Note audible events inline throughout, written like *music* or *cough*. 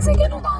gezegen olan O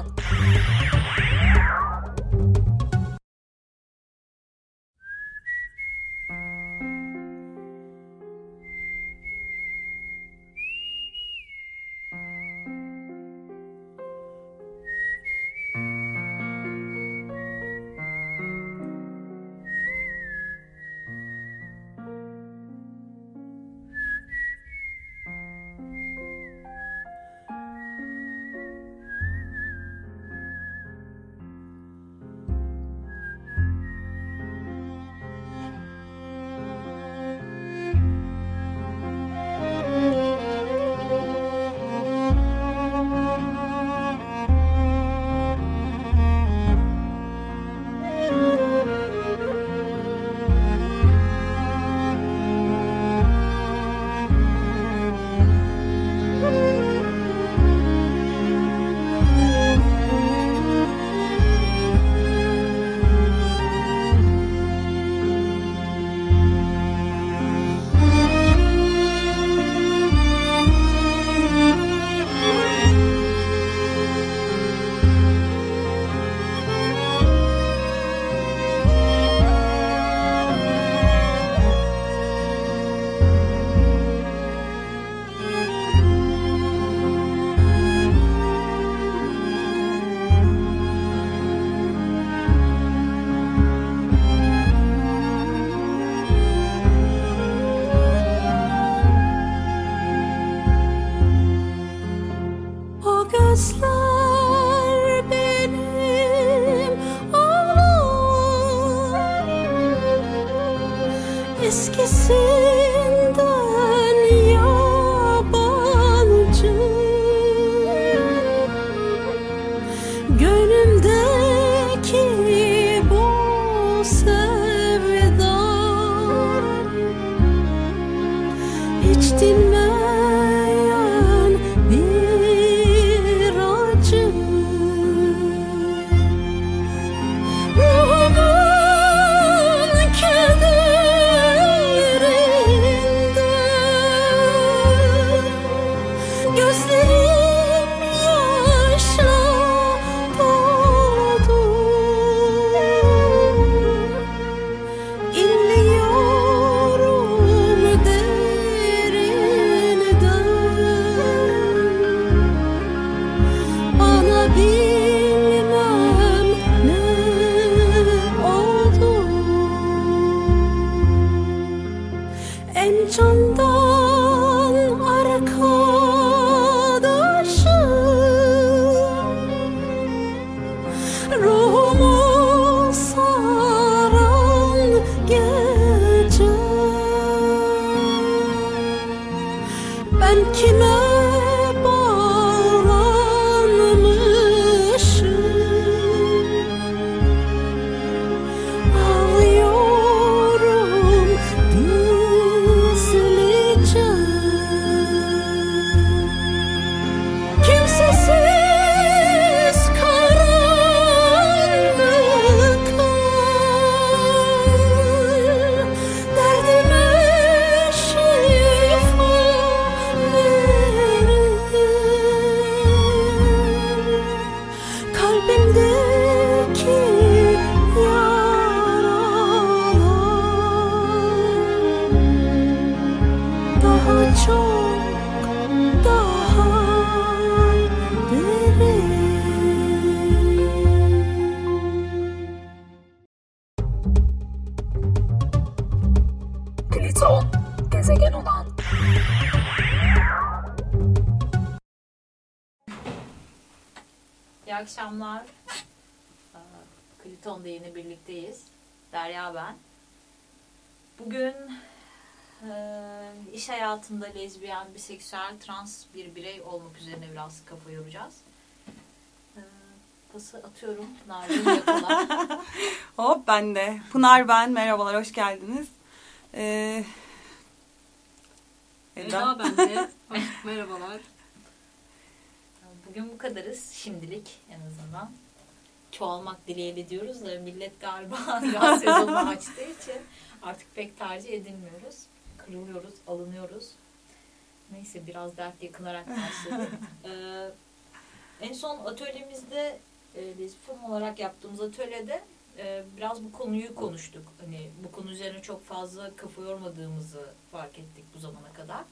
Derya ben. Bugün e, iş hayatında lezbiyen, biseksüel, trans bir birey olmak üzerine biraz kafa yoracağız. Ee, Pası atıyorum Pınar'ın *laughs* yakala. Hop ben de. Pınar ben. Merhabalar, hoş geldiniz. Ee, Eda ben de. Hoş- Merhabalar. Bugün bu kadarız şimdilik en azından. Çoğalmak dileğiyle diyoruz da millet galiba *laughs* yaz sezonu açtığı için artık pek tercih edilmiyoruz. Kırılıyoruz, alınıyoruz. Neyse biraz dert yakınarak başladı. *laughs* Ee, En son atölyemizde e, Lezifon olarak yaptığımız atölyede e, biraz bu konuyu konuştuk. Hani bu konu üzerine çok fazla kafa yormadığımızı fark ettik bu zamana kadar.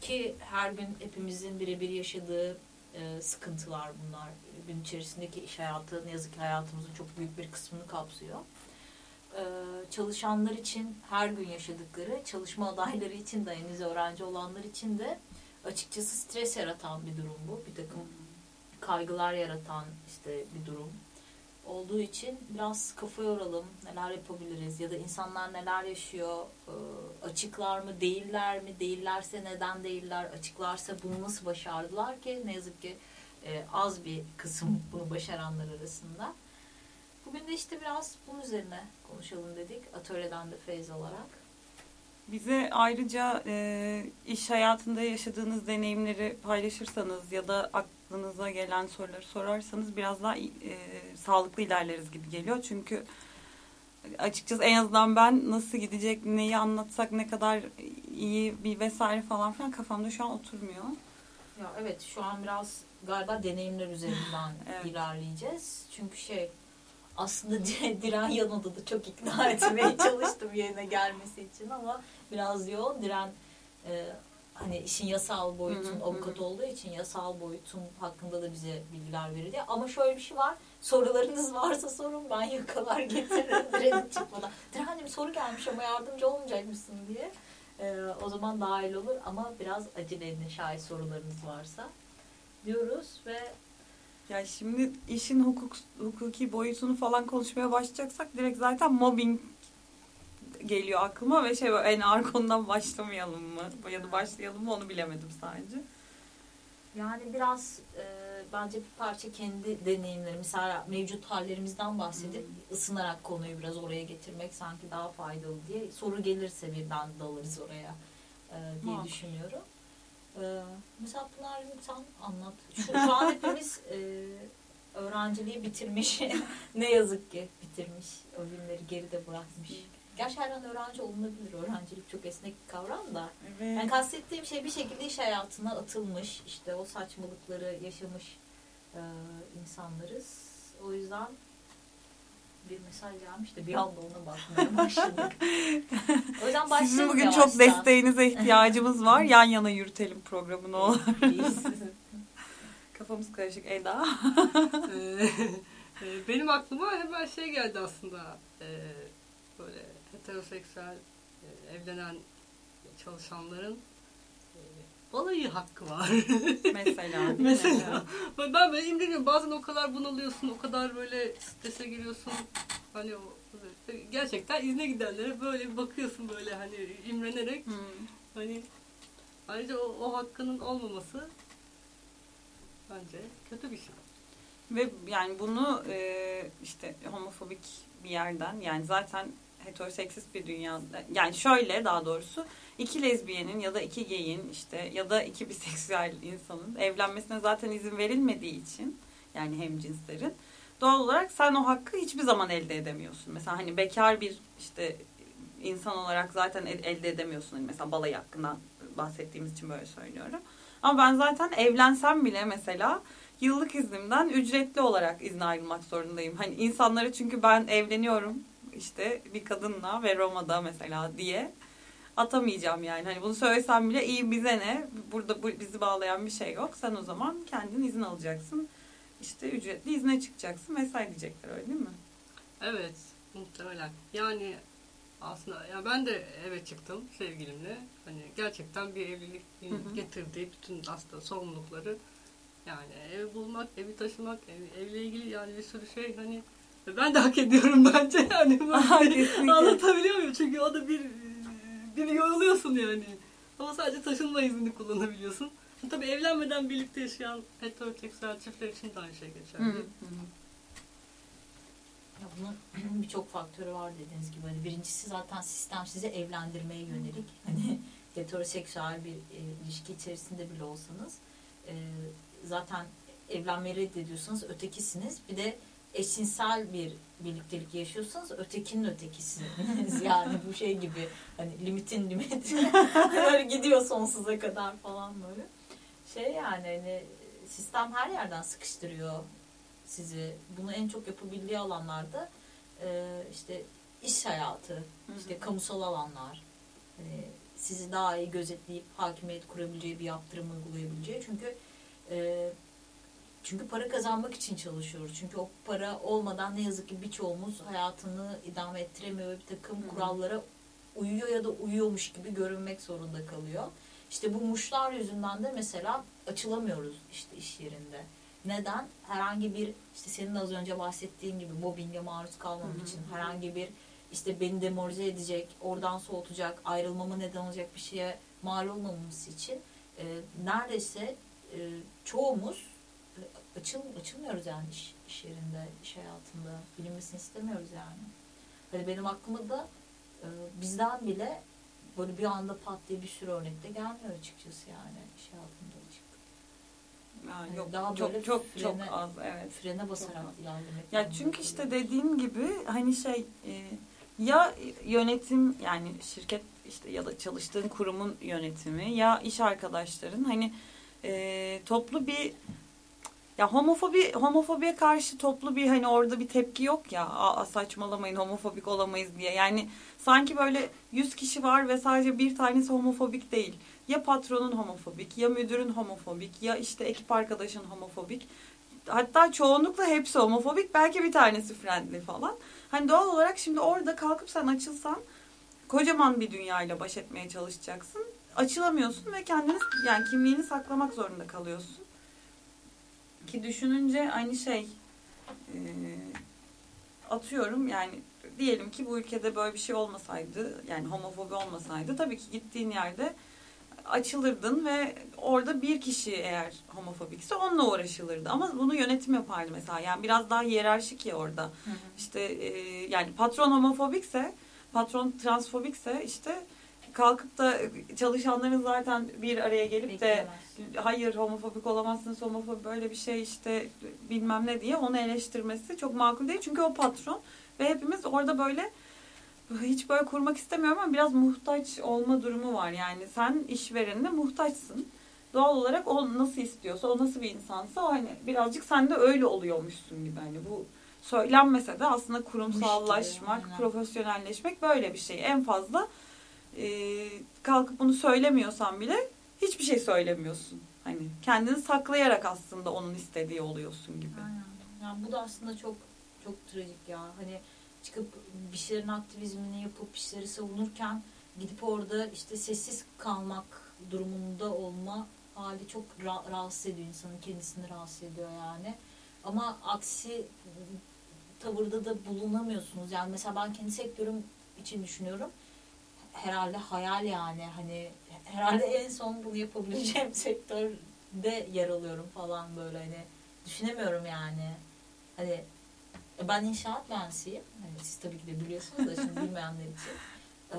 Ki her gün hepimizin birebir yaşadığı e, sıkıntılar bunlar. Gün içerisindeki iş hayatı ne yazık ki hayatımızın çok büyük bir kısmını kapsıyor. E, çalışanlar için her gün yaşadıkları, çalışma adayları için de henüz öğrenci olanlar için de açıkçası stres yaratan bir durum bu. Bir takım kaygılar yaratan işte bir durum olduğu için biraz kafa yoralım. Neler yapabiliriz ya da insanlar neler yaşıyor? e, açıklar mı, değiller mi? Değillerse neden değiller? Açıklarsa bunu nasıl başardılar ki? Ne yazık ki e, az bir kısım bunu başaranlar arasında. Bugün de işte biraz bunun üzerine konuşalım dedik. Atölyeden de feyz olarak. Bize ayrıca e, iş hayatında yaşadığınız deneyimleri paylaşırsanız ya da aklınıza gelen soruları sorarsanız biraz daha e, sağlıklı ilerleriz gibi geliyor. Çünkü açıkçası en azından ben nasıl gidecek, neyi anlatsak ne kadar iyi bir vesaire falan filan kafamda şu an oturmuyor. Ya evet şu an biraz galiba deneyimler üzerinden *laughs* Evet. ilerleyeceğiz. Çünkü şey aslında *laughs* Diren yanında da çok ikna etmeye *laughs* çalıştım yerine gelmesi için ama biraz yoğun. Diren e, hani işin yasal boyutun Hı hı, avukat hı olduğu için yasal boyutun hakkında da bize bilgiler verirdi. Ama şöyle bir şey var. Sorularınız varsa sorun ben yakalar getiririm *laughs* Diren'in çıkmadan. Diren'cim soru gelmiş ama yardımcı olmayacak mısın diye. E, o zaman dahil olur ama biraz acele edin şayet sorularınız varsa diyoruz ve Ya şimdi işin hukuk, hukuki boyutunu falan konuşmaya başlayacaksak direkt zaten mobbing geliyor aklıma ve şey en ağır konudan *laughs* başlamayalım mı ya da başlayalım mı onu bilemedim sadece. Yani biraz e, bence bir parça kendi deneyimleri, mesela mevcut hallerimizden bahsedip ısınarak konuyu biraz oraya getirmek sanki daha faydalı diye. Soru gelirse birden dalırız oraya e, diye Makul. düşünüyorum. E, mesela Pınar'cığım sen anlat. Şu, şu an hepimiz e, öğrenciliği bitirmiş. *laughs* ne yazık ki bitirmiş. O günleri geride bırakmış. Gerçi her an öğrenci olunabilir. Öğrencilik çok esnek bir kavram da. Evet. Yani kastettiğim şey bir şekilde iş hayatına atılmış, işte o saçmalıkları yaşamış e, insanlarız. O yüzden bir mesaj gelmiş de bir anda ona bakmaya *laughs* başladık. o yüzden başlayalım Sizin bugün yavaştan. çok desteğinize ihtiyacımız var. Yan yana yürütelim programını o. *laughs* Kafamız karışık Eda. Ee, *laughs* e, Benim aklıma hemen şey geldi aslında. Ee, heteroseksüel e, evlenen çalışanların e, balayı hakkı var. *laughs* Mesela. Mesela. Ben ben böyle imreniyorum. Bazen o kadar bunalıyorsun, o kadar böyle strese giriyorsun. Hani o gerçekten izne gidenlere böyle bir bakıyorsun böyle hani imrenerek. Hmm. Hani ayrıca o, o hakkının olmaması bence kötü bir şey. Ve yani bunu e, işte homofobik bir yerden yani zaten heteroseksist bir dünyada yani şöyle daha doğrusu iki lezbiyenin ya da iki geyin işte ya da iki biseksüel insanın evlenmesine zaten izin verilmediği için yani hem cinslerin doğal olarak sen o hakkı hiçbir zaman elde edemiyorsun. Mesela hani bekar bir işte insan olarak zaten el- elde edemiyorsun. Hani mesela balayı hakkından bahsettiğimiz için böyle söylüyorum. Ama ben zaten evlensem bile mesela yıllık iznimden ücretli olarak izne ayrılmak zorundayım. Hani insanlara çünkü ben evleniyorum işte bir kadınla ve Roma'da mesela diye atamayacağım yani. Hani bunu söylesem bile iyi bize ne? Burada bu, bizi bağlayan bir şey yok. Sen o zaman kendin izin alacaksın. İşte ücretli izne çıkacaksın vesaire diyecekler öyle değil mi? Evet, muhtemelen. Yani aslında ya ben de eve çıktım sevgilimle. Hani gerçekten bir evlilik getirdiği bütün aslında sorumlulukları yani ev bulmak, evi taşımak, ev, evle ilgili yani bir sürü şey hani ben de hak ediyorum *laughs* bence yani. Anlatabiliyor muyum? Çünkü o da bir bir yoruluyorsun yani. Ama sadece taşınma izni kullanabiliyorsun. Tabii evlenmeden birlikte yaşayan heteroseksüel çiftler için de aynı şey geçerli. Hı hı. Ya bunun *clears throat* birçok faktörü var dediğiniz gibi. Hani birincisi zaten sistem sizi evlendirmeye yönelik. Hani heteroseksüel bir e, ilişki içerisinde bile olsanız e, zaten evlenmeyi reddediyorsanız ötekisiniz. Bir de eşcinsel bir birliktelik yaşıyorsanız ötekinin ötekisiniz. *laughs* yani bu şey gibi hani limitin limiti *laughs* böyle gidiyor sonsuza kadar falan böyle. Şey yani hani sistem her yerden sıkıştırıyor sizi. Bunu en çok yapabildiği alanlarda e, işte iş hayatı, işte kamusal alanlar, hani sizi daha iyi gözetleyip hakimiyet kurabileceği bir yaptırım uygulayabileceği. Çünkü e, çünkü para kazanmak için çalışıyoruz. Çünkü o para olmadan ne yazık ki birçoğumuz hayatını idame ettiremiyor ve bir takım Hı hı. kurallara uyuyor ya da uyuyormuş gibi görünmek zorunda kalıyor. İşte bu muşlar yüzünden de mesela açılamıyoruz işte iş yerinde. Neden? Herhangi bir işte senin az önce bahsettiğin gibi mobbinge maruz kalmam için herhangi bir işte beni demoralize edecek, oradan soğutacak, ayrılmama neden olacak bir şeye mal olmamamız için e, neredeyse e, çoğumuz açıl, açılmıyoruz yani iş, iş yerinde, iş hayatında. Bilinmesini istemiyoruz yani. Hani benim aklıma da e, bizden bile böyle bir anda pat diye bir sürü örnekte gelmiyor açıkçası yani iş hayatında açık. Yani yok, daha çok böyle çok çok frene- az evet. Frene basarak ilerlemek. Ya çünkü işte kalıyoruz. dediğim gibi hani şey e, ya yönetim yani şirket işte ya da çalıştığın kurumun yönetimi ya iş arkadaşların hani e, toplu bir ya homofobi homofobiye karşı toplu bir hani orada bir tepki yok ya Aa, saçmalamayın homofobik olamayız diye yani sanki böyle 100 kişi var ve sadece bir tanesi homofobik değil ya patronun homofobik ya müdürün homofobik ya işte ekip arkadaşın homofobik hatta çoğunlukla hepsi homofobik belki bir tanesi friendly falan. Hani doğal olarak şimdi orada kalkıp sen açılsan kocaman bir dünyayla baş etmeye çalışacaksın. Açılamıyorsun ve kendini yani kimliğini saklamak zorunda kalıyorsun. Ki düşününce aynı şey e, atıyorum yani diyelim ki bu ülkede böyle bir şey olmasaydı yani homofobi olmasaydı tabii ki gittiğin yerde açılırdın ve orada bir kişi eğer homofobikse onunla uğraşılırdı. Ama bunu yönetim yapardı mesela. Yani biraz daha hiyerarşik ya orada. Hı hı. İşte e, yani patron homofobikse, patron transfobikse işte kalkıp da çalışanların zaten bir araya gelip de Bekleyemez. hayır homofobik olamazsınız homofobi böyle bir şey işte bilmem ne diye onu eleştirmesi çok makul değil. Çünkü o patron ve hepimiz orada böyle hiç böyle kurmak istemiyorum ama biraz muhtaç olma durumu var. Yani sen işverenine muhtaçsın. Doğal olarak o nasıl istiyorsa, o nasıl bir insansa o hani birazcık sen de öyle oluyormuşsun gibi. Hani bu söylenmese de aslında kurumsallaşmak, profesyonelleşmek böyle bir şey. En fazla e, kalkıp bunu söylemiyorsan bile hiçbir şey söylemiyorsun. Hani kendini saklayarak aslında onun istediği oluyorsun gibi. Aynen. Yani bu da aslında çok çok trajik ya. Hani çıkıp bir şeylerin aktivizmini yapıp bir şeyleri savunurken gidip orada işte sessiz kalmak durumunda olma hali çok ra- rahatsız ediyor insanın kendisini rahatsız ediyor yani. Ama aksi tavırda da bulunamıyorsunuz. Yani mesela ben kendi sektörüm için düşünüyorum. Herhalde hayal yani hani herhalde en son bunu yapabileceğim *laughs* sektörde yer alıyorum falan böyle hani düşünemiyorum yani. Hani e, ben inşaat mühendisiyim. Hani siz tabii ki de biliyorsunuz da *laughs* şimdi bilmeyenler için. Ee,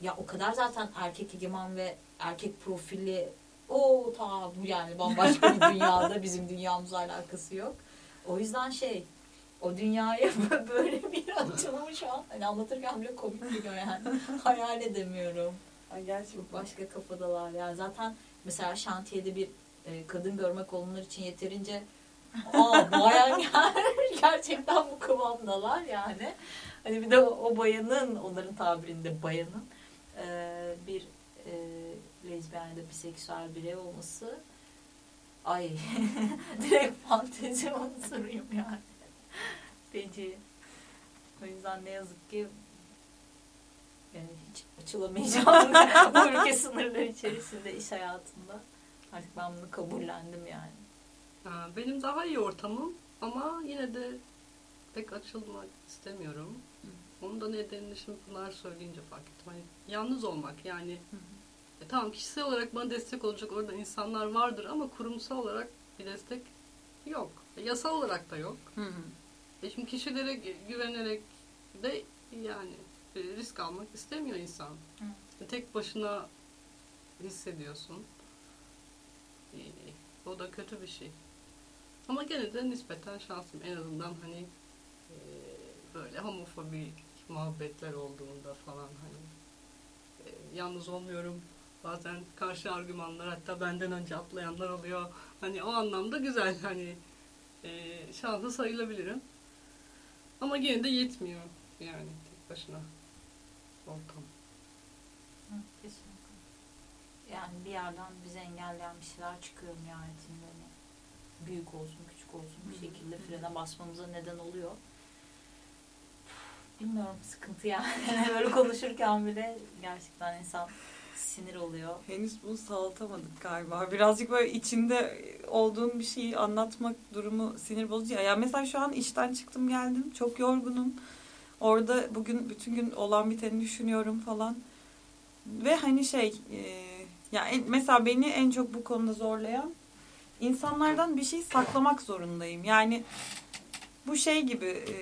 ya o kadar zaten erkek egemen ve erkek profili o ta bu yani bambaşka bir *laughs* dünyada bizim dünyamızla alakası yok. O yüzden şey o dünyaya *laughs* böyle bir açılımı şu an hani anlatırken bile komik geliyor yani. *laughs* Hayal edemiyorum. Ay Çok başka kafadalar yani zaten mesela şantiyede bir e, kadın görmek onlar için yeterince aa bayan *laughs* ger- gerçekten bu kıvamdalar yani. Hani bir de o, o bayanın onların tabirinde bayanın e, bir e, lezbiyen ya da biseksüel birey olması ay direkt fantezi unsuruyum yani. Feci. O yüzden ne yazık ki yani hiç açılamayacağım *laughs* bu ülke sınırları içerisinde iş hayatında. Artık ben bunu kabullendim yani. Ha, Benim daha iyi ortamım ama yine de pek açılmak istemiyorum. Onun da nedenini şimdi Pınar söyleyince fark ettim. Hani yalnız olmak yani e, tamam kişisel olarak bana destek olacak orada insanlar vardır ama kurumsal olarak bir destek yok. E, yasal olarak da yok. Hı hı. E şimdi kişilere gü- güvenerek de yani e, risk almak istemiyor insan. E, tek başına hissediyorsun. E, o da kötü bir şey. Ama gene de nispeten şanslıyım. En azından hani e, böyle homofobik muhabbetler olduğunda falan hani e, yalnız olmuyorum. Bazen karşı argümanlar hatta benden önce atlayanlar oluyor. Hani o anlamda güzel hani e, şanslı sayılabilirim. Ama gene de yetmiyor yani tek başına ortam. Hı, Kesinlikle. Yani bir yerden bizi engelleyen bir şeyler çıkıyor nihayetinde. Hani büyük olsun, küçük olsun bir şekilde frene basmamıza neden oluyor. Bilmiyorum sıkıntı yani. *laughs* Böyle konuşurken bile gerçekten insan sinir oluyor. Henüz bunu sağlatamadık galiba. Birazcık böyle içinde olduğun bir şeyi anlatmak durumu sinir bozucu. Ya Yani mesela şu an işten çıktım geldim. Çok yorgunum. Orada bugün bütün gün olan biteni düşünüyorum falan. Ve hani şey e, ya en- mesela beni en çok bu konuda zorlayan insanlardan bir şey saklamak zorundayım. Yani bu şey gibi e,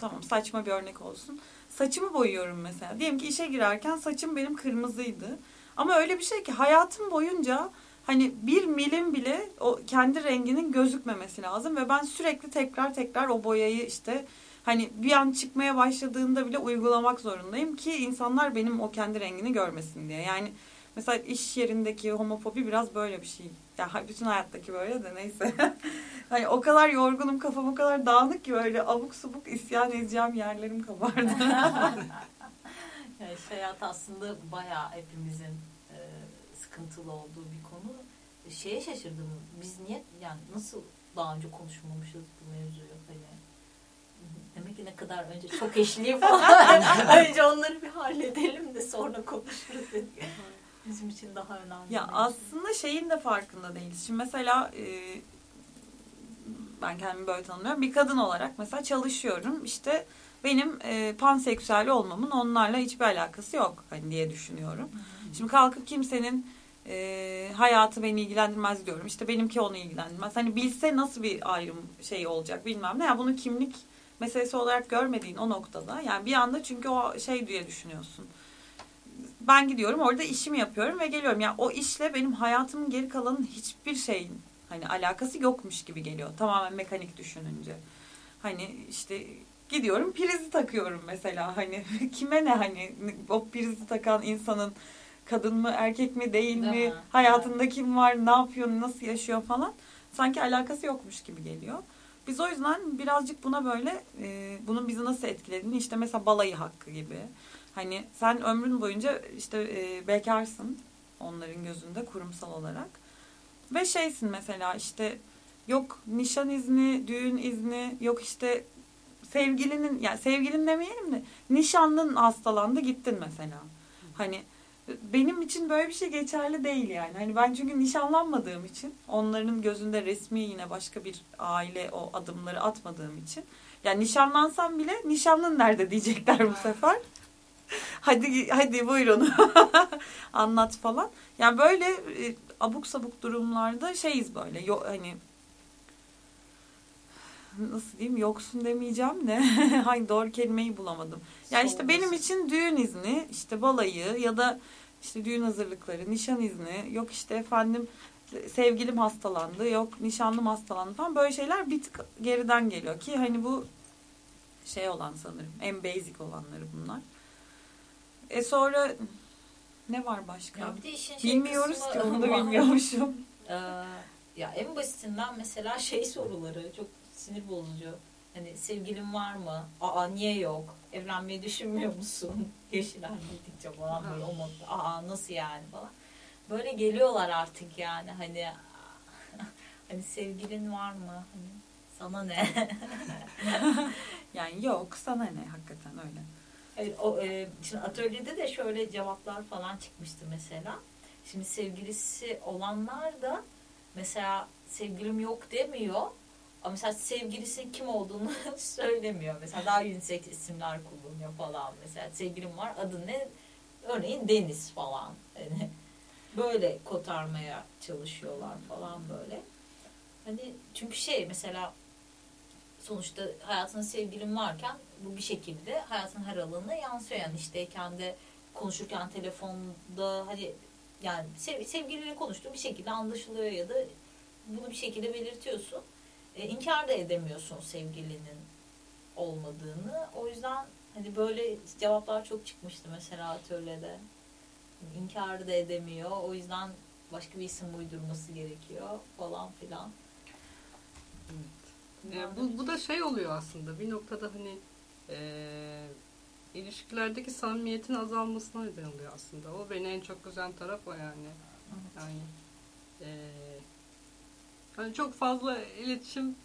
tamam saçma bir örnek olsun. Saçımı boyuyorum mesela. Diyelim ki işe girerken saçım benim kırmızıydı. Ama öyle bir şey ki hayatım boyunca hani bir milim bile o kendi renginin gözükmemesi lazım ve ben sürekli tekrar tekrar o boyayı işte hani bir an çıkmaya başladığında bile uygulamak zorundayım ki insanlar benim o kendi rengini görmesin diye. Yani mesela iş yerindeki homofobi biraz böyle bir şey. Ya bütün hayattaki böyle de neyse. *laughs* hani o kadar yorgunum kafam o kadar dağınık ki böyle abuk subuk isyan edeceğim yerlerim kabardı. *laughs* Yani iş hayatı aslında bayağı hepimizin e, sıkıntılı olduğu bir konu. Şeye şaşırdım. Biz niye yani nasıl daha önce konuşmamışız bu mevzuyu hani demek ki ne kadar önce çok eşliği falan *laughs* önce onları bir halledelim de sonra konuşuruz dedik. Bizim için daha önemli. Ya aslında şeyin de farkında değiliz. Şimdi mesela e, ben kendimi böyle tanımlıyorum. Bir kadın olarak mesela çalışıyorum. İşte benim e, panseksüel olmamın onlarla hiçbir alakası yok hani diye düşünüyorum. Şimdi kalkıp kimsenin e, hayatı beni ilgilendirmez diyorum. İşte benimki onu ilgilendirmez. Hani bilse nasıl bir ayrım şey olacak bilmem ne. Yani bunu kimlik meselesi olarak görmediğin o noktada. Yani bir anda çünkü o şey diye düşünüyorsun. Ben gidiyorum orada işimi yapıyorum ve geliyorum. Yani o işle benim hayatımın geri kalanın hiçbir şeyin hani alakası yokmuş gibi geliyor. Tamamen mekanik düşününce. Hani işte gidiyorum prizi takıyorum mesela. Hani *laughs* kime ne hani o prizi takan insanın kadın mı erkek mi değil mi Değil mi? hayatında kim var ne yapıyor nasıl yaşıyor falan sanki alakası yokmuş gibi geliyor. Biz o yüzden birazcık buna böyle e, bunun bizi nasıl etkilediğini işte mesela balayı hakkı gibi. Hani sen ömrün boyunca işte e, bekarsın onların gözünde kurumsal olarak. Ve şeysin mesela işte yok nişan izni, düğün izni, yok işte sevgilinin yani sevgilin demeyelim de nişanlın hastalandı gittin mesela. Hani benim için böyle bir şey geçerli değil yani. Hani ben çünkü nişanlanmadığım için onların gözünde resmi yine başka bir aile o adımları atmadığım için yani nişanlansam bile nişanlın nerede diyecekler bu sefer. Hadi hadi buyurun *laughs* anlat falan. Yani böyle e, abuk sabuk durumlarda şeyiz böyle yo, hani nasıl diyeyim yoksun demeyeceğim de *laughs* hangi doğru kelimeyi bulamadım. Yani işte benim için düğün izni, işte balayı ya da işte düğün hazırlıkları, nişan izni, yok işte efendim sevgilim hastalandı, yok nişanlım hastalandı falan böyle şeyler bir tık geriden geliyor ki hani bu şey olan sanırım en basic olanları bunlar. E sonra ne var başka? Ya bir de işin şey Bilmiyoruz kısmı ki onu da *laughs* bilmiyormuşum. Ee, ya en basitinden mesela şey soruları çok sinir bozucu. Hani sevgilin var mı? Aa niye yok? Evlenmeyi düşünmüyor musun? *laughs* Yaş ilerledikçe falan böyle o modda. Aa nasıl yani falan. Böyle geliyorlar artık yani hani *laughs* hani sevgilin var mı? Hani sana ne? Yani yok sana ne hakikaten öyle. Evet, o, e, şimdi atölyede de şöyle cevaplar falan çıkmıştı mesela. Şimdi sevgilisi olanlar da mesela sevgilim yok demiyor. Ama mesela sevgilisinin kim olduğunu *laughs* söylemiyor. Mesela daha unisex isimler kullanıyor falan. Mesela sevgilim var adı ne? Örneğin Deniz falan. Yani böyle kotarmaya çalışıyorlar falan böyle. Hani çünkü şey mesela sonuçta hayatında sevgilin varken bu bir şekilde hayatın her alanına yansıyor. Yani işteyken de konuşurken telefonda hani yani sev, sevgiliyle konuştuğun bir şekilde anlaşılıyor ya da bunu bir şekilde belirtiyorsun. E, inkar da edemiyorsun sevgilinin olmadığını. O yüzden hani böyle cevaplar çok çıkmıştı mesela atölyede. inkar da edemiyor. O yüzden başka bir isim uydurması gerekiyor falan filan. E, bu, bu da şey oluyor aslında bir noktada hani e, ilişkilerdeki samimiyetin azalmasına neden oluyor aslında. O beni en çok üzen taraf o yani. Yani e, hani çok fazla iletişim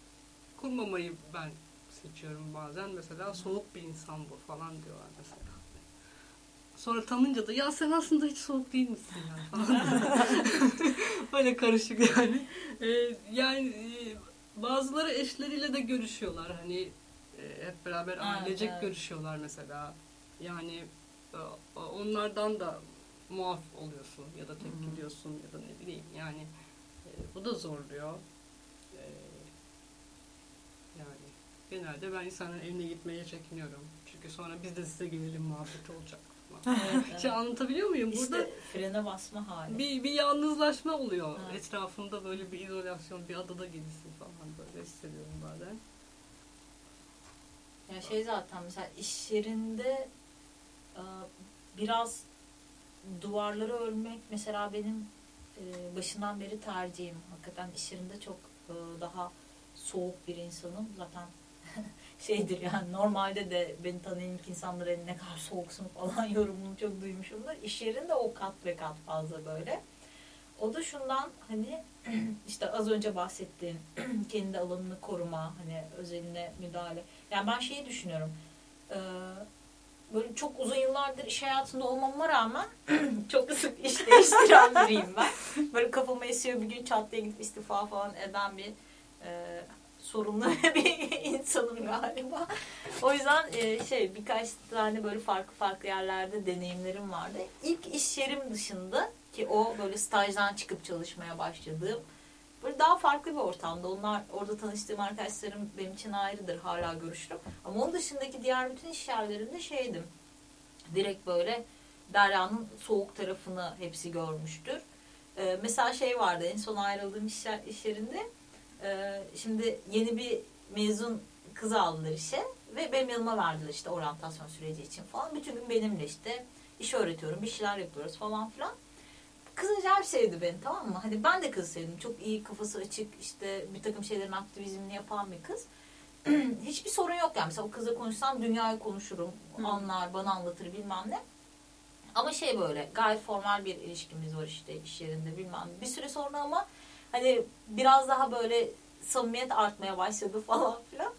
kurmamayı ben seçiyorum bazen. Mesela soğuk bir insan bu falan diyorlar mesela. Sonra tanınca da ya sen aslında hiç soğuk değil misin ya. Böyle *laughs* karışık yani. E, yani e, bazıları eşleriyle de görüşüyorlar. Hani e, hep beraber Evet, ailecek evet. görüşüyorlar mesela. Yani e, onlardan da muaf oluyorsun ya da tek hı. gidiyorsun ya da ne bileyim yani e, bu da zorluyor. E, yani genelde ben insanın evine gitmeye çekiniyorum. Çünkü sonra biz de size gelelim muhabbeti olacak. *laughs* falan. Evet, Şey anlatabiliyor muyum? Burada İşte frene basma hali. bir, bir yalnızlaşma oluyor. Evet. Etrafında böyle bir izolasyon, bir adada gibisin falan böyle hissediyorum bazen. Ya şey zaten mesela iş yerinde e, biraz duvarları örmek mesela benim e, başından beri tercihim. Hakikaten iş yerinde çok e, daha soğuk bir insanım. Zaten *laughs* şeydir yani normalde de beni tanıyan ilk insanlara ne kadar soğuksun falan *laughs* yorumunu çok duymuşumdur. İş yerinde o kat ve kat fazla böyle. O da şundan hani *clears throat* işte az önce bahsettiğim *clears throat* kendi alanını koruma, hani özeline müdahale. Yani ben şeyi düşünüyorum. Ee, böyle çok uzun yıllardır iş hayatında olmama rağmen *clears throat* çok sık iş değiştiren biriyim ben. Böyle kafama esiyor bir gün çat diye gidip istifa falan eden bir e, sorunlu *laughs* bir insanım galiba. O yüzden e, şey birkaç tane böyle farklı farklı yerlerde deneyimlerim vardı. İlk iş yerim dışında ki o böyle stajdan çıkıp çalışmaya başladığım böyle daha farklı bir ortamda. Onlar orada tanıştığım arkadaşlarım benim için ayrıdır. Hala görüşürüm. Ama onun dışındaki diğer bütün iş yerlerinde şeydim. Direkt böyle Derya'nın soğuk tarafını hepsi görmüştür. Ee, mesela şey vardı en son ayrıldığım iş, yer- iş yerinde. Ee, şimdi yeni bir mezun kız aldılar işe ve benim yanıma verdiler işte oryantasyon süreci için falan. Bütün gün benimle işte iş öğretiyorum, bir şeyler yapıyoruz falan filan. Kız acayip sevdi beni tamam mı? Hani ben de kız sevdim. Çok iyi kafası açık işte bir takım şeylerin aktivizmini yapan bir kız. *clears throat* Hiçbir sorun yok yani. Mesela o kızla konuşsam dünyayı konuşurum. Anlar, bana anlatır bilmem ne. Ama şey böyle gayet formal bir ilişkimiz var işte iş yerinde bilmem. Bir süre sonra ama hani biraz daha böyle samimiyet artmaya başladı *laughs* falan filan.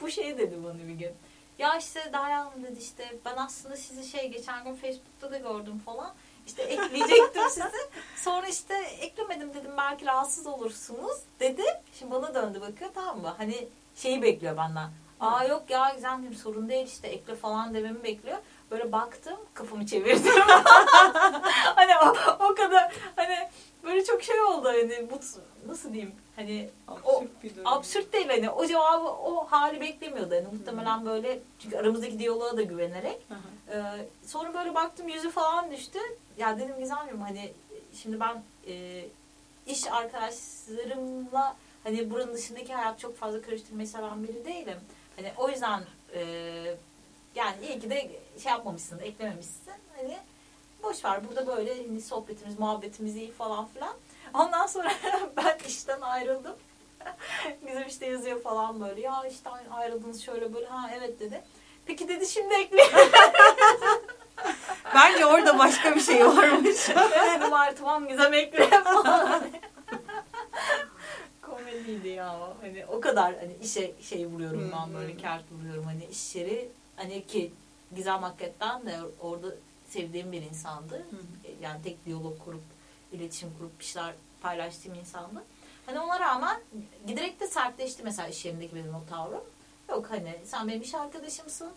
Bu şey dedi bana bir gün. Ya işte Derya Hanım dedi işte ben aslında sizi şey geçen gün Facebook'ta da gördüm falan. İşte ekleyecektim sizi. Sonra işte eklemedim dedim belki rahatsız olursunuz dedi. Şimdi bana döndü bakıyor tamam mı? Hani şeyi bekliyor benden. Aa yok ya Gizemciğim sorun değil işte ekle falan dememi bekliyor. Böyle baktım kafamı çevirdim. *laughs* hani o, o kadar hani böyle çok şey oldu hani bu nasıl diyeyim hani o Absürt bir durum. absürt değil hani o cevabı o hali beklemiyordu hani muhtemelen böyle çünkü aramızdaki diyaloğa da güvenerek ee, sonra böyle baktım yüzü falan düştü. Ya dedim Gizemciğim hani şimdi ben e, iş arkadaşlarımla hani buranın dışındaki hayat çok fazla karıştırmayı seven biri değilim. Hani o yüzden e, yani iyi ki de şey yapmamışsın, eklememişsin. Hani boş ver burada böyle hani sohbetimiz, muhabbetimiz iyi falan filan. Ondan sonra *laughs* ben işten ayrıldım. *laughs* Bizim işte yazıyor falan böyle. Ya işte ayrıldınız şöyle böyle. Ha evet dedi. Peki dedi şimdi ekle. *laughs* Bence orada başka bir şey varmış. dedim ay tamam Gizem ekle falan. Komediydi ya. o. Hani o kadar hani işe şey vuruyorum ben Hmm. böyle kert vuruyorum hani iş yeri hani ki Gizem hakikaten de orada sevdiğim bir insandı. Yani tek diyalog kurup iletişim kurup bir şeyler paylaştığım insandı. Hani ona rağmen giderek de sertleşti mesela iş yerindeki benim o tavrım. Yok hani sen benim iş arkadaşımsın.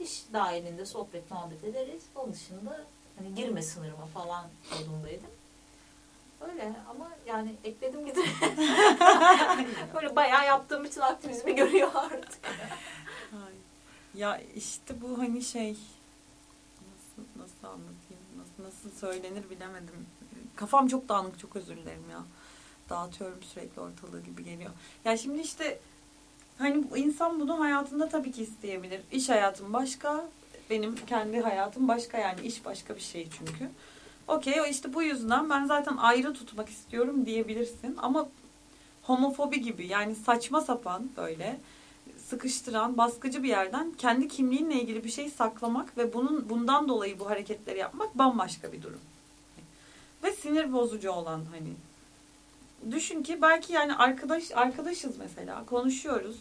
İş dahilinde sohbet muhabbet ederiz. Onun dışında hani girme sınırıma falan modundaydım. Öyle ama yani ekledim gidelim. *laughs* Böyle bayağı yaptığım bütün aktivizmi görüyor artık. Ya işte bu hani şey nasıl nasıl anlatayım nasıl nasıl söylenir bilemedim. Kafam çok dağınık çok özür dilerim ya. Dağıtıyorum sürekli ortalığı gibi geliyor. Ya şimdi işte hani insan bunu hayatında tabii ki isteyebilir. İş hayatım başka, benim kendi hayatım başka yani iş başka bir şey çünkü. Okey işte bu yüzden ben zaten ayrı tutmak istiyorum diyebilirsin. Ama homofobi gibi yani saçma sapan böyle sıkıştıran, baskıcı bir yerden kendi kimliğinle ilgili bir şey saklamak ve bunun bundan dolayı bu hareketleri yapmak bambaşka bir durum. Ve sinir bozucu olan hani düşün ki belki yani arkadaş arkadaşız mesela konuşuyoruz.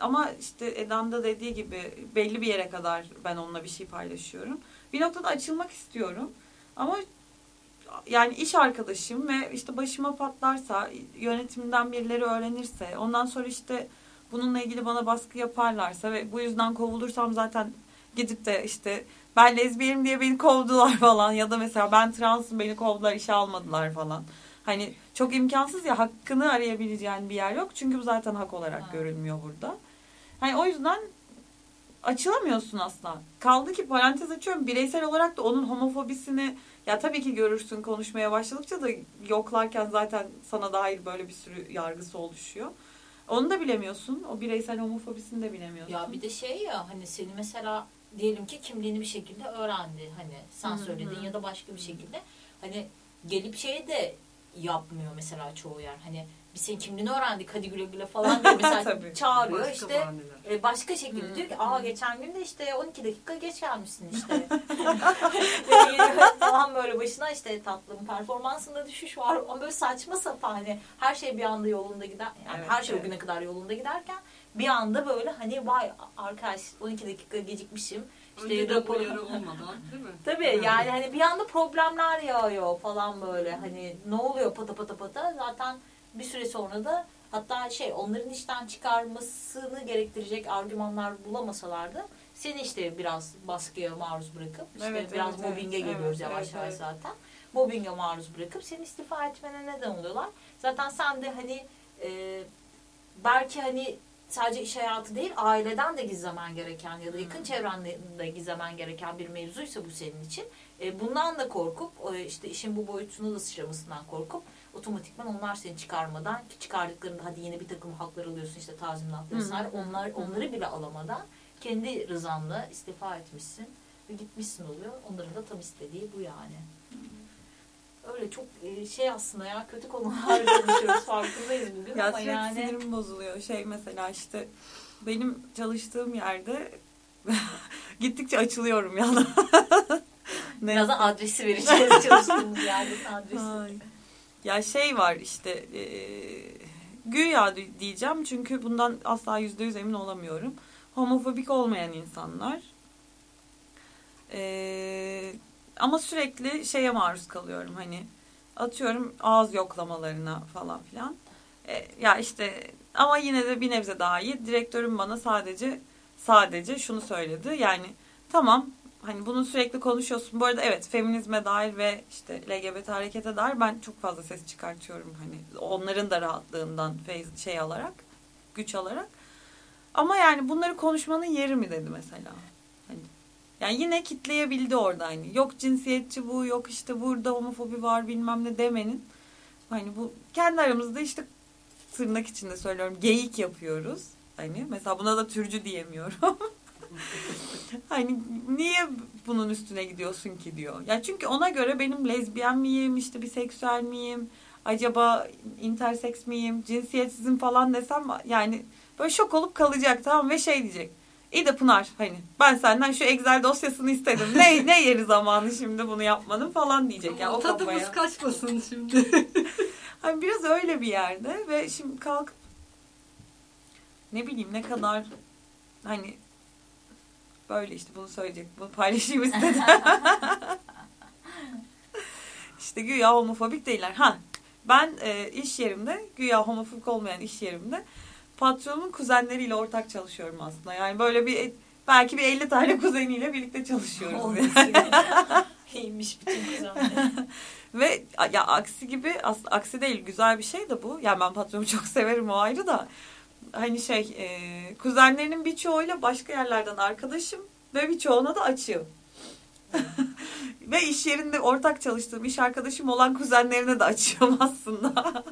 Ama işte Eda'nın da dediği gibi belli bir yere kadar ben onunla bir şey paylaşıyorum. Bir noktada açılmak istiyorum. Ama yani iş arkadaşım ve işte başıma patlarsa, yönetimden birileri öğrenirse, ondan sonra işte bununla ilgili bana baskı yaparlarsa ve bu yüzden kovulursam zaten gidip de işte ben lezbiyenim diye beni kovdular *laughs* falan ya da mesela ben transım beni kovdular işe almadılar falan. Hani çok imkansız ya hakkını arayabileceğin bir yer yok. Çünkü bu zaten hak olarak Ha. görülmüyor burada. Hani o yüzden açılamıyorsun asla. Kaldı ki parantez açıyorum bireysel olarak da onun homofobisini ya tabii ki görürsün konuşmaya başladıkça da yoklarken zaten sana dair böyle bir sürü yargısı oluşuyor. Onu da bilemiyorsun. O bireysel homofobisini de bilemiyorsun. Ya bir de şey ya hani seni mesela diyelim ki kimliğini bir şekilde öğrendi. Hani sen söyledin ya da başka bir şekilde. Hani gelip şey de yapmıyor mesela çoğu yer. Hani biz senin kimliğini öğrendik hadi güle güle falan diye mesela *laughs* Tabii. çağırıyor Başka işte. E, başka şekilde diyor ki aa geçen gün de işte 12 dakika geç gelmişsin işte. *laughs* *laughs* Falan böyle başına işte tatlım performansında düşüş var. Ama böyle saçma sapan hani her şey bir anda yolunda gider. Yani Evet, her şey o evet. güne kadar yolunda giderken bir anda böyle hani vay arkadaş 12 dakika gecikmişim. İşte Önceden rapor- olmadan değil mi? *laughs* Tabii yani hani bir anda problemler yağıyor falan böyle hani ne oluyor pata pata pata zaten bir süre sonra da hatta şey onların işten çıkarmasını gerektirecek argümanlar bulamasalardı seni işte biraz baskıya maruz bırakıp işte Evet, biraz evet, mobbinge evet. geliyoruz Evet, yavaş evet, yavaş zaten. Mobbinge maruz bırakıp seni istifa etmene neden oluyorlar. Zaten sen de hani e, belki hani sadece iş hayatı değil aileden de gizlemen gereken ya da yakın çevrende de gizlemen gereken bir mevzuysa bu senin için. E, bundan da korkup e, işte işin bu boyutunu da sıçramasından korkup otomatikman onlar seni çıkarmadan ki çıkardıklarında hadi yine bir takım haklar alıyorsun işte tazminat hı, vesaire onlar hı. onları bile alamadan kendi rızanla istifa etmişsin ve gitmişsin oluyor. Onların da tam istediği bu yani. Öyle çok e, şey aslında ya kötü konular *laughs* konuşuyoruz farkındayız bugün Ya ama yani sinirim bozuluyor. Şey mesela işte benim çalıştığım yerde *laughs* gittikçe açılıyorum ya. *laughs* ne? birazdan adresi vereceğiz çalıştığımız yerdesin adresi. Ay. Ya şey var işte e, güya di- diyeceğim çünkü bundan asla yüzde yüz emin olamıyorum. Homofobik olmayan insanlar e, ama sürekli şeye maruz kalıyorum hani atıyorum ağız yoklamalarına falan filan. E, ya işte ama yine de bir nebze daha iyi. Direktörüm bana sadece sadece şunu söyledi. Yani tamam hani bunu sürekli konuşuyorsun. Bu arada evet feminizme dair ve işte LGBT harekete dair ben çok fazla ses çıkartıyorum. Hani onların da rahatlığından şey alarak, güç alarak. Ama yani bunları konuşmanın yeri mi dedi mesela. Yani yine kitleyebildi orada hani. Yok cinsiyetçi bu, yok işte burada homofobi var bilmem ne demenin. Hani bu kendi aramızda işte tırnak içinde söylüyorum geyik yapıyoruz. Hani mesela buna da türcü diyemiyorum. *laughs* hani niye bunun üstüne gidiyorsun ki diyor. Ya çünkü ona göre benim lezbiyen miyim, işte biseksüel miyim, acaba interseks miyim, cinsiyetsizim falan desem yani böyle şok olup kalacak tamam ve şey diyecek. İyi de Pınar hani ben senden şu Excel dosyasını istedim. Ne *laughs* ne yeri zamanı şimdi bunu yapmanın falan diyecek. Yani o Tadımız kafaya. kaçmasın şimdi. *laughs* Hani biraz öyle bir yerde ve şimdi kalkıp ne bileyim ne kadar hani böyle işte bunu söyleyecek, bunu paylaşayım istedim. *laughs* işte güya homofobik değiller. Ha ben e, iş yerimde güya homofobik olmayan iş yerimde patronumun kuzenleriyle ortak çalışıyorum aslında. Yani böyle bir belki bir 50 tane *laughs* kuzeniyle birlikte çalışıyoruz. *laughs* İyiymiş bütün kuzenler. *laughs* Ve ya aksi gibi aksi değil güzel bir şey de bu. Yani ben patronumu çok severim o ayrı da. Hani şey e, kuzenlerinin birçoğuyla başka yerlerden arkadaşım ve birçoğuna da açığım. ve iş yerinde ortak çalıştığım iş arkadaşım olan kuzenlerine de açıyorum aslında.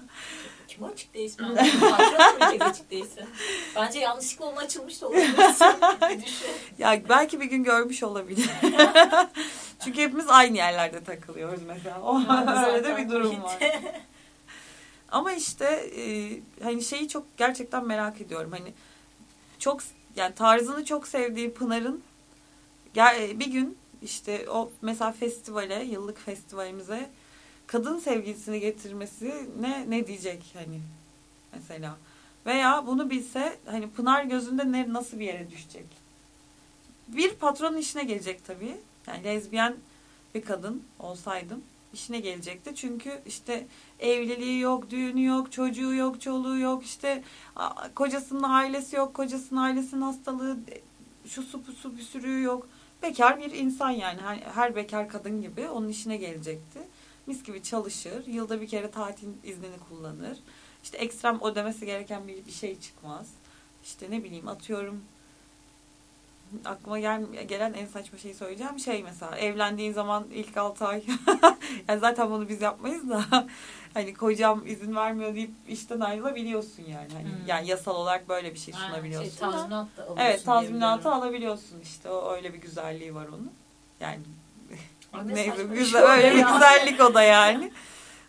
Kim açık değilsin? Ben patron açık? Bence yanlışlıkla onun açılmış da düşün. *laughs* ya belki bir gün görmüş olabilir. *laughs* Çünkü hepimiz aynı yerlerde takılıyoruz mesela. O öyle de bir durum var. *laughs* Ama işte e, hani şeyi çok gerçekten merak ediyorum. Hani çok yani tarzını çok sevdiği Pınar'ın gel- bir gün işte o mesela festivale, yıllık festivalimize kadın sevgilisini getirmesi ne ne diyecek hani mesela. Veya bunu bilse hani Pınar gözünde ne nasıl bir yere düşecek? Bir patronun işine gelecek tabii. Yani lezbiyen bir kadın olsaydım işine gelecekti. Çünkü işte evliliği yok, düğünü yok, çocuğu yok, çoluğu yok, işte kocasının ailesi yok, kocasının ailesinin hastalığı, şu su, bu su bir sürü yok. Bekar bir insan yani her, her bekar kadın gibi onun işine gelecekti. Mis gibi çalışır, yılda bir kere tatil iznini kullanır. İşte ekstrem ödemesi gereken bir, bir şey çıkmaz. İşte ne bileyim atıyorum aklıma gel, gelen en saçma şeyi söyleyeceğim şey mesela evlendiğin zaman ilk 6 ay *laughs* yani zaten bunu biz yapmayız da *laughs* hani kocam izin vermiyor deyip işten ayrılabiliyorsun yani hani Hmm. yani yasal olarak böyle bir şey sunabiliyorsun şey, tazminat da alıyorsun Evet tazminatı alabiliyorsun işte o öyle bir güzelliği var onun yani ne neyse güzel şey öyle bir güzellik o da yani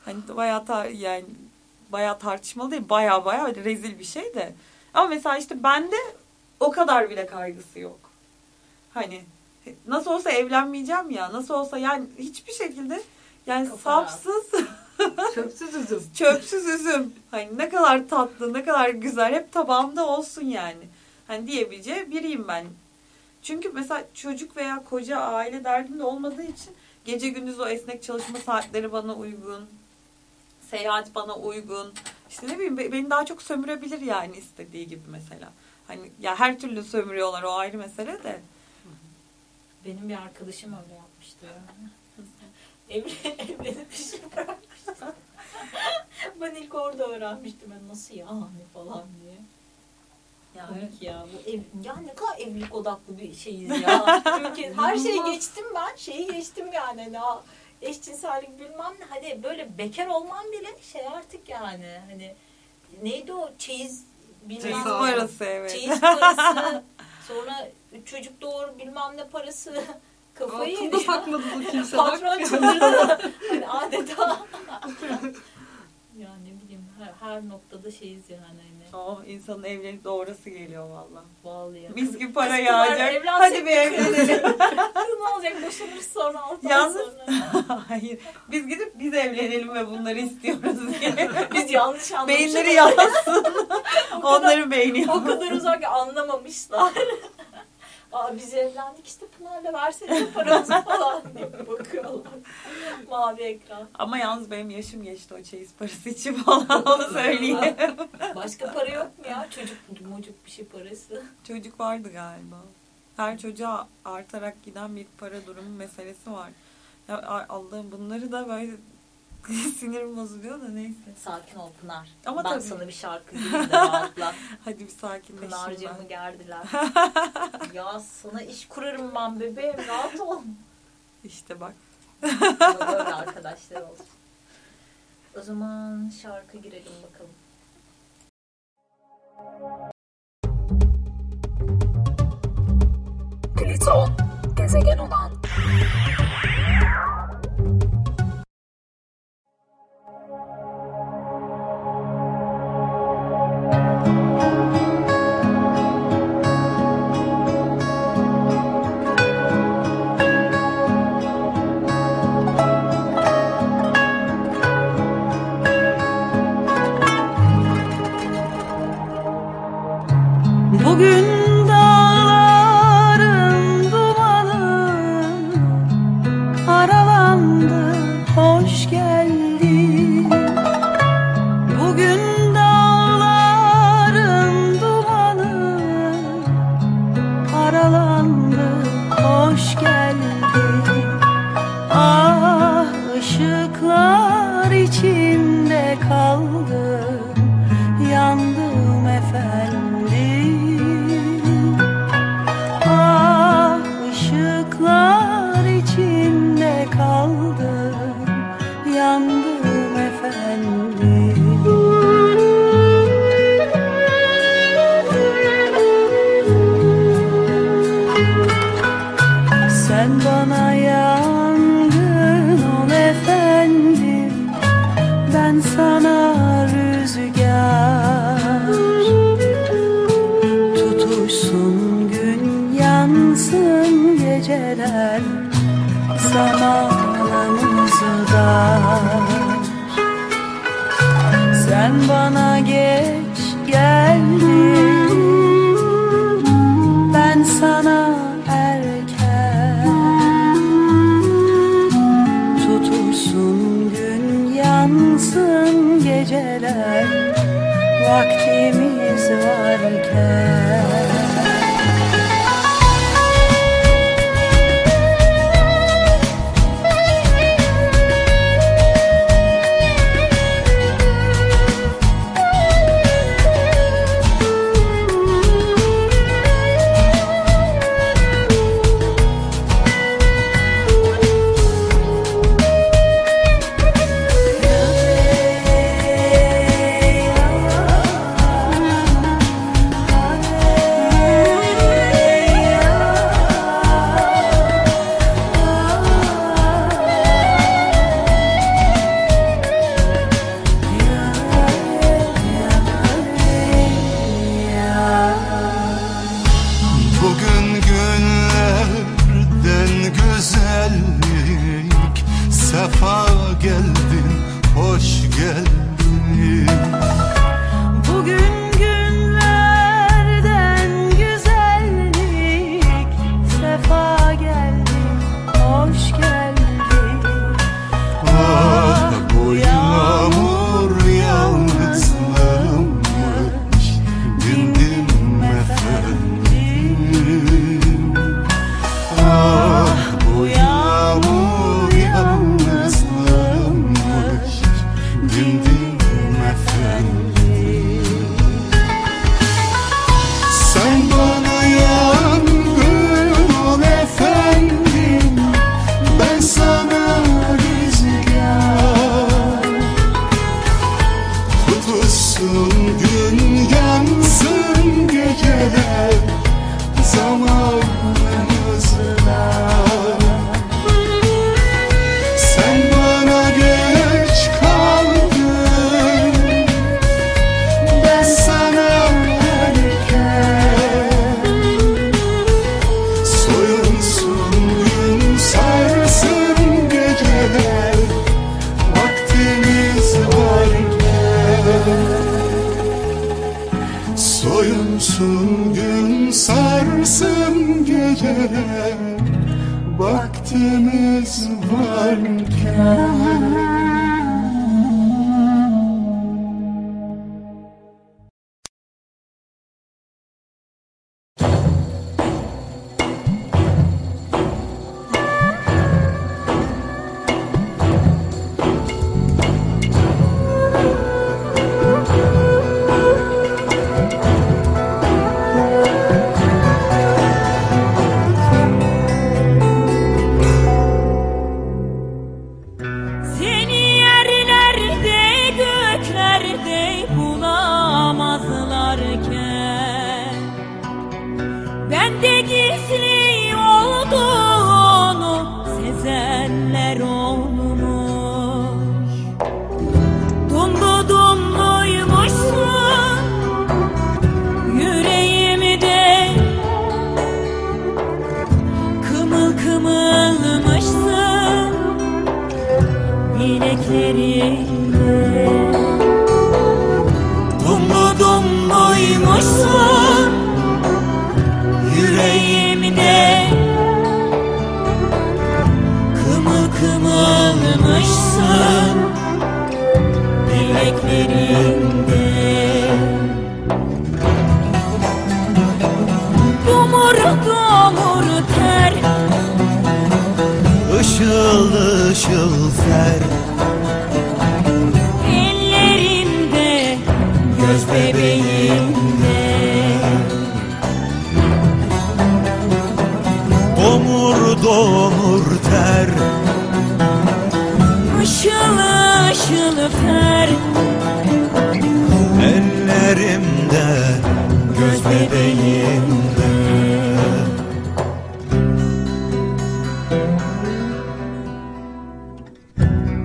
hani bayağı tar yani bayağı tartışmalı değil bayağı bayağı rezil bir şey de ama mesela işte bende o kadar bile kaygısı yok hani nasıl olsa evlenmeyeceğim ya nasıl olsa yani hiçbir şekilde yani Kafa sapsız *laughs* Çöpsüz üzüm. çöpsüz üzüm. Hani ne kadar tatlı, ne kadar güzel hep tabağımda olsun yani. Hani diyebileceği biriyim ben. Çünkü mesela çocuk veya koca aile derdinde olmadığı için gece gündüz o esnek çalışma saatleri bana uygun. Seyahat bana uygun. İşte ne bileyim be- beni daha çok sömürebilir yani istediği gibi mesela. Hani ya her türlü sömürüyorlar o ayrı mesele de. Benim bir arkadaşım öyle yapmıştı *laughs* yani. Evlen, evlenip işi bırakmıştı. *laughs* ben ilk orada öğrenmiştim. Ben nasıl yani falan diye. Ya Evet. ya bu ev, ya ne kadar evlilik odaklı bir şeyiz ya. *laughs* Ülke, her şeyi geçtim ben. Şeyi geçtim yani. Hani, ha, eşcinsellik bilmem ne. Hani böyle bekar olmam bile şey artık yani. Hani neydi o çeyiz bilmem Çeyiz Sağ ol. parası evet. Çeyiz parası, sonra çocuk doğur bilmem ne parası. Kafayı yedi. sakladı bu kimse. Patron çıldırdı. hani adeta. *laughs* ya ne bileyim her, her noktada şeyiz yani. Oh, insanın evlenip doğrası geliyor valla. vallahi. Mis gibi para Kız yağacak. Hadi bir evlenelim. *laughs* Kız ne olacak boşanırız sonra altı ay Yalnız- sonra. *laughs* Hayır. Biz gidip biz evlenelim ve bunları istiyoruz diye. *laughs* Biz yanlış anlamışız. Beyinleri yansın. O Onların beyni O yansın. kadar uzak ki anlamamışlar. Aa biz evlendik işte Pınar'la versene *laughs* paramızı falan diye bakıyorlar. Mavi ekran. Ama yalnız benim yaşım geçti o çeyiz parası için falan onu söyleyeyim. Başka para yok mu ya? Çocuk mucuk bir şey parası. Çocuk vardı galiba. Her çocuğa artarak giden bir para durumu meselesi var. Ya Allah'ım bunları da böyle *laughs* sinirim bozuluyor da neyse. Sakin ol Pınar. Ama ben tabii. sana bir şarkı *laughs* diyeyim de rahatla. Hadi bir sakinleşeyim Pınar'cığımı gerdiler. *laughs* ya sana iş kurarım ben bebeğim rahat ol. İşte bak. Böyle arkadaşlar olsun. O zaman şarkı girelim bakalım. Pliton, gezegen olan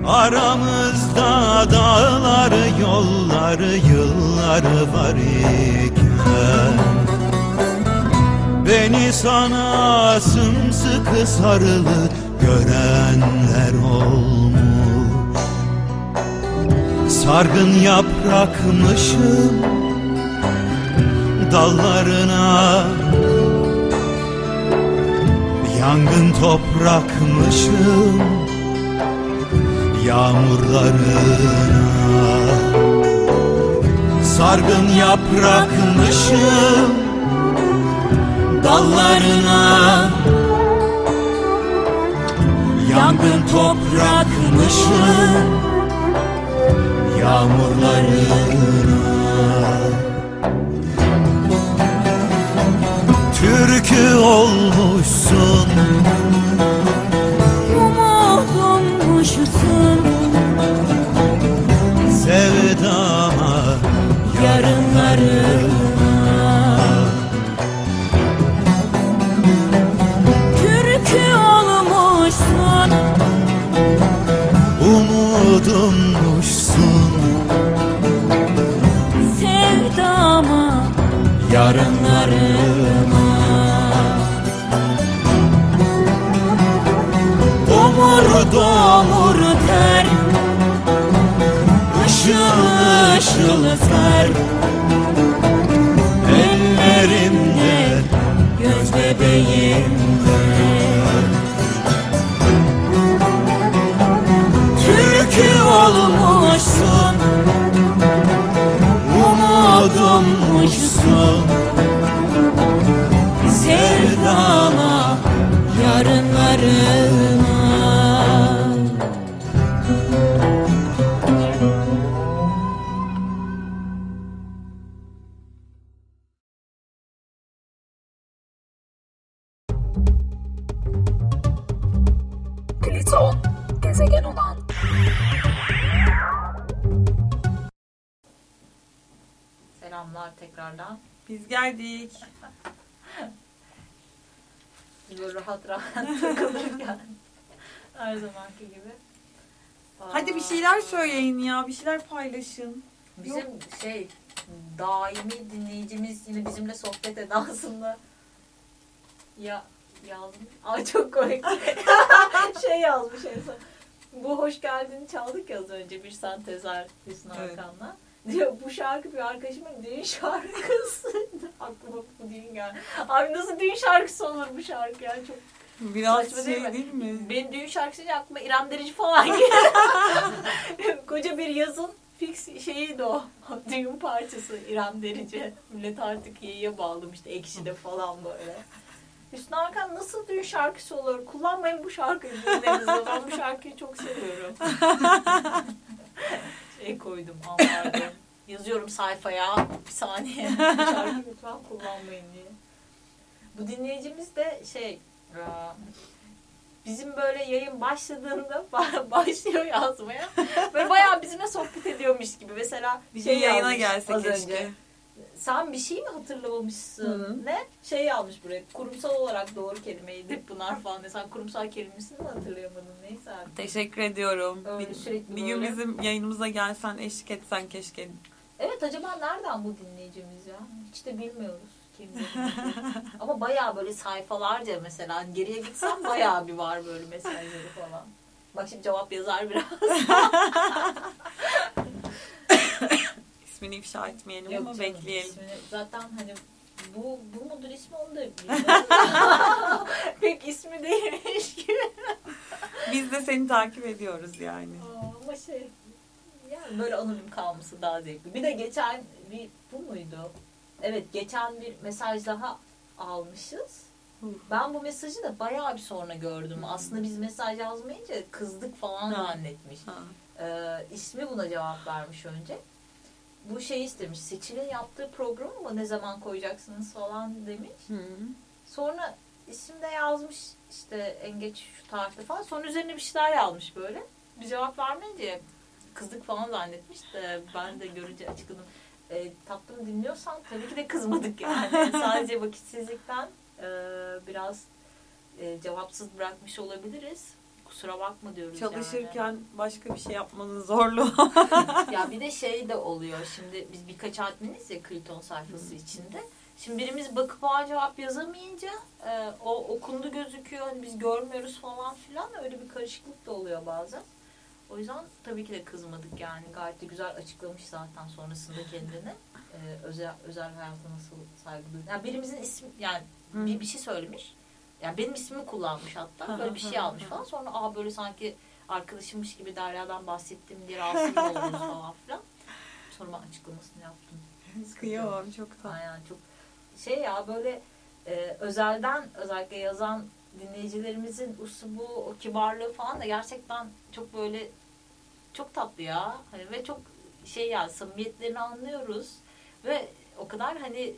Aramızda dağ yarı yılları var iken. Beni sana sımsıkı sarılı görenler olmuş. Sargın yaprakmışım dallarına. Yangın toprakmışım yağmurlarına. Sargın yaprakmışım dallarına. Yangın toprakmışım yağmurlarına. Türkü olmuşsun yarınlarına Türkü olmuşsun. Umudummuşsun sevdama yarınlarıma Domur domur ter. Işıl ter olmuşsun. Umudummuşsun Her zamanki gibi. Hadi bir Aa, şeyler söyleyin ya. Bir şeyler paylaşın. Bizim şey daimi dinleyicimiz yine bizimle sohbet edasında ya yazmış. Ay çok komik. *laughs* şey yazmış en son. Bu hoş geldin çaldık ya az önce bir sentezer Hüsnü Evet. Hakan'la. Diyor bu şarkı bir arkadaşımın düğün şarkısı. *laughs* Aklıma bu düğün geldi. Abi nasıl düğün şarkısı olur bu şarkı ya çok Biraz Saçma şey değil mi? değil mi? benim düğün şarkısı deyince aklıma İrem Derici falan geliyor. *laughs* Koca bir yazın fix şeyiydi o. *laughs* Düğün parçası İrem Derici. Millet artık iyiye bağlamıştı. Ekşi'de falan böyle. Hüsnü Hakan nasıl düğün şarkısı olur? Kullanmayın bu şarkıyı düğünlerinizde. Ben bu şarkıyı çok seviyorum. *laughs* şey koydum anlardım. Yazıyorum sayfaya. Bir saniye. Bu şarkıyı lütfen kullanmayın diye. Bu dinleyicimiz de şey bizim böyle yayın başladığında *laughs* ba- başlıyor yazmaya. Böyle bayağı bizimle sohbet ediyormuş gibi. Mesela Bir şey yayına yazmış gelse az keşke. önce. Sen bir şey mi hatırlamamışsın? Hı. Ne? Şey yazmış buraya. Kurumsal olarak doğru kelimeydi. Pınar falan. Sen kurumsal kelimesini mi hatırlayamadın? Neyse abi. Teşekkür ediyorum. Öyle bir, sürekli bir gün böyle. bizim yayınımıza gelsen, eşlik etsen keşke. Evet acaba nereden bu dinleyicimiz ya? Hiç de bilmiyoruz dinleyicimiz. *laughs* Ama bayağı böyle sayfalarca mesela hani geriye gitsem bayağı bir var böyle mesajları falan. Bak şimdi cevap yazar biraz. *laughs* İsmini ifşa etmeyelim Yok ama canım, bekleyelim. ismini- zaten hani bu, bu mudur ismi onu da bilmiyorum. *laughs* Pek ismi değilmiş gibi. Biz de seni takip ediyoruz yani. Aa, Ama şey yani böyle anonim kalması daha zevkli. Bir de geçen bir bu muydu? Evet geçen bir mesaj daha almışız. Ben bu mesajı da bayağı bir sonra gördüm. Aslında biz mesaj yazmayınca kızdık falan Ha. zannetmiş. Ha. Ee, ismi buna cevap vermiş önce. Bu şey istemiş. Seçil'in yaptığı programı mı ne zaman koyacaksınız falan demiş. Hı. Sonra isim de yazmış işte en geç şu tarihte falan. Sonra üzerine bir şeyler yazmış böyle. Bir cevap vermeyince kızdık falan zannetmiş de ben de görünce açıkladım. E, tatlım dinliyorsan tabii ki de kızmadık yani. *laughs* Sadece vakitsizlikten e, biraz e, cevapsız bırakmış olabiliriz. kusura bakma diyoruz yani. Çalışırken başka bir şey yapmanın zorluğu. *laughs* ya bir de şey de oluyor. Şimdi biz birkaç adminiz ya Kriton sayfası içinde. Şimdi birimiz bakıp o cevap yazamayınca e, o okundu gözüküyor. Hani biz görmüyoruz falan filan. Öyle bir karışıklık da oluyor bazen. O yüzden tabii ki de kızmadık yani. Gayet de güzel açıklamış zaten sonrasında kendini. *laughs* E, özel özel hayata nasıl saygı duyduğunu. Yani birimizin ismi yani bir, bir şey söylemiş. Yani benim ismimi kullanmış hatta. Böyle bir şey almış falan. Sonra aa böyle sanki arkadaşımmış gibi Derya'dan bahsettim diye rahatsız oluyoruz falan *laughs* filan. Sonra ben açıklamasını yaptım. Kıyamam çok tatlı. Aynen çok şey ya böyle e, özelden özellikle yazan dinleyicilerimizin usubu, o kibarlığı falan da gerçekten çok böyle çok tatlı ya. Hani ve çok şey ya samimiyetlerini anlıyoruz ve o kadar hani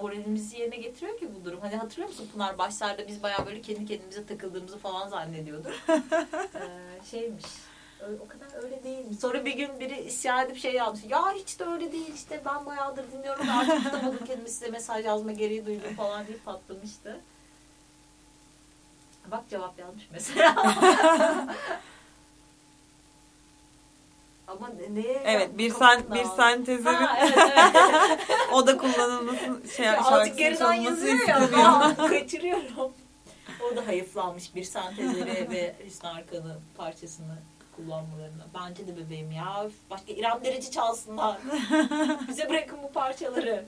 moralimizi yerine getiriyor ki bu durum. Hani hatırlıyor musun Pınar başlarda biz bayağı böyle kendi kendimize takıldığımızı falan zannediyorduk. *laughs* ee, şeymiş. Öyle, o kadar öyle değil. Sonra bir gün biri isyan edip şey yazmış. Ya hiç de öyle değil işte ben bayağıdır dinliyorum da artık tutamadım kendimi size mesaj yazma gereği duydum falan deyip patlamıştı. Bak cevap yazmış mesela. *laughs* Ama ne- neye Evet bir sen bir Ha, evet evet. *laughs* o da kullanılmasın şey Azıcık geriden yazıyor ya. *laughs* kaçırıyorum. O da hayıflanmış bir sentezleri ve Hüsnü Arkan'ın parçasını kullanmalarına. Bence de bebeğim ya. Başka İrem Derici çalsınlar. *laughs* Bize bırakın bu parçaları.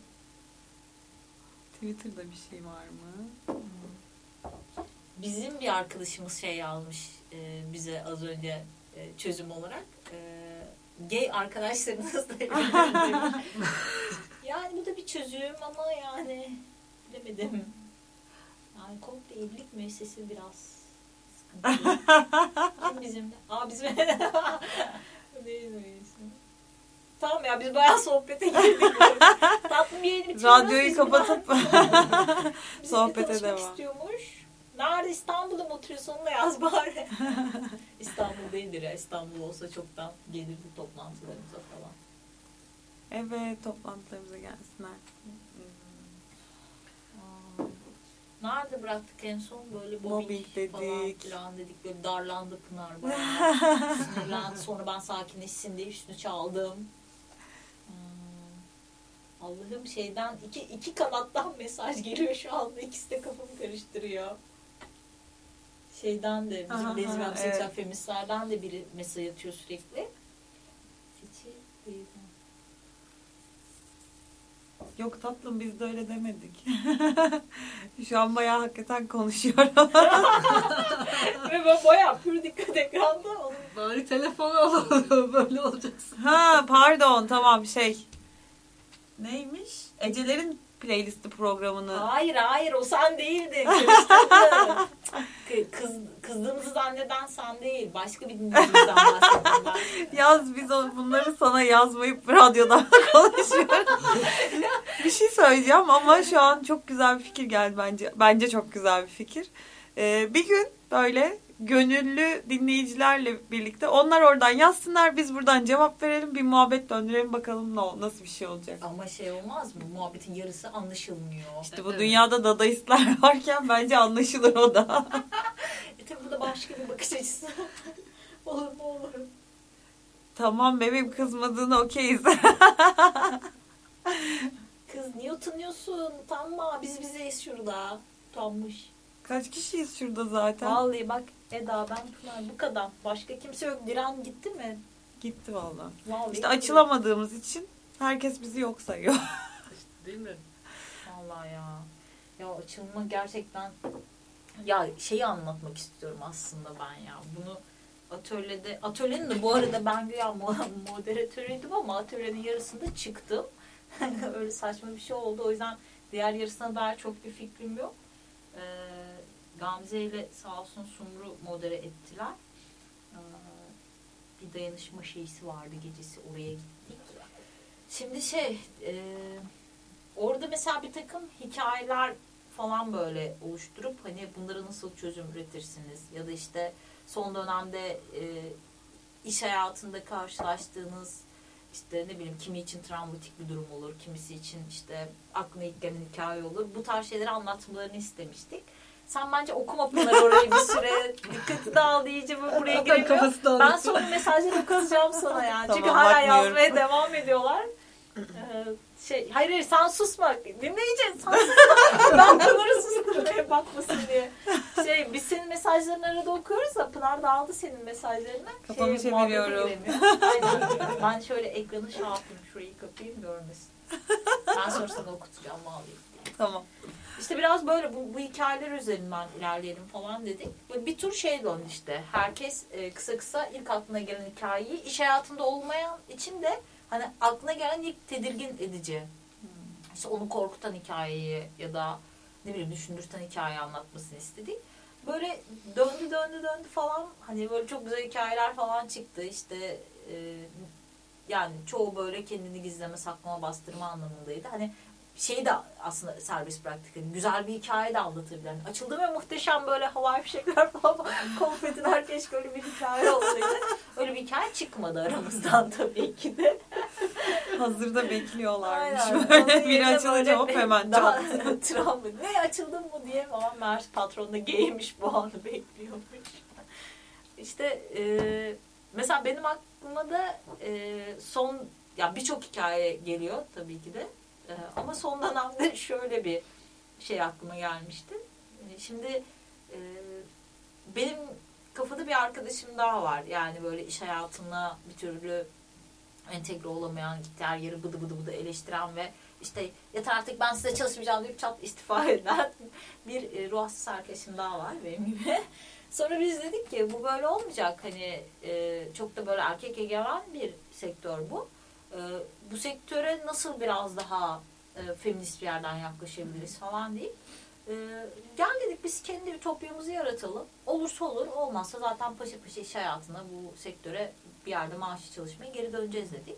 Twitter'da bir şey var mı? Bizim bir arkadaşımız şey yazmış e, bize az önce e, çözüm olarak. Gay arkadaşlarınız da evlenebilir. *laughs* Yani bu da bir çözüm ama yani bilemedim. Yani komple evlilik müessesi biraz sıkıntılı. Kim bizimle? Aa bizim *laughs* neyse. Tamam ya biz bayağı sohbete girdik. Tatlı bir yayın. Radyoyu kapatıp *laughs* sohbete devam. istiyormuş. Nerede İstanbul'da mı oturuyorsun onu da yaz bari. *laughs* İstanbul değildir ya. İstanbul olsa çoktan gelirdi toplantılarımıza falan. Evet toplantılarımıza gelsinler. Nerede bıraktık en son böyle Mobbing mobbing dedik. falan filan dedik. Böyle darlandı Pınar bayağı. *laughs* Sinirlendi. Sonra ben sakinleşsin diye üstünü çaldım. Allah'ım şeyden iki, iki kanattan mesaj geliyor şu anda. İkisi de kafamı karıştırıyor. Şeyden de bizim lezbiyen evet. seksüel feministlerden de biri mesaj atıyor sürekli. Seçi teyzem. Yok tatlım biz de öyle demedik. *laughs* Şu an bayağı hakikaten konuşuyorum. *laughs* Ve ben bayağı pür dikkat ekranda. Onun Bari telefon alalım *laughs* böyle olacaksın. ha pardon tamam şey. Neymiş? Ecelerin playlisti programını. Hayır hayır o sen değildin. *laughs* Kız, kızdığımızı zanneden sen değil. Başka bir dinleyicimizden bahsettim. *laughs* Yaz biz o- bunları sana yazmayıp radyodan *laughs* konuşuyoruz. bir şey söyleyeceğim ama şu an çok güzel bir fikir geldi bence. Bence çok güzel bir fikir. Ee, bir gün böyle gönüllü dinleyicilerle birlikte onlar oradan yazsınlar biz buradan cevap verelim bir muhabbet döndürelim bakalım ne ol- nasıl bir şey olacak. Ama şey olmaz mı? Muhabbetin yarısı anlaşılmıyor. İşte bu Evet. dünyada dadaistler *laughs* varken bence anlaşılır o da. *laughs* E tabi bu da başka bir bakış açısı. *laughs* olur mu olur. tamam bebeğim kızmadığına okeyiz. Kız niye utanıyorsun? Utanma. Biz bizeyiz şurada. Utanmış. Kaç kişiyiz şurada zaten? Vallahi bak Eda ben Pınar bu kadar. Başka kimse yok. Diren gitti mi? Gitti valla. Vallahi İşte açılamadığımız için herkes bizi yok sayıyor. Değil mi? Vallahi ya. Ya açılma gerçekten ya şeyi anlatmak istiyorum aslında ben ya. Bunu atölyede atölyenin de bu arada ben güya mo- moderatörüydüm ama atölyenin yarısında çıktım. *laughs* Öyle saçma bir şey oldu. O yüzden diğer yarısına dair çok bir fikrim yok. Ee, Gamze ile sağ olsun Sumru modere ettiler. Ee, bir dayanışma şeysi vardı gecesi oraya gittik. Şimdi şey e, orada mesela bir takım hikayeler falan böyle oluşturup hani bunlara nasıl çözüm üretirsiniz ya da işte son dönemde e, iş hayatında karşılaştığınız işte ne bileyim kimi için travmatik bir durum olur, kimisi için işte aklına ilk gelen hikaye olur. Bu tarz şeyleri anlatmalarını istemiştik. Sen bence okuma Pınar orayı bir süre. Dikkati dağıldı iyice böyle buraya giremiyor. Ben sonra mesajları okutacağım sana yani. Çünkü Tamam, hala yazmaya devam ediyorlar. Ee, şey, hayır hayır sen susma. Dinleyici sen *laughs* susma. ben Pınar'ı susturmaya bakmasın diye. Şey, biz senin mesajlarını arada okuyoruz da Pınar da aldı senin mesajlarını. Kafamı Şey, çeviriyorum. Aynen. Ben şöyle ekranı şey yapayım. Şurayı kapayım görmesin. Ben sonra sana okutacağım diye. Tamam. İşte biraz böyle bu, bu hikayeler üzerinden ilerleyelim falan dedik. Böyle bir tür şey döndü işte. Herkes e, kısa kısa ilk aklına gelen hikayeyi iş hayatında olmayan için de hani aklına gelen ilk tedirgin edici. İşte onu korkutan hikayeyi ya da ne bileyim düşündürten hikaye anlatmasını istedik. Böyle döndü döndü döndü falan hani böyle çok güzel hikayeler falan çıktı. İşte e, yani çoğu böyle kendini gizleme, saklama, bastırma anlamındaydı. Hani şeyi de aslında serbest bıraktık. Yani güzel bir hikaye de anlatabilir. Yani açıldı ve muhteşem böyle havai fişekler *laughs* falan konfetiler keşke öyle bir hikaye olsaydı. Öyle bir hikaye çıkmadı aramızdan *laughs* tabii ki de. Hazırda bekliyorlarmış. Aynen. *laughs* Böyle biri açılınca hop hemen daha travma. Ne açıldın mı diye ama meğer patron da gaymiş bu anı bekliyormuş. İşte e, mesela benim aklıma da e, son ya birçok hikaye geliyor tabii ki de. E, ama son dönemde *laughs* şöyle bir şey aklıma gelmişti. E, şimdi e, benim kafada bir arkadaşım daha var. Yani böyle iş hayatına bir türlü entegre olamayan, gitti her yeri bıdı bıdı bıdı eleştiren ve işte yeter artık ben size çalışmayacağım deyip çat istifa *laughs* eden bir e, ruh hastası arkadaşım daha var benim gibi. *laughs* Sonra biz dedik ki bu böyle olmayacak. Hani e, çok da böyle erkek egemen bir sektör bu. E, bu sektöre nasıl biraz daha e, feminist bir yerden yaklaşabiliriz falan deyip e, gel dedik biz kendi ütopyamızı yaratalım. Olursa olur, olmazsa zaten paşa paşa iş hayatına bu sektöre bir yerde maaşlı çalışmaya geri döneceğiz dedik.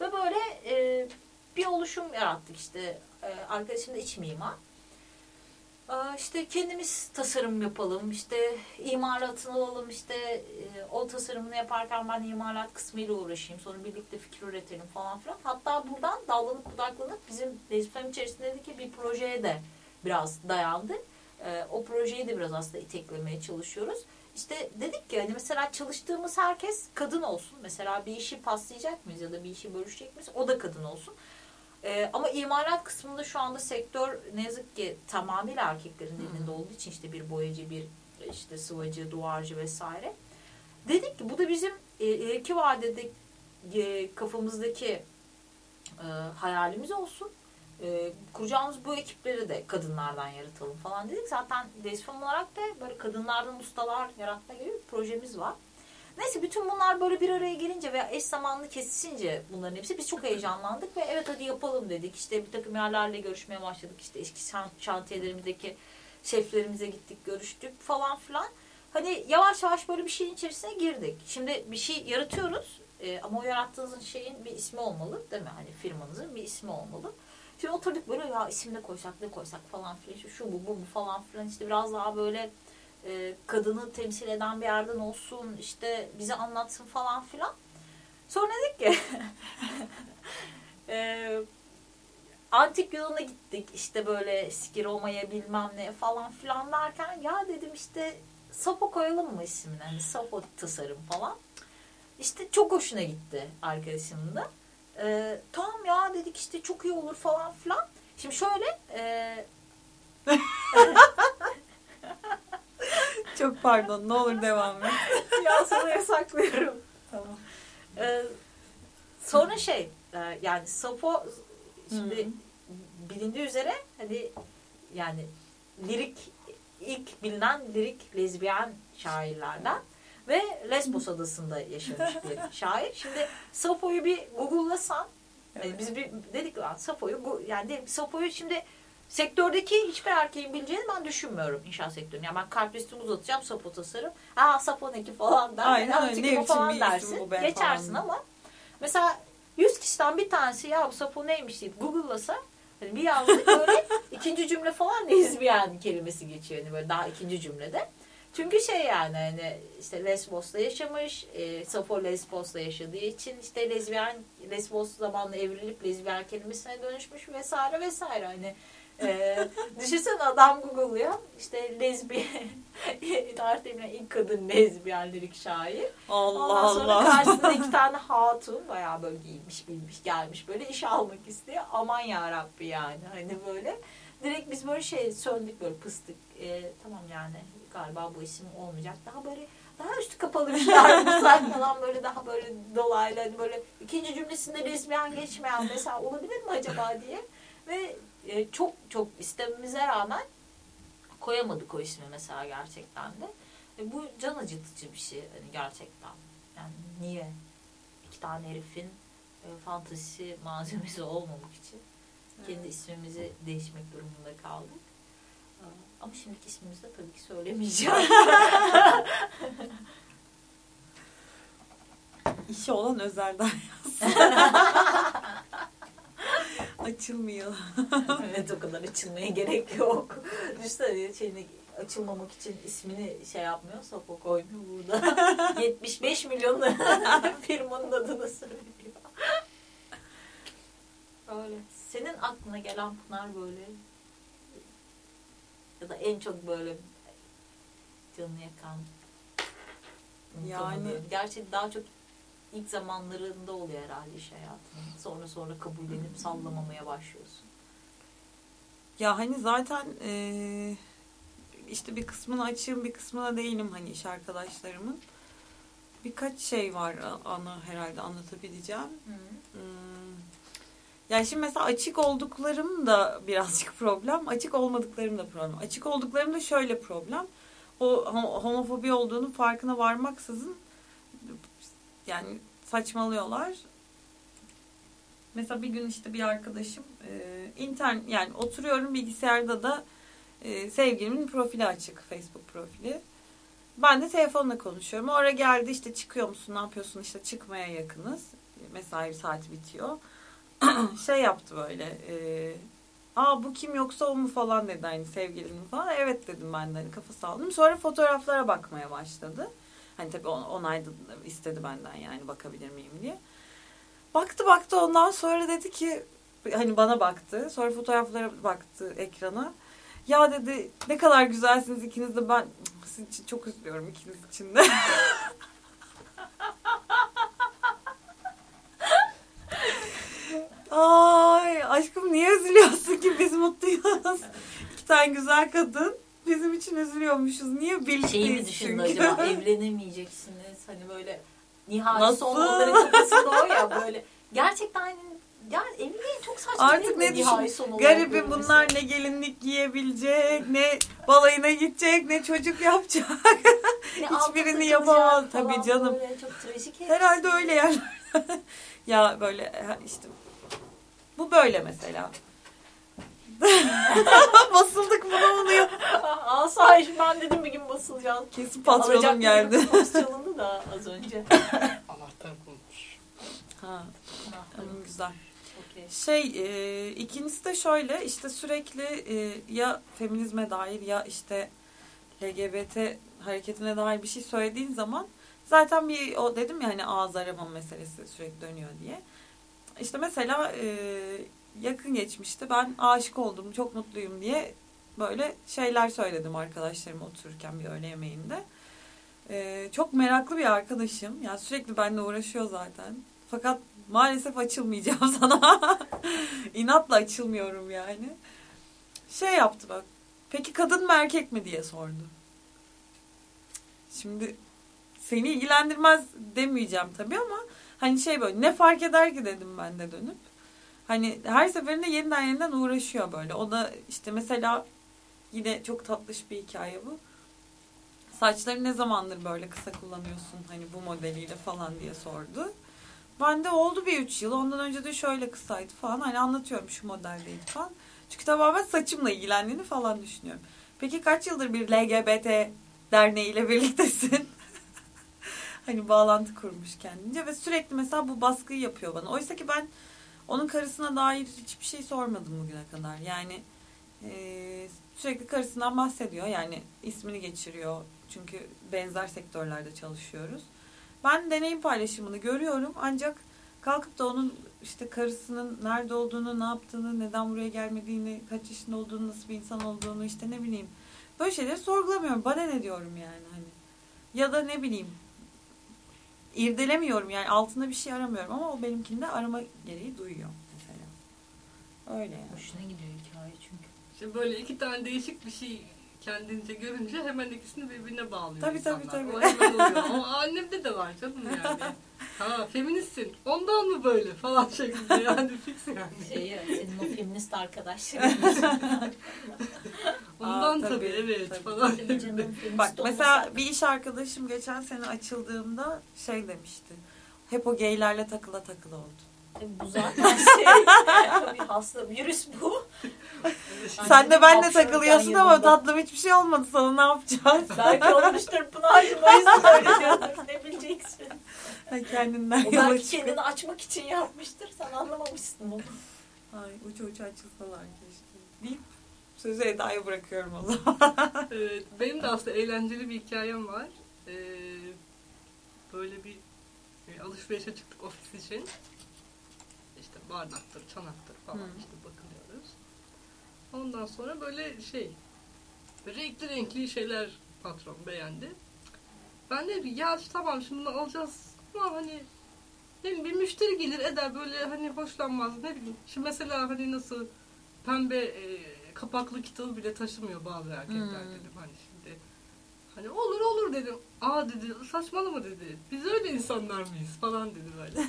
Ve böyle e, bir oluşum yarattık işte. E, arkadaşım da iç mimar. İşte kendimiz tasarım yapalım, işte imalatını alalım, işte e, o tasarımını yaparken ben imalat kısmıyla uğraşayım, sonra birlikte fikir üretelim falan filan. Hatta buradan dallanıp budaklanıp bizim Lezifem içerisindeki bir projeye de biraz dayandı. E, o projeyi de biraz aslında iteklemeye çalışıyoruz. İşte dedik ki hani mesela çalıştığımız herkes kadın olsun. Mesela bir işi paslayacak mıyız ya da bir işi bölüşecek miyiz? O da kadın olsun. Ee, ama imalat kısmında şu anda sektör ne yazık ki tamamıyla erkeklerin elinde olduğu için işte bir boyacı, bir işte sıvacı, duvarcı vesaire. Dedik ki bu da bizim e, ileriki vadede e, kafamızdaki e, hayalimiz olsun. E, kuracağımız bu ekipleri de kadınlardan yaratalım falan dedik. Zaten Desfam olarak da böyle kadınlardan ustalar yaratma gibi bir projemiz var. Neyse bütün bunlar böyle bir araya gelince veya eş zamanlı kesişince bunların hepsi biz çok heyecanlandık ve evet hadi yapalım dedik. İşte bir takım yerlerle görüşmeye başladık. İşte eski şan- şantiyelerimizdeki şeflerimize gittik, görüştük falan filan. Hani yavaş yavaş böyle bir şeyin içerisine girdik. Şimdi bir şey yaratıyoruz e, ama o yarattığınız şeyin bir ismi olmalı değil mi? Hani firmanızın bir ismi olmalı. Şimdi oturduk böyle ya isim ne koysak ne koysak falan filan şu, şu bu bu bu falan filan işte biraz daha böyle e, kadını temsil eden bir yerden olsun işte bize anlatsın falan filan. Sonra dedik ki *laughs* e, antik Yunan'a gittik işte böyle Skiroma'ya bilmem ne falan filan derken ya dedim işte Sapo koyalım mı ismini hani Sapo tasarım falan. İşte çok hoşuna gitti arkadaşımın da. E, tamam ya dedik işte çok iyi olur falan filan. Şimdi şöyle e, *laughs* *laughs* Çok pardon ne olur devam et. *laughs* ya sana yasaklıyorum. Tamam. Ee, sonra şey e, yani Sapo şimdi bilindiği üzere hani yani lirik ilk bilinen lirik lezbiyen şairlerden ve Lesbos adasında yaşamış bir şair. Şimdi Sapo'yu bir Google'lasan hani biz bir dedik lan Sapo'yu yani Sapo'yu şimdi sektördeki hiçbir erkeğin bileceğini ben düşünmüyorum inşaat sektörünün. Yani ben kalp listimi uzatacağım Sapo tasarım. Aa Sapo ne ki falan der. Aynen öyle. Ne biçim falan bir dersin. bu be Geçersin falan. ama mesela 100 kişiden bir tanesi ya bu Sapo neymiş deyip Google'lasa hani bir yazdık böyle *laughs* ikinci cümle falan lezbiyen kelimesi geçiyor. Yani böyle daha ikinci cümlede. Çünkü şey yani hani işte Lesbos'ta yaşamış, e, Sapo Lesbos'ta yaşadığı için işte lezbiyen, Lesbos zamanla evrilip lezbiyen kelimesine dönüşmüş vesaire vesaire. Hani Ee, düşünsene adam Google'lıyor. İşte lezbiyen. Tarihte *laughs* bilinen ilk kadın lezbiyen lirik şair. Allah Ondan sonra Allah. karşısında iki *laughs* tane hatun bayağı böyle giymiş bilmiş gelmiş böyle işe almak istiyor. Aman ya Rabbi yani hani böyle. Direkt biz böyle şey söndük böyle pıstık. Ee, tamam yani galiba bu isim olmayacak. Daha böyle daha üstü kapalı bir şeyler bulsak falan böyle daha böyle dolaylı hani böyle ikinci cümlesinde lezbiyen geçmeyen mesela olabilir mi acaba diye. Ve e, çok çok istememize rağmen koyamadık o ismi mesela gerçekten de. E, bu can acıtıcı bir şey hani gerçekten. Yani niye? İki tane herifin e, fantezisi *laughs* malzemesi olmamak için kendi ismimizi değişmek durumunda kaldık. Aa, Ama şimdiki ismimizi de tabii ki söylemeyeceğim. *laughs* İşi olan özelden yazsın. *laughs* Açılmıyor. *laughs* evet o kadar açılmaya gerek yok. Düşünsene şeyini açılmamak için ismini şey yapmıyor, sopa koymuyor burada. *laughs* 75 milyon *laughs* firmanın adını söylüyor. Öyle. Senin aklına gelen Pınar böyle ya da en çok böyle canını yakan Yani-. Gerçi daha çok ilk zamanlarında oluyor herhalde iş hayatının. Sonra sonra kabullenip sallamamaya başlıyorsun. Ya hani zaten eee, işte bir kısmını açığım bir kısmına değilim hani iş arkadaşlarımın. Birkaç şey var a- ana herhalde anlatabileceğim. Hmm. Yani şimdi mesela açık olduklarım da birazcık *laughs* problem. Açık olmadıklarım da problem. Açık olduklarım da şöyle problem. O hom- homofobi olduğunu farkına varmaksızın yani saçmalıyorlar. Mesela bir gün işte bir arkadaşım e, internet yani oturuyorum bilgisayarda da e, sevgilimin profili açık Facebook profili. Ben de telefonla konuşuyorum. O ara geldi işte çıkıyor musun ne yapıyorsun işte çıkmaya yakınız. Mesai saati bitiyor. *clears throat* şey yaptı böyle. E, Aa bu kim yoksa o mu falan dedi hani sevgilinin falan. Evet dedim ben de hani kafa salladım. Sonra fotoğraflara bakmaya başladı. Hani tabii on- onay istedi benden yani bakabilir miyim diye. Baktı baktı ondan sonra dedi ki hani bana baktı. Sonra fotoğraflara baktı ekrana. Ya dedi ne kadar güzelsiniz ikiniz de ben sizin için çok üzülüyorum ikiniz için de. *laughs* Ay aşkım niye üzülüyorsun ki biz mutluyuz. İki tane güzel kadın bizim için üzülüyormuşuz. Niye birlikteyiz Şeyi mi düşündü çünkü? acaba *laughs* evlenemeyeceksiniz hani böyle nihai Nasıl? son onların kafasında o ya böyle gerçekten hani ya evliliğin çok saçma Artık ne düşün? Garibim bunlar ne gelinlik giyebilecek, ne balayına gidecek, ne çocuk yapacak. *laughs* Ne *laughs* hiçbirini yapamaz. Tabii canım. böyle çok trajik Herhalde öyle yani. ya böyle ha, işte bu böyle mesela. Basıldık. Asayiş ben dedim bir gün basılacağız. Kesin patronum Alacak geldi. *laughs* çalındı da az önce. Anahtar bulmuş. ha, tamam güzel. Şey e, ikincisi de şöyle işte sürekli e, ya feminizme dair ya işte LGBT hareketine dair bir şey söylediğin zaman zaten bir o dedim ya hani ağız arama meselesi sürekli dönüyor diye. İşte mesela e, yakın geçmişte ben aşık oldum çok mutluyum diye böyle şeyler söyledim arkadaşlarım otururken bir öğle yemeğinde. E, çok meraklı bir arkadaşım. Yani sürekli benimle uğraşıyor zaten. Fakat maalesef açılmayacağım *laughs* sana. İnatla açılmıyorum yani. Şey yaptı bak. Peki kadın mı erkek mi diye sordu. Şimdi seni ilgilendirmez demeyeceğim tabii ama hani şey böyle ne fark eder ki dedim ben de dönüp. Hani her seferinde yeniden yeniden uğraşıyor böyle. O da işte mesela yine çok tatlış bir hikaye bu. Saçları ne zamandır böyle kısa kullanıyorsun hani bu modeliyle falan diye sordu. Ben de oldu bir üç yıl. Ondan önce de şöyle kısaydı falan. Hani anlatıyorum şu modeldeydi falan. Çünkü tamamen saçımla ilgilendiğini falan düşünüyorum. Peki kaç yıldır bir LGBT derneğiyle birliktesin? *laughs* hani bağlantı kurmuş kendince ve sürekli mesela bu baskıyı yapıyor bana. Oysa ki ben onun karısına dair hiçbir şey sormadım bugüne kadar. Yani eee, sürekli karısından bahsediyor. Yani ismini geçiriyor. Çünkü benzer sektörlerde çalışıyoruz. Ben deneyim paylaşımını görüyorum ancak kalkıp da onun işte karısının nerede olduğunu, ne yaptığını, neden buraya gelmediğini, kaç yaşında olduğunu, nasıl bir insan olduğunu işte ne bileyim. Böyle şeyleri sorgulamıyorum. Bana ne diyorum yani hani. Ya da ne bileyim irdelemiyorum yani altında bir şey aramıyorum ama o benimkinde arama gereği duyuyor mesela. Öyle yani. Hoşuna gidiyor İşte böyle iki tane değişik bir şey kendince görünce hemen ikisini birbirine bağlıyor Tabii, insanlar. tabii, tabii. O hemen oluyor. Ama annemde de var canım yani. Ha feministsin. Ondan mı böyle falan şeklinde yani fix yani. Şeyi, senin o feminist arkadaşların. *laughs* Ondan Aa, tabii, tabii, evet tabii. falan. Feminist Bak mesela bir iş arkadaşım geçen sene açıldığımda şey demişti. Hep o geylerle takıla takıla oldu. *laughs* Tabii bu zaten şey, bir hasta virüs bu. Sen de benle takılıyorsun ama yanında. tatlım hiçbir şey olmadı sana ne yapacağız? Belki *laughs* olmuştur Pınar'cığım o yüzden öyle diyordur. Ne bileceksin. Ha, Kendinden O belki çıkıp. kendini açmak için yapmıştır. Sen anlamamışsın onu. Ay uça uça açılsalar keşke. Deyip sözü Eda'ya bırakıyorum o zaman. Evet, benim de aslında eğlenceli bir hikayem var. Ee, böyle bir e, alışverişe çıktık ofis için. Bardaktır, çanaktır falan Hı. işte bakınıyoruz. Ondan sonra böyle şey, renkli renkli şeyler patron beğendi. Ben dedim ki ya tamam şimdi bunu alacağız ama hani ne bir müşteri gelir eder böyle hani hoşlanmaz ne bileyim. Şimdi mesela hani nasıl pembe e, kapaklı kitabı bile taşımıyor bazı erkekler Hmm. dedim hani şimdi. Hani olur olur dedim. Aa dedi saçmalama dedi. Biz öyle insanlar mıyız falan dedi böyle. *laughs*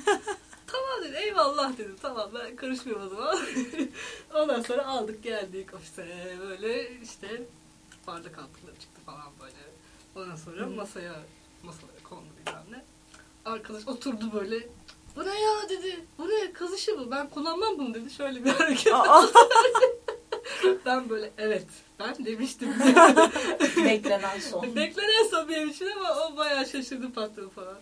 tamam dedi eyvallah dedim. Tamam ben karışmıyorum o zaman. *laughs* Ondan sonra aldık geldik ofise böyle işte bardak altlıkları çıktı falan böyle. Ondan sonra masaya masalara kondu bilmem ne. Arkadaş oturdu böyle. Bu ne ya dedi. Bu ne işi bu. Ben kullanmam bunu dedi. Şöyle bir hareket. *laughs* Ben böyle evet ben demiştim. *laughs* Beklenen son. Beklenen son benim için ama o bayağı şaşırdı patron falan.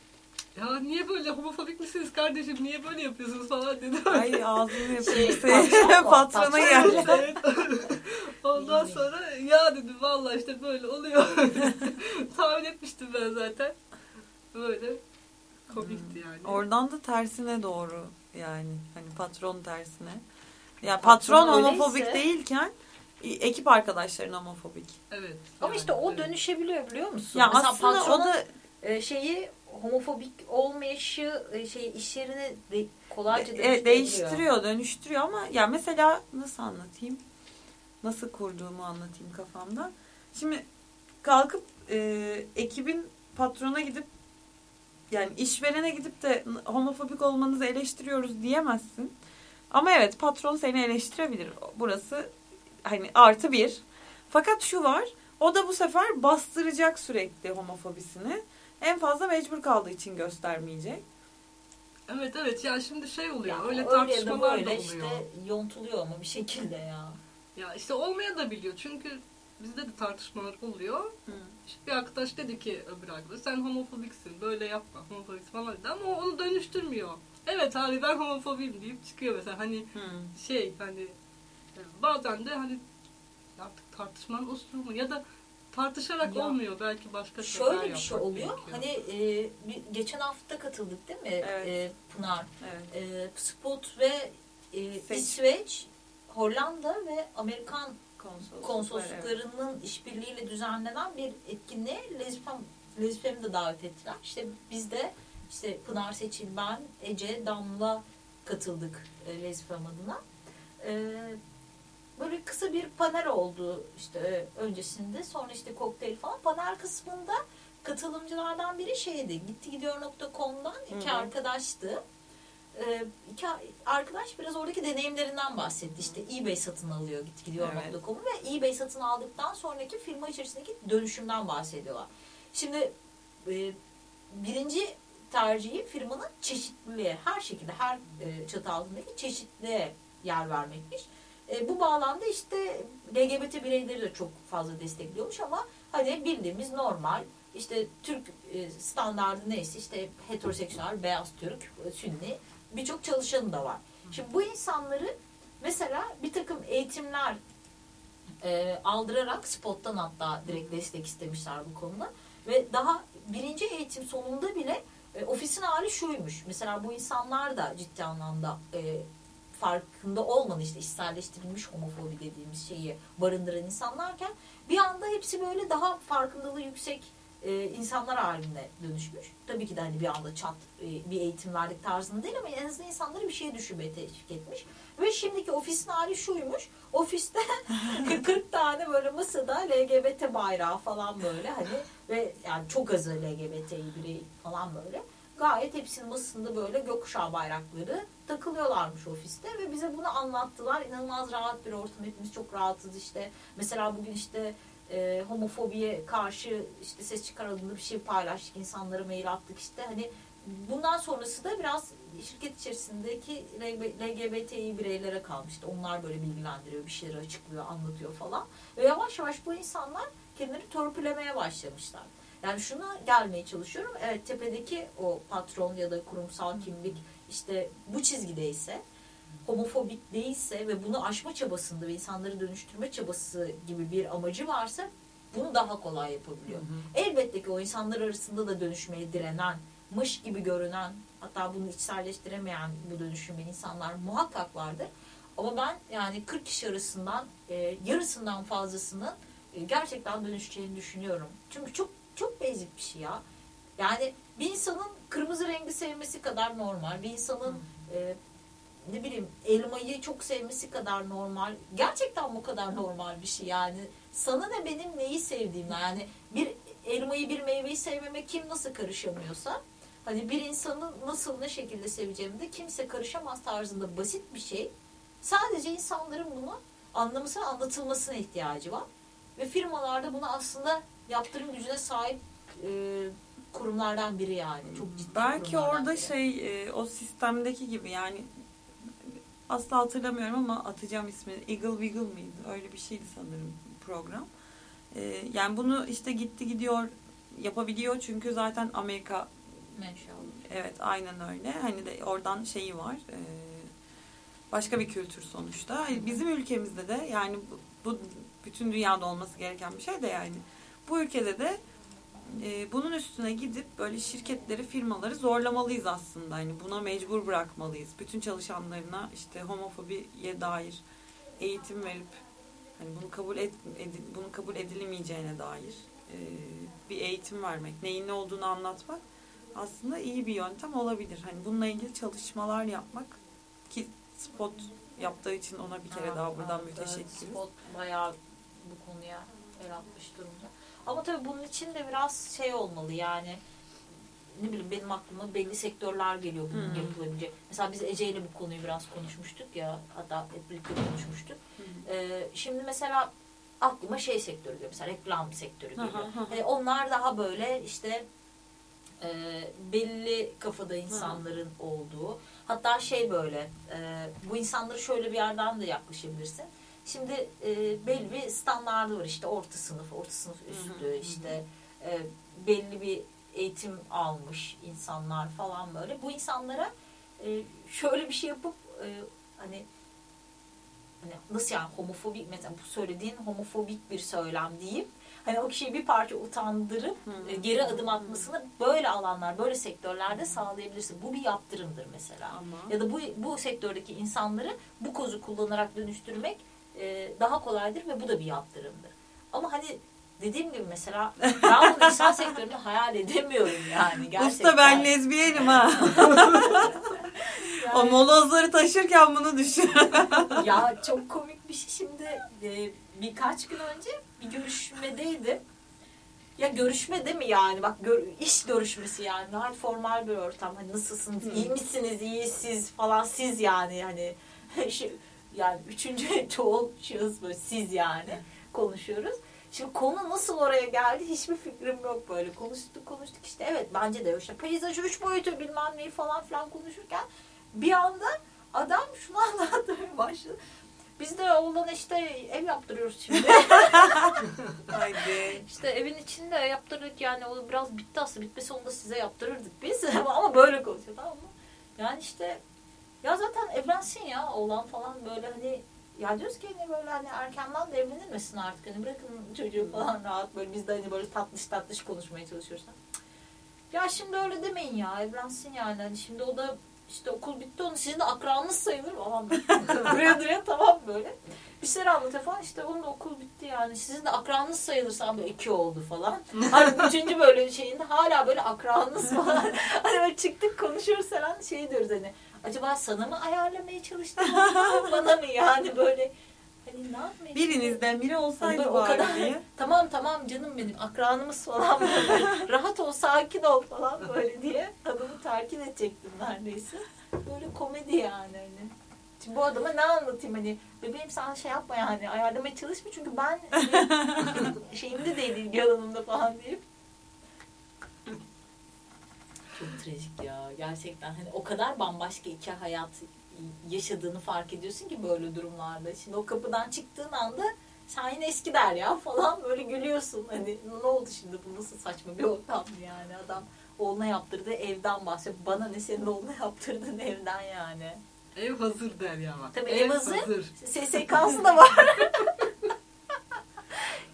Ya niye böyle homofobik misiniz kardeşim niye böyle yapıyorsunuz falan dedi. Ay ağzını *laughs* Şey, yapayım. patron mu? *laughs* Patrona Patron geldi. Evet. Ondan sonra ya dedim vallahi işte böyle oluyor. *laughs* Tahmin etmiştim ben zaten. Böyle komikti yani. Oradan da tersine doğru yani. Hani patron tersine. Ya patron Patron homofobik öyleyse- değilken ekip arkadaşların homofobik. Evet. Ama yani, işte o evet. dönüşebiliyor biliyor musun? Ya Mesela aslında o patronun da e, şeyi homofobik olmayışı e, şey iş yerini de kolayca evet, değiştirebiliyor. değiştiriyor, dönüştürüyor ama ya mesela nasıl anlatayım? Nasıl kurduğumu anlatayım kafamda. Şimdi kalkıp e, ekibin patrona gidip yani işverene gidip de homofobik olmanızı eleştiriyoruz diyemezsin. Ama evet patron seni eleştirebilir. Burası hani artı bir. Fakat şu var. O da bu sefer bastıracak sürekli homofobisini. En fazla mecbur kaldığı için göstermeyecek. Evet evet ya şimdi şey oluyor. Ya öyle öyle ya da tartışmalar da oluyor. işte yontuluyor ama bir şekilde ya. Ya işte olmaya da biliyor. Çünkü bizde de tartışmalar oluyor. İşte bir arkadaş dedi ki öbür arkadaş sen homofobiksin böyle yapma homofobik falan dedi ama o onu dönüştürmüyor. Evet abi ben homofobiyim deyip çıkıyor mesela hani şey hani e, bazen de hani artık tartışmanın uslubu ya da tartışarak Ya, olmuyor belki başka şeyler Şöyle bir şey oluyor. gerekiyor. Hani e, bir, geçen hafta katıldık değil mi Evet. e, Pınar? Evet. E, Spot ve e, İsveç. İsveç, Hollanda ve Amerikan Konsolosluklar, evet. konsolosluklarının işbirliğiyle düzenlenen bir etkinliğe Lezfem, Lezfem'i de davet ettiler. İşte biz de işte Pınar Seçil, ben, Ece, Damla katıldık e, Lezfem adına. E, böyle kısa bir panel oldu işte e, öncesinde. Sonra işte kokteyl falan. Panel kısmında katılımcılardan biri şeydi. Gittigidiyor.com'dan iki Hı hı. arkadaştı. Ee, iki arkadaş biraz oradaki deneyimlerinden bahsetti. İşte eBay satın alıyor gitgidiyor.com'u ve eBay satın aldıktan sonraki firma içerisindeki dönüşümden bahsediyorlar. Şimdi e, birinci tercihi firmanın çeşitliliğe, her şekilde her e, çatı altındaki çeşitliliğe yer vermekmiş. E, bu bağlamda işte LGBT bireyleri de çok fazla destekliyormuş ama hani bildiğimiz normal işte Türk e, standardı neyse işte heteroseksüel, beyaz Türk, e, Sünni birçok çalışanı da var. Şimdi bu insanları mesela bir takım eğitimler e, aldırarak spottan hatta direkt destek istemişler bu konuda ve daha birinci eğitim sonunda bile E, ofisin hali şuymuş. Mesela bu insanlar da ciddi anlamda e, farkında olmadan işte içselleştirilmiş homofobi dediğimiz şeyi barındıran insanlarken bir anda hepsi böyle daha farkındalığı yüksek e, insanlar haline dönüşmüş. Tabii ki de hani bir anda çat e, bir eğitim verdik tarzında değil ama en azından insanları bir şeye düşünmeye teşvik etmiş. Ve şimdiki ofisin hali şuymuş. Ofiste *laughs* 40 tane böyle masada LGBT bayrağı falan böyle hani ve yani çok azı LGBT birey falan böyle. Gayet hepsinin masasında böyle gökkuşağı bayrakları takılıyorlarmış ofiste ve bize bunu anlattılar. İnanılmaz rahat bir ortam. Hepimiz çok rahatız işte. Mesela bugün işte e, homofobiye karşı işte ses çıkarıldığında bir şey paylaştık. insanlara mail attık işte. Hani bundan sonrası da biraz şirket içerisindeki LGBTİ bireylere kalmıştı. Onlar böyle bilgilendiriyor, bir şeyleri açıklıyor, anlatıyor falan. Ve yavaş yavaş bu insanlar kendilerini törpülemeye başlamışlar. Yani şuna gelmeye çalışıyorum. Evet tepedeki o patron ya da kurumsal kimlik işte bu çizgideyse homofobik değilse ve bunu aşma çabasında ve insanları dönüştürme çabası gibi bir amacı varsa bunu daha kolay yapabiliyor. Hı hı. Elbette ki o insanlar arasında da dönüşmeye direnen, mış gibi görünen, hatta bunu içselleştiremeyen bu dönüşümü insanlar muhakkak vardır. Ama ben yani 40 kişi arasından e, yarısından fazlasının e, gerçekten dönüşeceğini düşünüyorum. Çünkü çok çok basic bir şey ya. Yani bir insanın kırmızı rengi sevmesi kadar normal. Bir insanın e, ne bileyim elmayı çok sevmesi kadar normal. Gerçekten bu kadar normal bir şey yani. Sana ne benim neyi sevdiğim yani bir elmayı bir meyveyi sevmeme kim nasıl karışamıyorsa hani bir insanı nasıl ne şekilde seveceğimi de kimse karışamaz tarzında basit bir şey. Sadece insanların bunu anlamasına anlatılmasına ihtiyacı var. Ve firmalarda bunu aslında yaptırım gücüne sahip e, kurumlardan biri yani. Çok ciddi Belki orada biri. şey e, o sistemdeki gibi yani asla hatırlamıyorum ama atacağım ismi Eagle Wiggle mıydı? Öyle bir şeydi sanırım program. E, yani bunu işte gitti gidiyor yapabiliyor çünkü zaten Amerika Menşalı. Evet aynen öyle. Hani de oradan şeyi var. E, başka bir kültür sonuçta. Bizim ülkemizde de yani bu, bu bütün dünyada olması gereken bir şey de yani. Bu ülkede de e, bunun üstüne gidip böyle şirketleri, firmaları zorlamalıyız aslında. Hani buna mecbur bırakmalıyız. Bütün çalışanlarına işte homofobiye dair eğitim verip hani bunu kabul et, edil, bunu kabul edilemeyeceğine dair e, bir eğitim vermek, neyin ne olduğunu anlatmak aslında iyi bir yöntem olabilir. Hani bununla ilgili çalışmalar yapmak ki spot yaptığı için ona bir kere Ha, daha buradan evet, müteşekkiriz. Evet, spot bayağı bu konuya el atmış durumda. Ama tabii bunun için de biraz şey olmalı yani ne bileyim benim aklıma belli sektörler geliyor bunun Hmm. yapılabilecek. Mesela biz Ece ile bu konuyu biraz konuşmuştuk ya hatta hep birlikte konuşmuştuk. Ee, şimdi mesela aklıma şey sektörü geliyor. Mesela reklam sektörü geliyor. Hı hı hı. Hani onlar daha böyle işte e, belli kafada insanların olduğu. Hatta şey böyle e, bu insanları şöyle bir yerden de yaklaşabilirsin. Şimdi e, belli bir standardı var işte orta sınıf, orta sınıf üstü Hı hı işte e, belli bir eğitim almış insanlar falan böyle. Bu insanlara e, şöyle bir şey yapıp e, hani hani nasıl yani homofobik mesela bu söylediğin homofobik bir söylem deyip hani o kişiyi bir parça utandırıp e, geri adım atmasını böyle alanlar, böyle sektörlerde sağlayabilirsin. Bu bir yaptırımdır mesela. Ama Ya da bu bu sektördeki insanları bu kozu kullanarak dönüştürmek e, daha kolaydır ve bu da bir yaptırımdır. Ama hani dediğim gibi mesela ben bunu insan sektöründe hayal edemiyorum yani gerçekten. Usta ben lezbiyenim ha. o Yani- molozları taşırken bunu düşün. *laughs* ya çok komik bir şey şimdi e, birkaç gün önce bir görüşmedeydim. Ya görüşme değil mi yani bak gör, iş görüşmesi yani gayet formal bir ortam hani nasılsınız iyi misiniz iyi siz falan siz yani hani *laughs* şu, yani üçüncü *laughs* çoğul şahıs böyle siz yani konuşuyoruz. Şimdi konu nasıl oraya geldi hiçbir fikrim yok böyle konuştuk konuştuk işte evet bence de işte peyzaj üç boyutu bilmem neyi falan filan konuşurken bir anda adam şunu *laughs* anlatmaya başladı. Biz de oğlan işte ev yaptırıyoruz şimdi. *laughs* Haydi. işte evin içinde yaptırdık yani o biraz bitti aslında. Bitmesi onu da size yaptırırdık biz. ama böyle konuşuyor tamam mı? Yani işte ya zaten evlensin ya oğlan falan böyle hani ya diyoruz ki hani böyle hani erkenden de evlenilmesin artık hani bırakın çocuğu falan rahat böyle biz de hani böyle tatlış tatlış konuşmaya çalışıyoruz. Ya şimdi öyle demeyin ya evlensin yani. Hani şimdi o da işte okul bitti onun sizin de akranınız sayılır falan. *laughs* duruyor duruyor tamam böyle. Bir şeyler anlatıyor falan işte onun da okul bitti yani. Sizin de akranınız sayılırsa böyle iki oldu falan. Hani *laughs* üçüncü böyle şeyinde hala böyle akranınız falan. hani böyle çıktık konuşuyoruz falan şey diyoruz hani. Acaba sana mı ayarlamaya çalıştın *laughs* bana mı yani böyle. Hani ne yapmaya Birinizden biri olsaydı Böyle o kadar- diye. *laughs* Tamam tamam canım benim akranımız falan böyle. *laughs* Rahat ol sakin ol falan böyle diye adamı terkin edecektim neredeyse. Böyle komedi yani hani. Şimdi bu adama ne anlatayım hani bebeğim sen şey yapma yani ayarlamaya çalışma çünkü ben hani, şeyimde değil ilgi alanımda falan deyip. Çok trajik ya gerçekten hani o kadar bambaşka iki hayat yaşadığını fark ediyorsun ki böyle durumlarda. Şimdi o kapıdan çıktığın anda sen yine eski der ya falan böyle gülüyorsun. Hani ne oldu şimdi bu nasıl saçma bir ortam yani adam oğluna yaptırdığı evden bahsediyor. Bana ne senin oğluna yaptırdığın evden yani. Ev hazır der ya bak. Tabii ev hazır. hazır. SSK'sı da var. *laughs*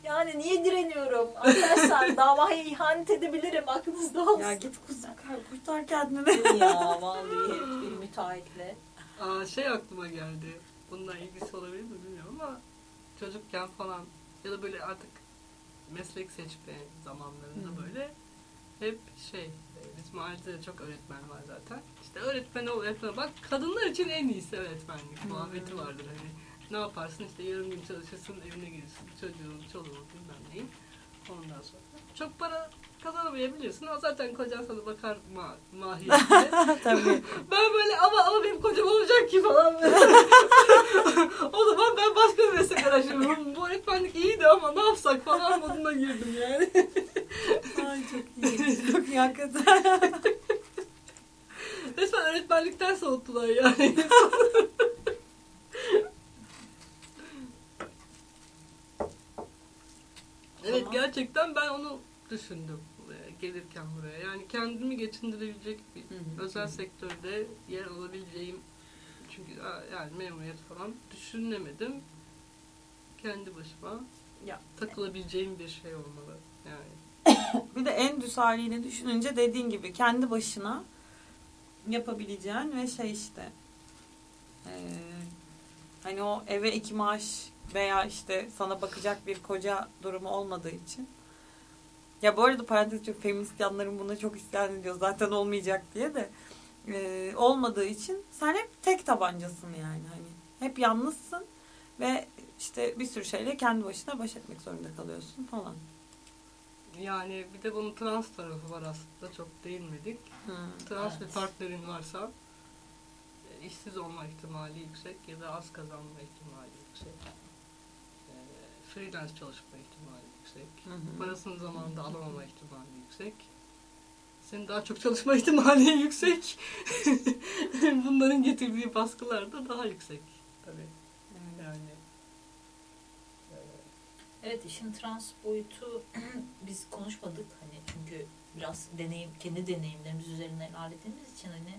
yani niye direniyorum? Arkadaşlar *laughs* davaya ihanet edebilirim aklınızda olsun. Ya git kuzum kurtar kendini. ya vallahi *laughs* bir müteahhitle. Aa, şey aklıma geldi. Bununla ilgisi olabilir mi bilmiyorum ama çocukken falan ya da böyle artık meslek seçme zamanlarında böyle hep şey e, bizim mahallede de çok öğretmen var zaten. İşte öğretmen ol öğretmen bak kadınlar için en iyisi öğretmenlik muhabbeti vardır hani. Ne yaparsın işte yarım gün çalışırsın evine gelirsin çocuğun çoluğun bilmem neyin. Ondan sonra çok para kazanamayabilirsin ama zaten kocan sana bakar ma mahiyetinde. *laughs* Tabii. *laughs* Ben böyle ama ama benim kocam olacak ki falan. *laughs* o zaman ben başka bir meslek araştırıyorum. Bu öğretmenlik iyiydi ama ne yapsak falan moduna girdim yani. Ay çok iyi. çok iyi hakikaten. Resmen öğretmenlikten soğuttular yani. Evet Tamam. gerçekten ben onu düşündüm gelirken buraya. Yani kendimi geçindirebilecek bir Hı hı. özel sektörde yer alabileceğim çünkü yani memuriyet falan düşünemedim. Kendi başıma Ya. takılabileceğim bir şey olmalı. Yani *coughs* Bir de en düz haliyle düşününce dediğin gibi kendi başına yapabileceğin ve şey işte eee, hani o eve iki maaş veya işte sana bakacak bir koca durumu olmadığı için ya bu arada parantez çok feminist yanların buna çok isyan ediyor zaten olmayacak diye de eee, olmadığı için sen hep tek tabancasın yani hani hep yalnızsın ve işte bir sürü şeyle kendi başına baş etmek zorunda kalıyorsun falan. yani bir de bunun trans tarafı var aslında çok değinmedik. Hı. Trans Evet. bir partnerin varsa e, işsiz olma ihtimali yüksek ya da az kazanma ihtimali yüksek. Freelance çalışma ihtimali yüksek. Hı hı. Parasını zamanında alamama ihtimali yüksek. Senin daha çok çalışma *laughs* ihtimali yüksek. *laughs* Bunların getirdiği baskılar da daha yüksek tabii. Yani Evet işin trans boyutu *clears throat* biz konuşmadık hani çünkü biraz deneyim kendi deneyimlerimiz üzerinden ilerlediğimiz için hani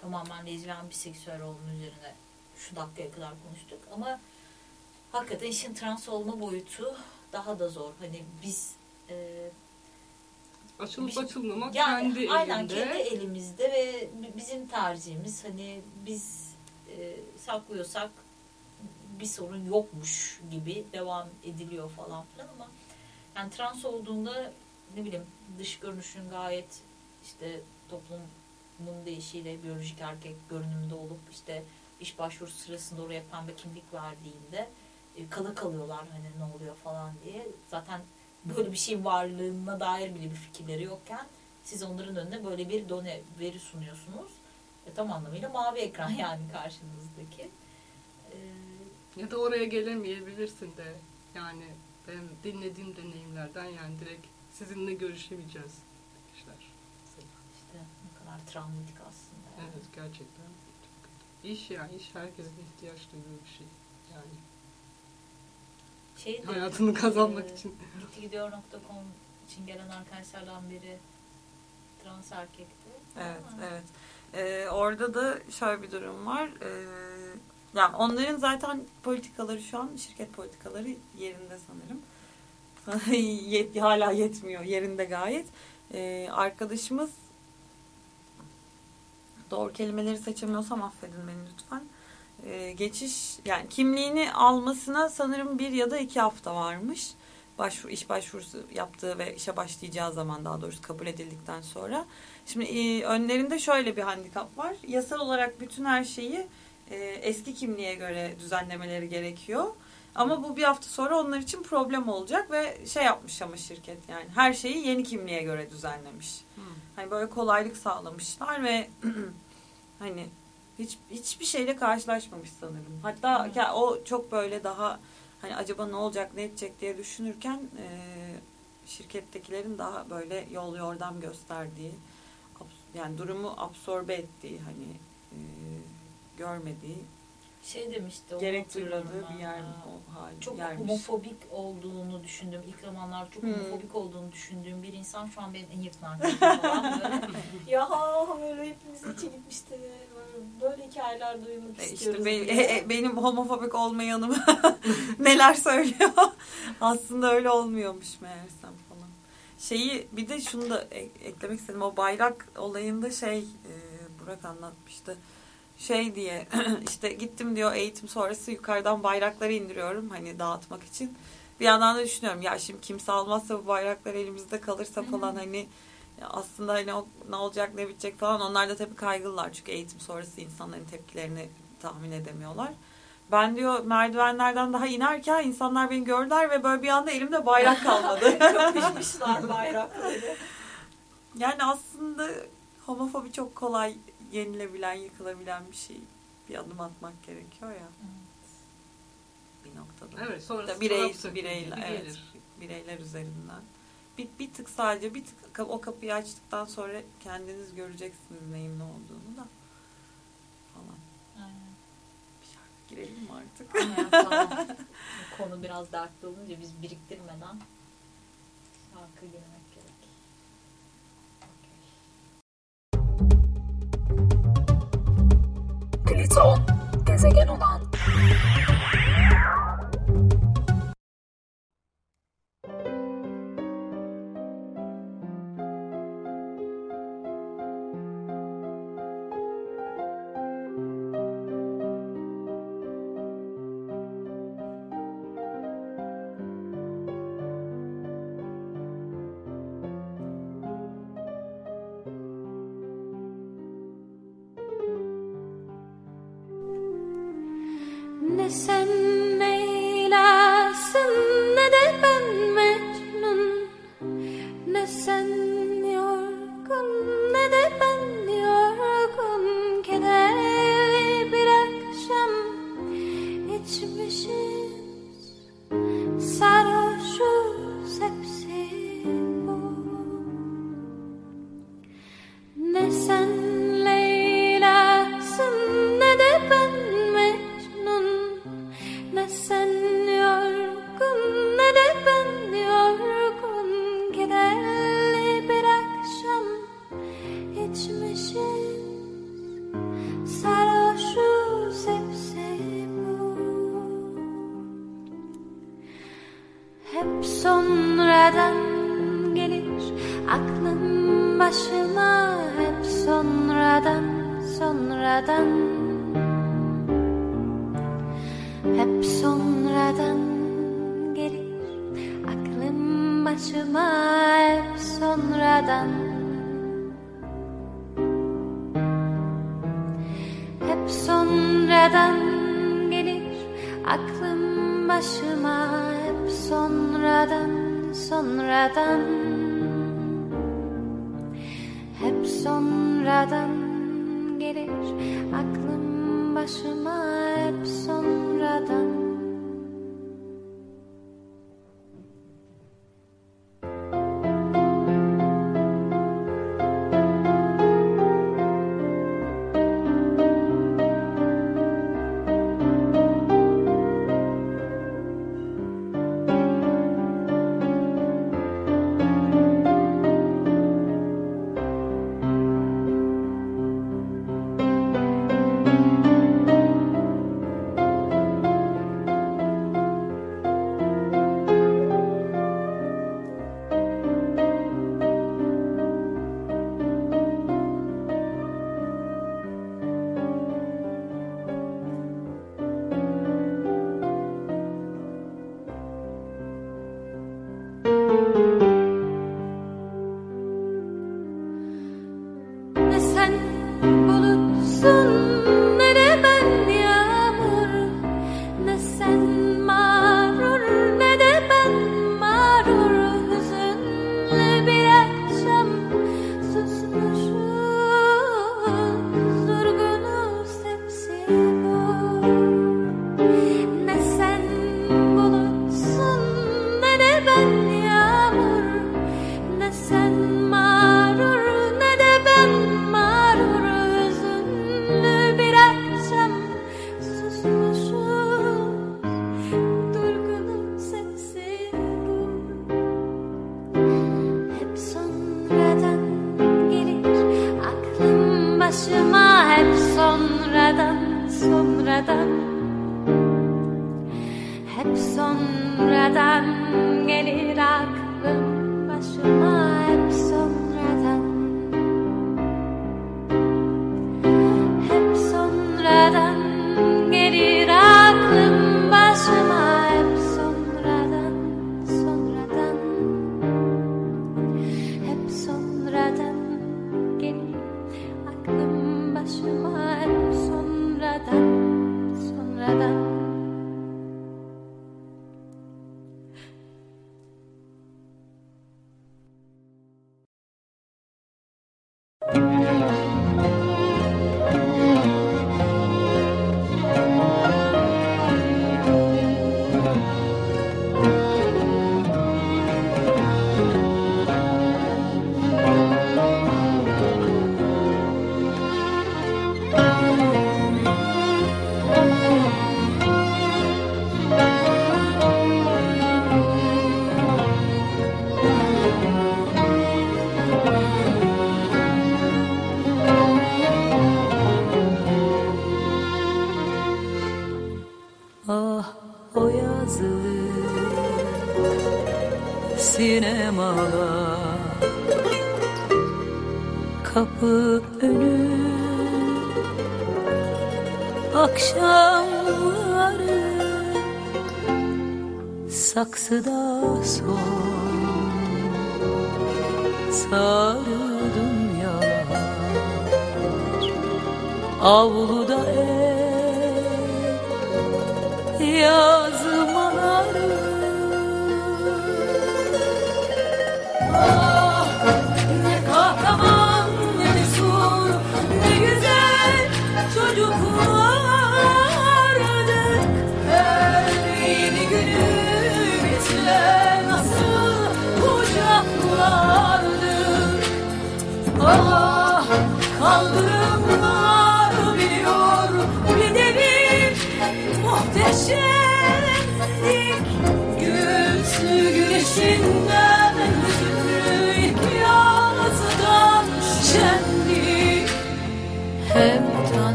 tamamen lezbiyen biseksüel olma üzerine şu dakikaya kadar konuştuk ama hakikaten işin trans olma boyutu daha da zor. Hani biz e, açılıp şey- açılmamak yani kendi aynen elinde. kendi elimizde ve bi- bizim tercihimiz hani biz e, saklıyorsak bir sorun yokmuş gibi devam ediliyor falan filan ama yani trans olduğunda ne bileyim dış görünüşün gayet işte toplumun değişiyle biyolojik erkek görünümde olup işte iş başvurusu sırasında oraya pembe kimlik verdiğinde kala kalıyorlar hani ne oluyor falan diye. Zaten böyle bir şey varlığına dair bile bir fikirleri yokken siz onların önüne böyle bir done veri sunuyorsunuz. E, tam anlamıyla mavi ekran *laughs* yani karşınızdaki. E, Ya da oraya gelemeyebilirsin de. Yani benim dinlediğim deneyimlerden yani direkt sizinle görüşemeyeceğiz kişiler. işte ne kadar travmatik aslında. yani. Evet gerçekten. İş yani iş herkesin ihtiyaç duyduğu bir şey. Yani Şey de, hayatını kazanmak e, için. Gittigidiyor.com için gelen arkadaşlardan biri trans erkekti. Evet, Ama evet. Ee, orada da şöyle bir durum var. Ee, yani onların zaten politikaları şu an şirket politikaları yerinde sanırım. *laughs* Yet, hala yetmiyor yerinde gayet. Ee, arkadaşımız doğru kelimeleri seçemiyorsam affedin beni lütfen. Ee, geçiş yani kimliğini almasına sanırım bir ya da iki hafta varmış. Başvuru, iş başvurusu yaptığı ve işe başlayacağı zaman daha doğrusu kabul edildikten sonra. Şimdi e, önlerinde şöyle bir handikap var. Yasal olarak bütün her şeyi e, eski kimliğe göre düzenlemeleri gerekiyor. Ama bu bir hafta sonra onlar için problem olacak ve şey yapmış ama şirket yani her şeyi yeni kimliğe göre düzenlemiş. Hani böyle kolaylık sağlamışlar ve *clears throat* hani hiç hiçbir şeyle karşılaşmamış sanırım. Hatta ya o çok böyle daha hani acaba ne olacak ne edecek diye düşünürken e, şirkettekilerin daha böyle yol yordam gösterdiği yani durumu absorbe ettiği hani e, görmediği Şey demişti. hatırlıyorum bir yer o hal Çok yermiş. homofobik olduğunu düşündüğüm, ilk zamanlar çok Hmm. homofobik olduğunu düşündüğüm bir insan şu an benim en yakın *laughs* arkadaşım falan böyle. *laughs* ya böyle hepimiz içe gitmişti. Böyle, hikayeler duymak E istiyoruz. İşte be- diye. e- benim homofobik olmayanım *laughs* neler söylüyor. Aslında öyle olmuyormuş meğersem falan. Şeyi bir de şunu da e- eklemek istedim. O bayrak olayında şey e, Burak anlatmıştı. Şey diye *clears throat* işte gittim diyor eğitim sonrası yukarıdan bayrakları indiriyorum hani dağıtmak için. Bir yandan da düşünüyorum ya şimdi kimse almazsa bu bayraklar elimizde kalırsa falan hani ya aslında hani o, ne olacak ne bitecek falan onlar da tabii kaygılılar çünkü eğitim sonrası insanların tepkilerini tahmin edemiyorlar. Ben diyor merdivenlerden daha inerken insanlar beni gördüler ve böyle bir anda elimde bayrak *laughs* kalmadı. Kapışmışlar bayrakları. yani aslında homofobi çok kolay yenilebilen, yıkılabilen bir şey. Bir adım atmak gerekiyor ya. Bir noktada. Evet sonrası Da birey, bireyler, evet, bireyler üzerinden. Bir, bir tık sadece bir tık o kapıyı açtıktan sonra kendiniz göreceksiniz neyin ne olduğunu da falan. Aynen. Bir şarkı girelim mi artık? Aynen, tamam. *laughs* Konu biraz dertli olunca biz biriktirmeden şarkı girmek gerek. Pliton, gezegen olan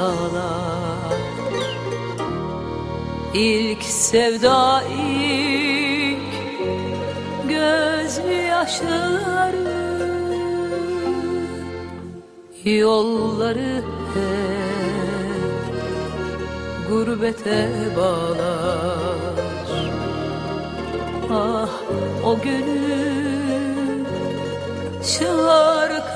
dağlar. İlk sevda ilk gözyaşları. Yolları hep gurbete bağlar. Ah o günün şarkıları.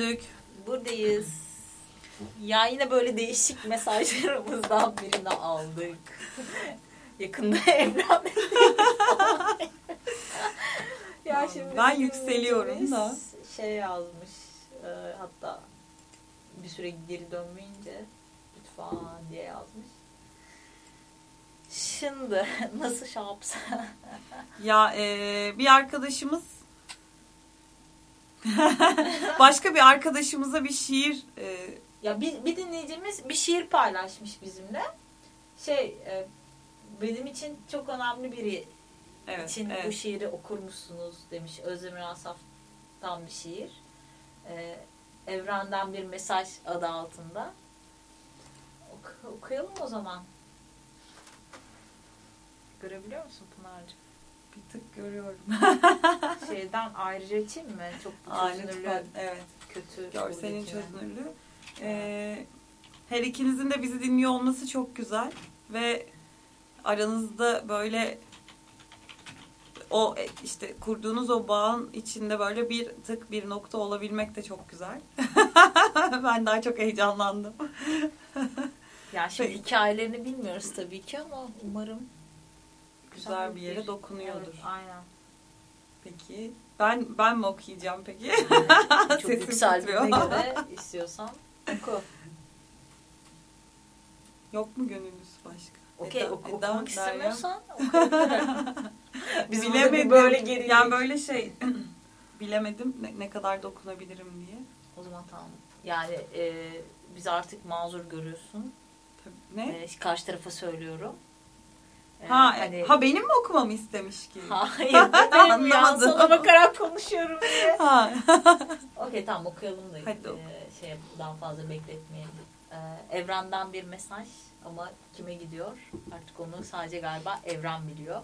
Döndük. Buradayız. Ya yine böyle değişik mesajlarımızdan birini aldık. *laughs* Yakında falan. *laughs* ya şimdi Ben yükseliyorum da. Şey yazmış. e, hatta bir süre geri dönmeyince lütfen diye yazmış. Şimdi *laughs* nasıl şey yapsa? Ya e, bir arkadaşımız *laughs* başka bir arkadaşımıza bir şiir e, Ya bir, bir dinleyicimiz bir şiir paylaşmış bizimle. Şey e, benim için çok önemli biri evet, için evet. bu şiiri okurmuşsunuz demiş. Özdemir Asaf'tan bir şiir. E, Evrenden bir mesaj adı altında. Ok- okuyalım o zaman. Görebiliyor musun Pınar'cığım? Bir tık görüyorum. *laughs* Şeyden ayrıca için mi? Çok Aa, çözünürlüğü lütfen. Evet. kötü. Görselin çözünürlüğü. Ee, her ikinizin de bizi dinliyor olması çok güzel ve aranızda böyle o e, işte kurduğunuz o bağın içinde böyle bir tık bir nokta olabilmek de çok güzel. *laughs* ben daha çok heyecanlandım. Ya şimdi hikayelerini bilmiyoruz tabii ki ama umarım Güzel bir yere dokunuyordur. Evet, aynen. Peki ben ben mi okuyacağım peki? *laughs* Çok Sesim yükseldiğine göre istiyorsan oku. Yok mu gönüllüsü başka? Okey oku, Eda, okumak istemiyorsan. *laughs* Biz Bilemedim. böyle geri Yani böyle şey *clears throat* bilemedim ne, ne kadar dokunabilirim diye. O zaman tamam. Yani e, biz artık mazur görüyorsun. Tabii. Ne? E, karşı tarafa söylüyorum. E, ha, hani- ha benim mi okumamı istemiş ki? *laughs* Hayır. Benim ya *laughs* sana bakarak konuşuyorum diye. *laughs* Ha. Okey tamam okuyalım da Hadi oku. e, şey daha fazla bekletmeyelim. E, evrenden bir mesaj ama kime gidiyor? Artık onu sadece galiba evren biliyor.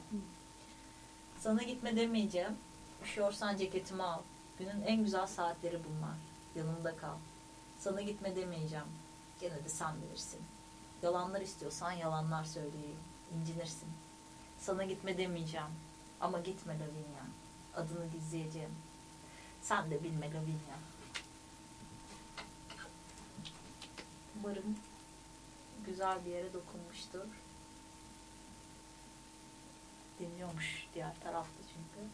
Sana gitme demeyeceğim. Üşüyorsan ceketimi al. Günün en güzel saatleri bunlar. Yanımda kal. Sana gitme demeyeceğim. Gene de sen bilirsin. Yalanlar istiyorsan yalanlar söyleyeyim. İncinirsin. Sana gitme demeyeceğim. Ama gitme Lavinia. Adını gizleyeceğim. Sen de bilme Lavinia. Umarım güzel bir yere dokunmuştur. Dinliyormuş diğer tarafta çünkü.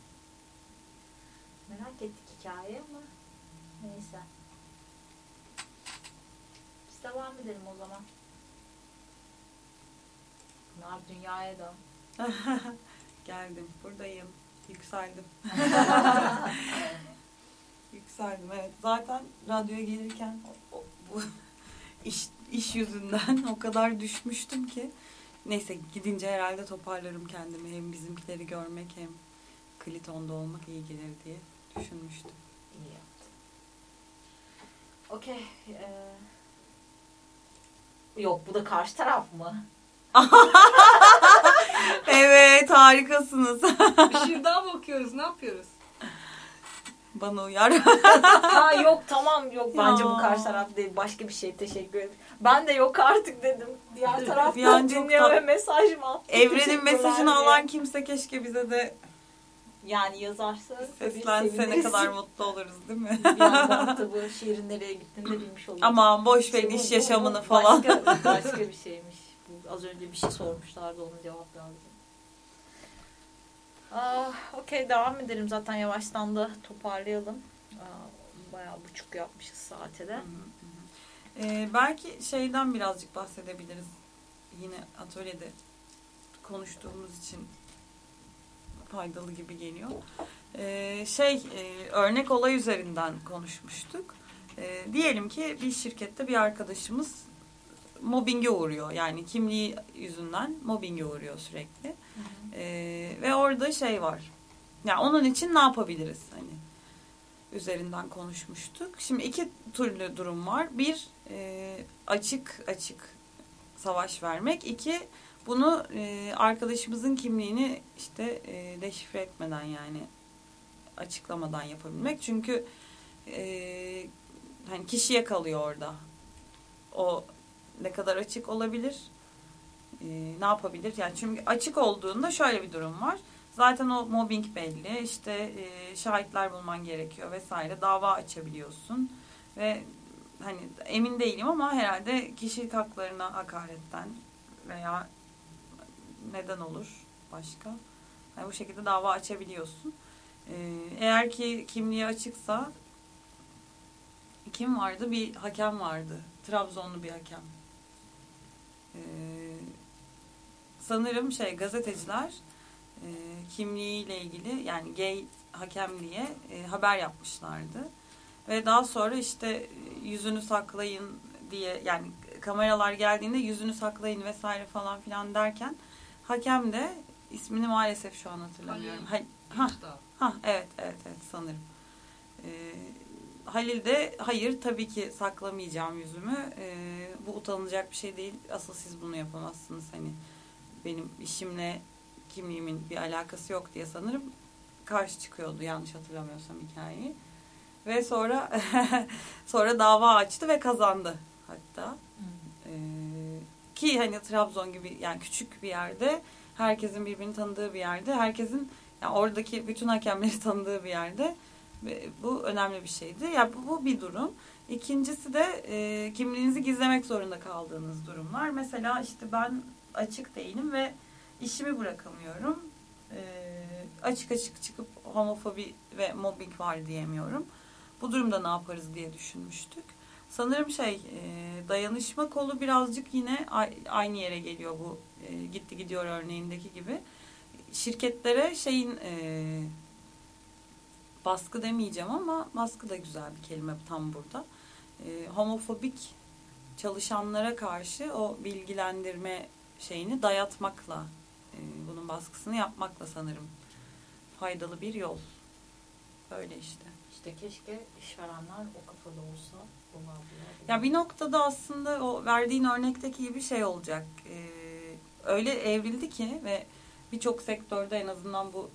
Merak ettik hikayeyi ama neyse. Biz devam edelim o zaman. Pınar dünyaya dön. *laughs* Geldim. Buradayım. Yükseldim. *laughs* Yükseldim evet. Zaten radyoya gelirken o- o- bu *laughs* iş, iş yüzünden o kadar düşmüştüm ki. Neyse gidince herhalde toparlarım kendimi. Hem bizimkileri görmek hem Kliton'da olmak iyi gelir diye düşünmüştüm. İyi yaptın. Okey. eee, Yok bu da karşı taraf mı? *laughs* Evet harikasınız. Bir şiir daha mı okuyoruz? Ne yapıyoruz? Bana uyar. ha yok tamam yok bence bu Ya. karşı taraf değil başka bir şey teşekkür ederim. Ben de yok artık dedim. Diğer taraftan an çok dinliyor ve mesaj mı attı? Evrenin mesajını diye. alan kimse keşke bize de Yani yazarsa seslense ne kadar mutlu oluruz değil mi? *laughs* Bir yandan da bu şiirin nereye gittiğini de bilmiş *clears throat* oluruz. Aman boş verin bu- iş bu- yaşamını bu falan. Başka, başka bir şeymiş. Az önce bir şey sormuşlardı onun cevap lazım. Ah, Okey devam edelim zaten yavaştan da toparlayalım. Aa, bayağı buçuk yapmışız saate de. Ee, belki şeyden birazcık bahsedebiliriz. Yine atölyede konuştuğumuz için faydalı gibi geliyor. Ee, şey e, örnek olay üzerinden konuşmuştuk. Ee, diyelim ki bir şirkette bir arkadaşımız mobbinge uğruyor. Yani kimliği yüzünden mobbinge uğruyor sürekli. Ee, ve orada şey var. Yani onun için ne yapabiliriz? Hani üzerinden konuşmuştuk. Şimdi iki türlü durum var. Bir e, açık açık savaş vermek. İki bunu e, arkadaşımızın kimliğini işte e, deşifre etmeden yani açıklamadan yapabilmek. Çünkü e, hani kişiye kalıyor orada. O ne kadar açık olabilir? E, ne yapabilir? Yani çünkü açık olduğunda şöyle bir durum var. Zaten o mobbing belli. İşte e, şahitler bulman gerekiyor vesaire. Dava açabiliyorsun. Ve hani emin değilim ama herhalde kişilik haklarına hakaretten veya neden olur başka? Yani bu şekilde dava açabiliyorsun. Ee, eğer ki kimliği açıksa kim vardı? Bir hakem vardı. Trabzonlu bir hakem. Ee, sanırım şey gazeteciler e, kimliğiyle ilgili yani gay hakem diye e, haber yapmışlardı. Ve daha sonra işte e, yüzünü saklayın diye yani kameralar geldiğinde yüzünü saklayın vesaire falan filan derken hakem de ismini maalesef şu an hatırlamıyorum. Ha, ha, Mustafa. ha, evet evet evet sanırım. Ee, Halil de hayır tabii ki saklamayacağım yüzümü. Ee, bu utanılacak bir şey değil. Asıl siz bunu yapamazsınız. Hani benim işimle kimliğimin bir alakası yok diye sanırım karşı çıkıyordu yanlış hatırlamıyorsam hikayeyi. Ve sonra *laughs* sonra dava açtı ve kazandı hatta. Ee, ki hani Trabzon gibi yani küçük bir yerde herkesin birbirini tanıdığı bir yerde herkesin yani oradaki bütün hakemleri *laughs* tanıdığı bir yerde ve bu önemli bir şeydi. Ya yani bu, bu bir durum. İkincisi de e, kimliğinizi gizlemek zorunda kaldığınız durumlar. Mesela işte ben açık değilim ve işimi bırakamıyorum. E, açık açık çıkıp homofobi ve mobbing var diyemiyorum. Bu durumda ne yaparız diye düşünmüştük. Sanırım şey e, dayanışma kolu birazcık yine aynı yere geliyor bu e, gitti gidiyor örneğindeki gibi. Şirketlere şeyin e, baskı demeyeceğim ama baskı da güzel bir kelime tam burada. E, homofobik çalışanlara karşı o bilgilendirme şeyini dayatmakla e, bunun baskısını yapmakla sanırım faydalı bir yol. Öyle işte. İşte keşke işverenler o kafada olsa. Ya bir noktada aslında o verdiğin örnekteki gibi şey olacak. Ee, öyle evrildi ki ve birçok sektörde en azından bu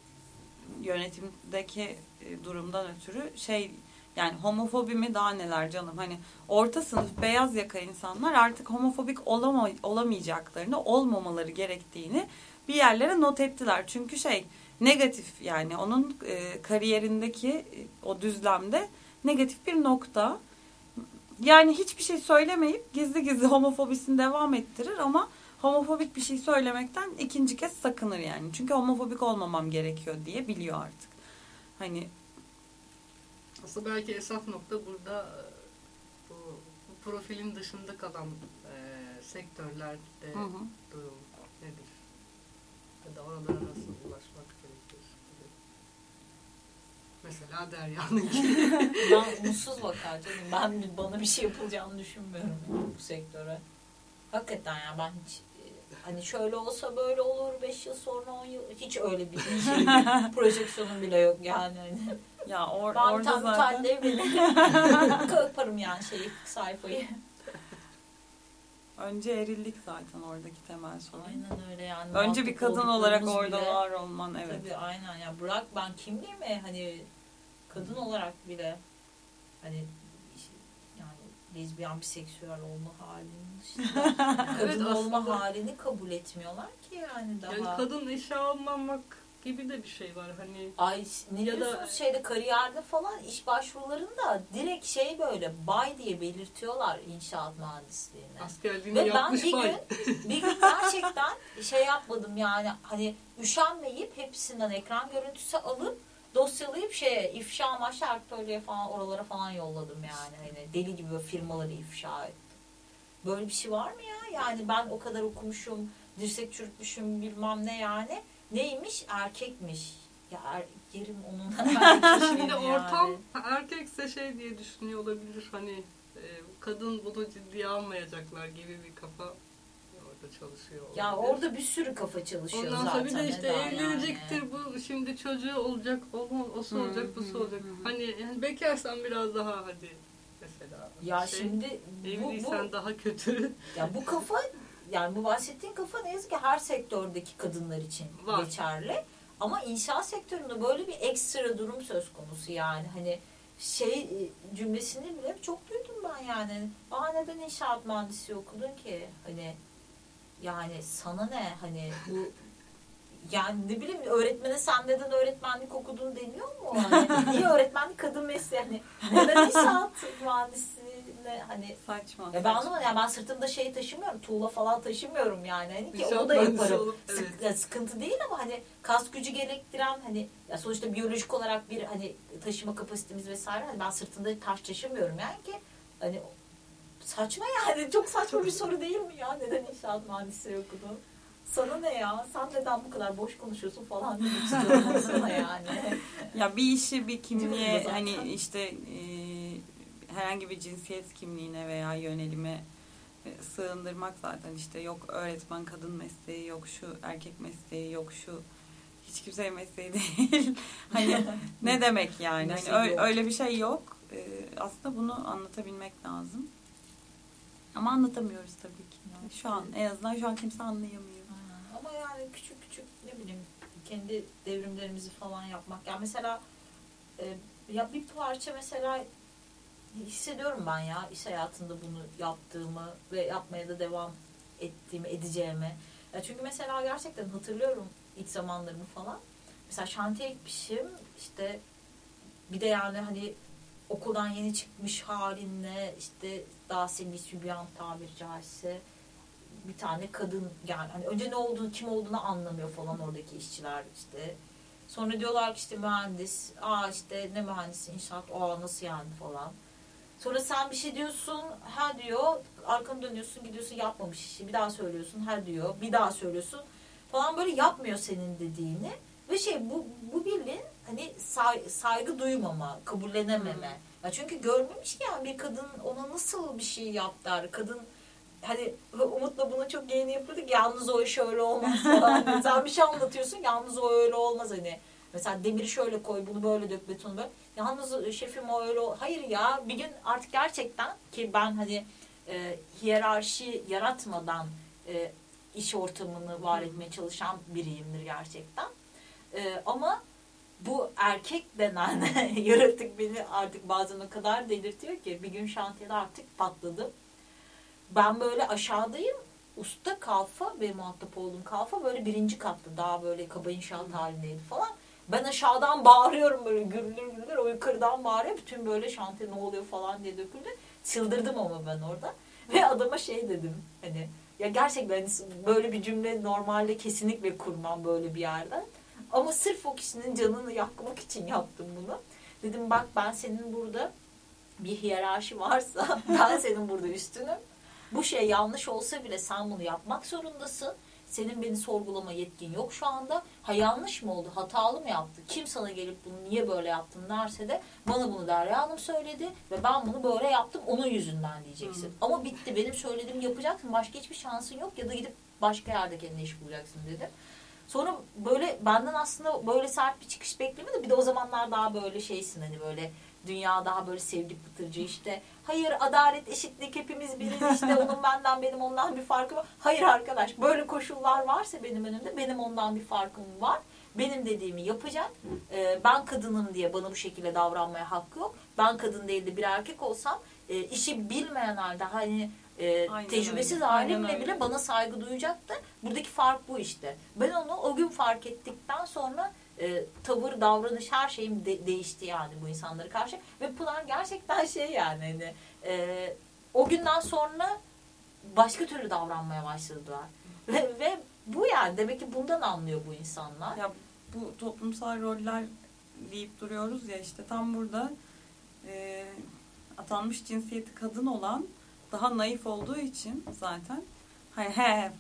yönetimdeki e, durumdan ötürü şey yani homofobi mi daha neler canım hani orta sınıf beyaz yaka insanlar artık homofobik olama, olamayacaklarını olmamaları gerektiğini bir yerlere not ettiler. Çünkü şey negatif yani onun e, kariyerindeki e, o düzlemde negatif bir nokta. Yani hiçbir şey söylemeyip gizli gizli homofobisini devam ettirir ama homofobik bir şey söylemekten ikinci kez sakınır yani. Çünkü homofobik olmamam gerekiyor diye biliyor artık. Hani Aslında belki esas nokta burada bu, bu profilin dışında kalan e, sektörlerde Hı hı. durum nedir? Ya da oralara nasıl ulaşmak gerekir? gibi. Mesela Derya'nın *laughs* ben umutsuz bakar canım. Ben bana bir şey yapılacağını düşünmüyorum bu sektöre. Hakikaten ya ben hiç hani şöyle olsa böyle olur 5 yıl sonra 10 yıl hiç öyle bir şey *laughs* projeksiyonum bile yok yani. Hani. ya or, Ben orada tam zaten bile yaparım *laughs* yani şeyi sayfayı. önce erillik zaten oradaki temel sorun. Aynen öyle yani. Önce bir kadın olarak orada bile- var olman evet. Tabii aynen ya bırak ben kimliğimi hani kadın olarak bile hani yani lezbiyen biseksüel olma halinin dışında kadın Evet, olma aslında- halini kabul etmiyorlar ki yani daha. yani kadın işe almamak gibi de bir şey var. Hani Ay ne Ya da- şeyde kariyerde falan iş başvurularında direkt şey böyle bay diye belirtiyorlar inşaat mühendisliğine. askerliğini Ve ben bir bay. gün, bir gün gerçekten şey yapmadım yani hani üşenmeyip hepsinden ekran görüntüsü alıp dosyalayıp şeye ifşa amaçlı aktörlüğe falan oralara falan yolladım yani. Hani deli gibi firmaları ifşa ettim. Böyle bir şey var mı ya? Yani ben o kadar okumuşum, dirsek çürütmüşüm bilmem ne yani. Neymiş? Erkekmiş. ya er, yerim onun *laughs* Şimdi yani. ortam erkekse şey diye düşünüyor olabilir hani e, kadın bunu ciddiye almayacaklar gibi bir kafa orada çalışıyor olabilir. Ya orada bir sürü kafa çalışıyor Ondan zaten. sonra bir de işte evlenecektir yani? bu şimdi çocuğu olacak o, o olacak bu olacak. Hani yani bekarsan biraz daha hadi mesela. Ya şey, şimdi bu, bu, daha kötü. *laughs* ya bu kafa yani bu bahsettiğin kafa ne yazık ki her sektördeki kadınlar için Var. geçerli. Ama inşaat sektöründe böyle bir ekstra durum söz konusu yani. Hani şey e, cümlesini bile çok duydum ben yani. Aa neden inşaat mühendisi okudun ki? Hani yani sana ne hani bu yani ne bileyim öğretmene sen neden öğretmenlik okudun deniyor mu? Hani *laughs* niye öğretmenlik kadın mesleği? Hani neden inşaat mühendisliğine hani Saçma. ya ben anlamadım. Yani ben sırtımda şey taşımıyorum. Tuğla falan taşımıyorum yani. Hani ki onu da yaparım. olup, evet. Sık- sıkıntı değil ama hani kas gücü gerektiren hani ya sonuçta biyolojik olarak bir hani taşıma kapasitemiz vesaire hani ben sırtımda taş taşımıyorum yani ki hani saçma yani çok saçma bir soru değil mi ya neden inşaat mühendisliği okudun? Sana ne ya? Sen neden bu kadar boş konuşuyorsun falan demek istiyorum sana yani. *laughs* Ya bir işi bir kimliğe hani işte e, herhangi bir cinsiyet kimliğine veya yönelime e, sığındırmak zaten işte yok öğretmen kadın mesleği yok şu erkek mesleği yok şu hiç kimsenin mesleği *laughs* değil. hani *laughs* ne demek yani? Hani öyle, bir şey yok. E, aslında bunu anlatabilmek lazım. Ama anlatamıyoruz tabii ki. Şu an en azından şu an kimse anlayamıyor. Ha, Ama yani küçük küçük ne bileyim kendi devrimlerimizi falan yapmak. Yani mesela e, ya bir parça mesela hissediyorum ben ya iş hayatında bunu yaptığımı ve yapmaya da devam ettiğimi, edeceğimi. Ya çünkü mesela gerçekten hatırlıyorum ilk zamanlarımı falan. Mesela şantiye gitmişim işte bir de yani hani okuldan yeni çıkmış halinle işte daha seni sübyan tabiri caizse bir tane kadın yani hani önce ne olduğunu kim olduğunu anlamıyor falan oradaki işçiler işte. Sonra diyorlar ki işte mühendis. Aa işte ne mühendisi inşaat. Aa nasıl yani falan. Sonra sen bir şey diyorsun. Ha diyor. Arkanı dönüyorsun gidiyorsun yapmamış işi. Bir daha söylüyorsun. Ha diyor. Bir daha söylüyorsun. Falan böyle yapmıyor senin dediğini. Ve şey bu, bu bildiğin hani say- saygı duymama, kabullenememe. Ya çünkü görmemiş ki yani bir kadın ona nasıl bir şey yap der. Kadın hani Umut'la bunu çok yeni yapıyorduk. Yalnız o iş öyle olmaz falan. *laughs* Sen bir şey anlatıyorsun. Yalnız o öyle olmaz hani. Mesela demiri şöyle koy, bunu böyle dök, betonu böyle. Yalnız şefim o öyle Hayır ya bir gün artık gerçekten ki ben hani e, hiyerarşi yaratmadan e, iş ortamını var etmeye çalışan biriyimdir gerçekten. E, ama bu erkek denen *laughs* yaratık beni artık bazen o kadar delirtiyor ki bir gün şantiyede artık patladım. Ben böyle aşağıdayım. Usta kalfa ve muhatap olduğum kalfa böyle birinci kattı. Daha böyle kaba inşaat halindeydi falan. Ben aşağıdan bağırıyorum böyle gürülür gürülür. O yukarıdan bağırıyor. Bütün böyle şantiye ne oluyor falan diye döküldü. Çıldırdım ama ben orada. *laughs* Ve adama şey dedim. Hani ya gerçekten hani böyle bir cümle normalde kesinlikle kurmam böyle bir yerden. Ama sırf o kişinin canını yakmak için yaptım bunu. Dedim bak ben senin burada bir hiyerarşi varsa *laughs* ben senin burada üstünüm. Bu şey yanlış olsa bile sen bunu yapmak zorundasın. Senin beni sorgulama yetkin yok şu anda. Ha yanlış mı oldu? Hatalı mı yaptı? Kim sana gelip bunu niye böyle yaptın derse de bana bunu Derya Hanım söyledi ve ben bunu böyle yaptım onun yüzünden diyeceksin. Ama bitti benim söylediğimi yapacaksın. Başka hiçbir şansın yok ya da gidip başka yerde kendine iş bulacaksın dedi. Sonra böyle benden aslında böyle sert bir çıkış beklemedi. Bir de o zamanlar daha böyle şeysin hani böyle dünya daha böyle sevgi pıtırcı işte. Hayır adalet eşitlik hepimiz biriz işte onun *laughs* benden benim ondan bir farkı var. Hayır arkadaş böyle koşullar varsa benim önümde benim ondan bir farkım var. Benim dediğimi yapacak. Ee, ben kadınım diye bana bu şekilde davranmaya hakkı yok. Ben kadın değil de bir erkek olsam e, işi bilmeyen halde hani e, Aynen tecrübesiz öyle. halimle Aynen öyle. bile bana saygı duyacaktı. Buradaki fark bu işte. Ben onu o gün fark ettikten sonra e, tavır, davranış her şeyim de- değişti yani bu insanlara karşı. Ve Pınar gerçekten şey yani hani e, o günden sonra başka türlü davranmaya başladılar. Ve, ve bu yani demek ki bundan anlıyor bu insanlar. Ya bu toplumsal roller deyip duruyoruz ya işte tam burada e, atanmış cinsiyeti kadın olan daha naif olduğu için zaten hani he,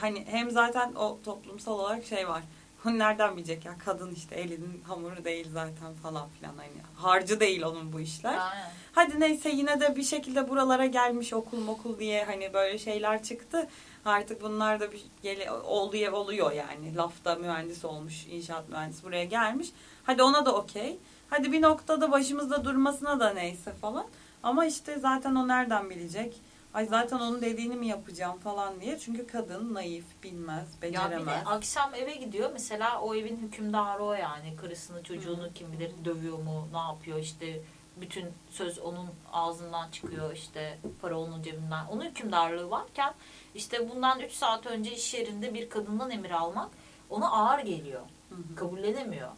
hani hem zaten o toplumsal olarak şey var. Nereden bilecek ya kadın işte elinin hamuru değil zaten falan filan hani harcı değil onun bu işler. Aynen. Hadi neyse yine de bir şekilde buralara gelmiş okul okul diye hani böyle şeyler çıktı. Artık bunlar da bir gele, oluyor, oluyor yani. Lafta mühendis olmuş, inşaat mühendisi buraya gelmiş. Hadi ona da okey. Hadi bir noktada başımızda durmasına da neyse falan. Ama işte zaten o nereden bilecek? Ay zaten onun dediğini mi yapacağım falan diye. Çünkü kadın naif, bilmez, Ya bir beceremez. de akşam eve gidiyor. Mesela o evin hükümdarı o yani. Karısını, çocuğunu kim bilir dövüyor mu, ne yapıyor işte. Bütün söz onun ağzından çıkıyor işte para onun cebinden. Onun hükümdarlığı varken işte bundan 3 saat önce iş yerinde bir kadından emir almak ona ağır geliyor. Hı hı. Kabullenemiyor.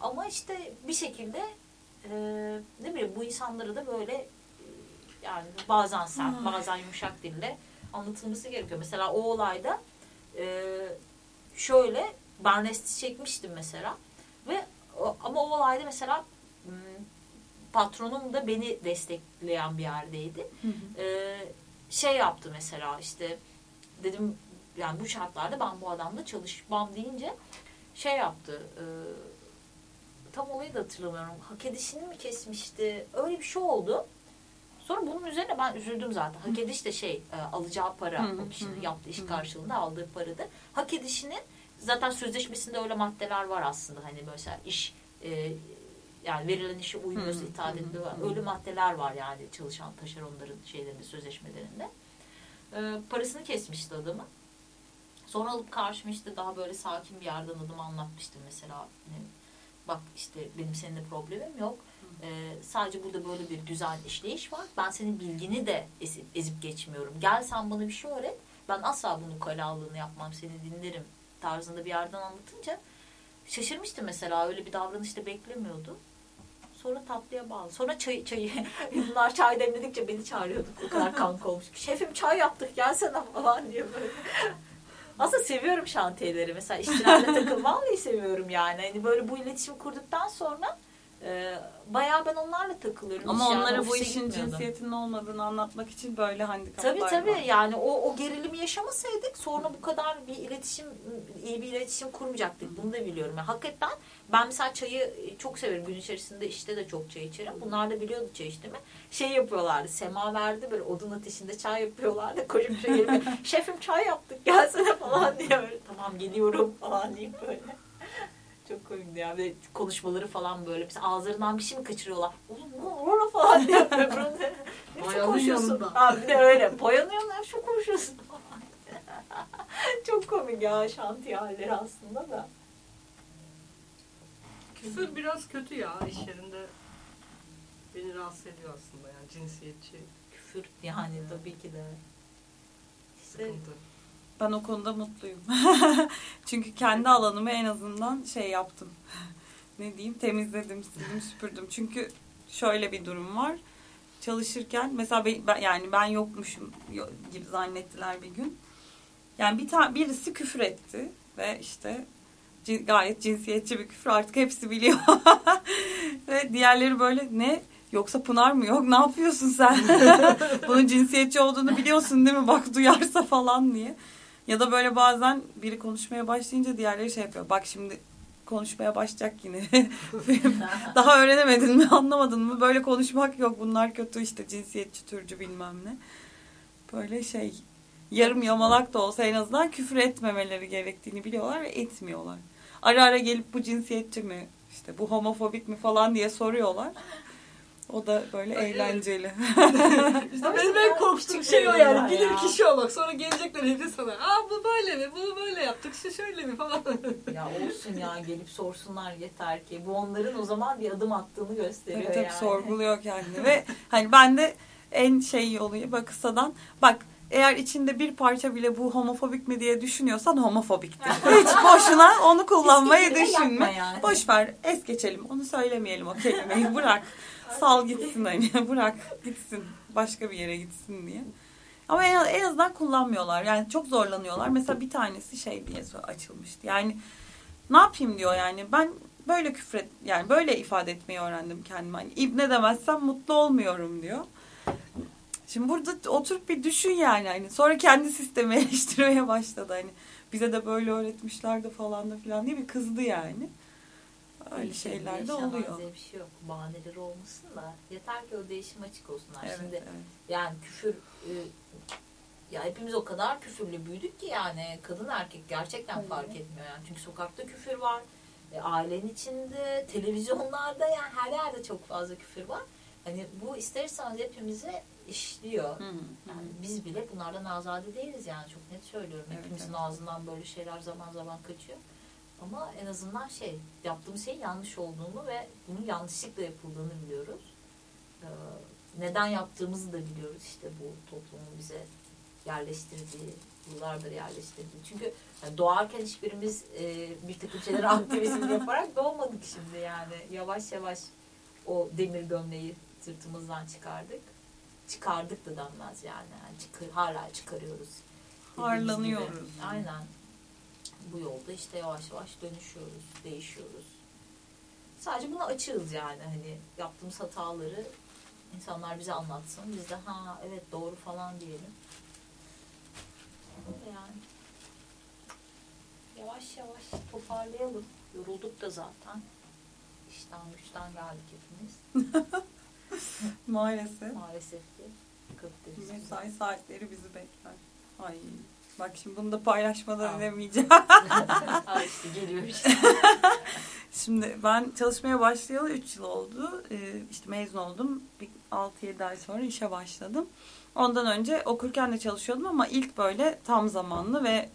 Ama işte bir şekilde e, ne bileyim bu insanları da böyle yani bazen sert bazen yumuşak dille anlatılması gerekiyor. Mesela o olayda e, şöyle ben resti çekmiştim mesela ve ama o olayda mesela patronum da beni destekleyen bir yerdeydi. Hı hı. E, şey yaptı mesela işte dedim yani bu şartlarda ben bu adamla çalışmam deyince şey yaptı e, tam olayı da hatırlamıyorum. Hak edişini mi kesmişti? Öyle bir şey oldu. Sonra bunun üzerine ben üzüldüm zaten. Hak ediş de şey e, alacağı para Hı hı, o kişinin yaptığı iş karşılığında aldığı paradı. Hak edişinin zaten sözleşmesinde öyle maddeler var aslında. Hani mesela iş e, yani verilen işe uymuyorsa itaat hı. Öyle maddeler var yani çalışan taşeronların şeylerinde, sözleşmelerinde. E, parasını kesmişti adamı. Sonra alıp karşıma işte daha böyle sakin bir yerden adımı anlatmıştım mesela. Hani, bak işte benim seninle problemim yok. Ee, sadece burada böyle bir düzen işleyiş var. Ben senin bilgini de ezip, ezip geçmiyorum. Gel sen bana bir şey öğret. Ben asla bunu kalalığını yapmam. Seni dinlerim tarzında bir yerden anlatınca şaşırmıştım mesela. Öyle bir davranış da beklemiyordu. Sonra tatlıya bağlı. Sonra çay, çayı, *laughs* bunlar çay demledikçe beni çağırıyorduk. O kadar kanka olmuş. Şefim çay yaptık gelsene *laughs* falan diye böyle. Aslında seviyorum şantiyeleri. Mesela işçilerle takıl vallahi seviyorum yani. Hani böyle bu iletişimi kurduktan sonra e, bayağı ben onlarla takılıyorum. Ama yani onlara bu işin gitmiyordum. cinsiyetinin olmadığını anlatmak için böyle handikaplar Tabii tabii var. yani o, o gerilimi yaşamasaydık sonra bu kadar bir iletişim iyi bir iletişim kurmayacaktık. Bunu da biliyorum. Yani hakikaten ben mesela çayı çok severim. Gün içerisinde işte de çok çay içerim. Bunlar da biliyordu çay içtiğimi. Şey yapıyorlardı. Semaverdi böyle odun ateşinde çay yapıyorlardı. Koca bir şey şefim çay yaptık gelsene falan diye böyle tamam geliyorum falan deyip böyle. Çok komikti ya. Ve konuşmaları falan böyle. Mesela ağızlarından bir şey mi kaçırıyorlar? Oğlum ne oluyor falan diye. *laughs* Öbüründe, ne konuşuyorsun? Ha, bir de öyle. Boyanıyorlar şu konuşuyorsun. *laughs* Çok komik ya şantiye halleri aslında da. Küfür biraz kötü ya iş yerinde. Beni rahatsız ediyor aslında yani cinsiyetçi Küfür yani tabii ki de. İşte sıkıntı. Ben o konuda mutluyum. *laughs* Çünkü kendi alanımı en azından şey yaptım. *laughs* ne diyeyim temizledim, sildim, süpürdüm. Çünkü şöyle bir durum var. Çalışırken mesela ben, yani ben yokmuşum yo- gibi zannettiler bir gün. Yani bir tane birisi küfür etti ve işte cin- gayet cinsiyetçi bir küfür artık hepsi biliyor. *laughs* ve diğerleri böyle ne Yoksa Pınar mı yok? Ne yapıyorsun sen? Bunun cinsiyetçi olduğunu biliyorsun değil mi? Bak duyarsa falan diye. Ya da böyle bazen biri konuşmaya başlayınca diğerleri şey yapıyor. Bak şimdi konuşmaya başlayacak yine. *laughs* Daha öğrenemedin mi anlamadın mı? Böyle konuşmak yok. Bunlar kötü işte cinsiyetçi türcü bilmem ne. Böyle şey yarım yamalak da olsa en azından küfür etmemeleri gerektiğini biliyorlar ve etmiyorlar. Ara ara gelip bu cinsiyetçi mi işte bu homofobik mi falan diye soruyorlar. O da böyle Ay, eğlenceli. *laughs* İşte benim en korktuğum şey o yani. Bilir ya. kişi olmak. Sonra gelecekler hepsi sana. Aa bu böyle mi? Bunu böyle yaptık. Şu şöyle mi falan. *laughs* ya olsun ya gelip sorsunlar yeter ki. Bu onların o zaman bir adım attığını gösteriyor Tabii tabii yani. sorguluyor kendini ve hani ben de en şey oluyor bak kısadan bak eğer içinde bir parça bile bu homofobik mi diye düşünüyorsan homofobiktir. *laughs* Hiç boşuna onu kullanmayı düşünme. yani. Boş ver es geçelim onu söylemeyelim o kelimeyi bırak. Sal gitsin hani *laughs* bırak gitsin başka bir yere gitsin diye. Ama en, en azından kullanmıyorlar. Yani çok zorlanıyorlar. Mesela bir tanesi şey diye açılmıştı. Yani ne yapayım diyor yani ben böyle küfret yani böyle ifade etmeyi öğrendim kendime. Hani ibne demezsem mutlu olmuyorum diyor. Şimdi burada oturup bir düşün yani hani sonra kendi sistemi *laughs* eleştirmeye başladı hani bize de böyle öğretmişler de falan da filan diye bir kızdı yani. Öyle şeyler de oluyor. bir şey yok. Bahaneleri olmasın da. Yeter ki o değişim açık olsunlar. Evet, Şimdi evet. yani küfür e, ya hepimiz o kadar küfürlü büyüdük ki yani kadın erkek gerçekten fark etmiyor yani. Çünkü sokakta küfür var. E, ailenin içinde, televizyonlarda yani her yerde çok fazla küfür var. Hani bu ister istemez hepimize işliyor. Hı hı. Yani biz bile bunlardan azade değiliz yani çok net söylüyorum. Evet, Hepimizin evet. ağzından böyle şeyler zaman zaman kaçıyor. Ama en azından şey yaptığımız şeyin yanlış olduğunu ve bunun yanlışlıkla yapıldığını biliyoruz. Ee, neden yaptığımızı da biliyoruz işte bu toplumun bize yerleştirdiği, yıllardır yerleştirdiği. Çünkü yani doğarken hiçbirimiz e, bir takım şeyler *laughs* aktivizm yaparak doğmadık şimdi yani. Yavaş yavaş o demir gömleği sırtımızdan çıkardık. Çıkardık da denmez yani. yani çıkar, hala çıkarıyoruz. Harlanıyoruz. Aynen. Bu yolda işte yavaş yavaş dönüşüyoruz, değişiyoruz. Sadece buna açığız yani. Hani yaptığımız hataları insanlar bize anlatsın. Biz de ha evet doğru falan diyelim. Yani. Yavaş yavaş toparlayalım. Yorulduk da zaten. İşten güçten geldik hepimiz. *laughs* Maalesef. Maalesef ki. Kapitalizm. Mesai saatleri bizi bekler. Ay. Bak şimdi bunu da paylaşmadan edemeyeceğim. Ha *laughs* işte geliyor işte. *laughs* Şimdi ben çalışmaya başlayalı 3 yıl oldu. Ee, işte mezun oldum. Bir 6-7 ay sonra işe başladım. Ondan önce okurken de çalışıyordum ama ilk böyle tam zamanlı ve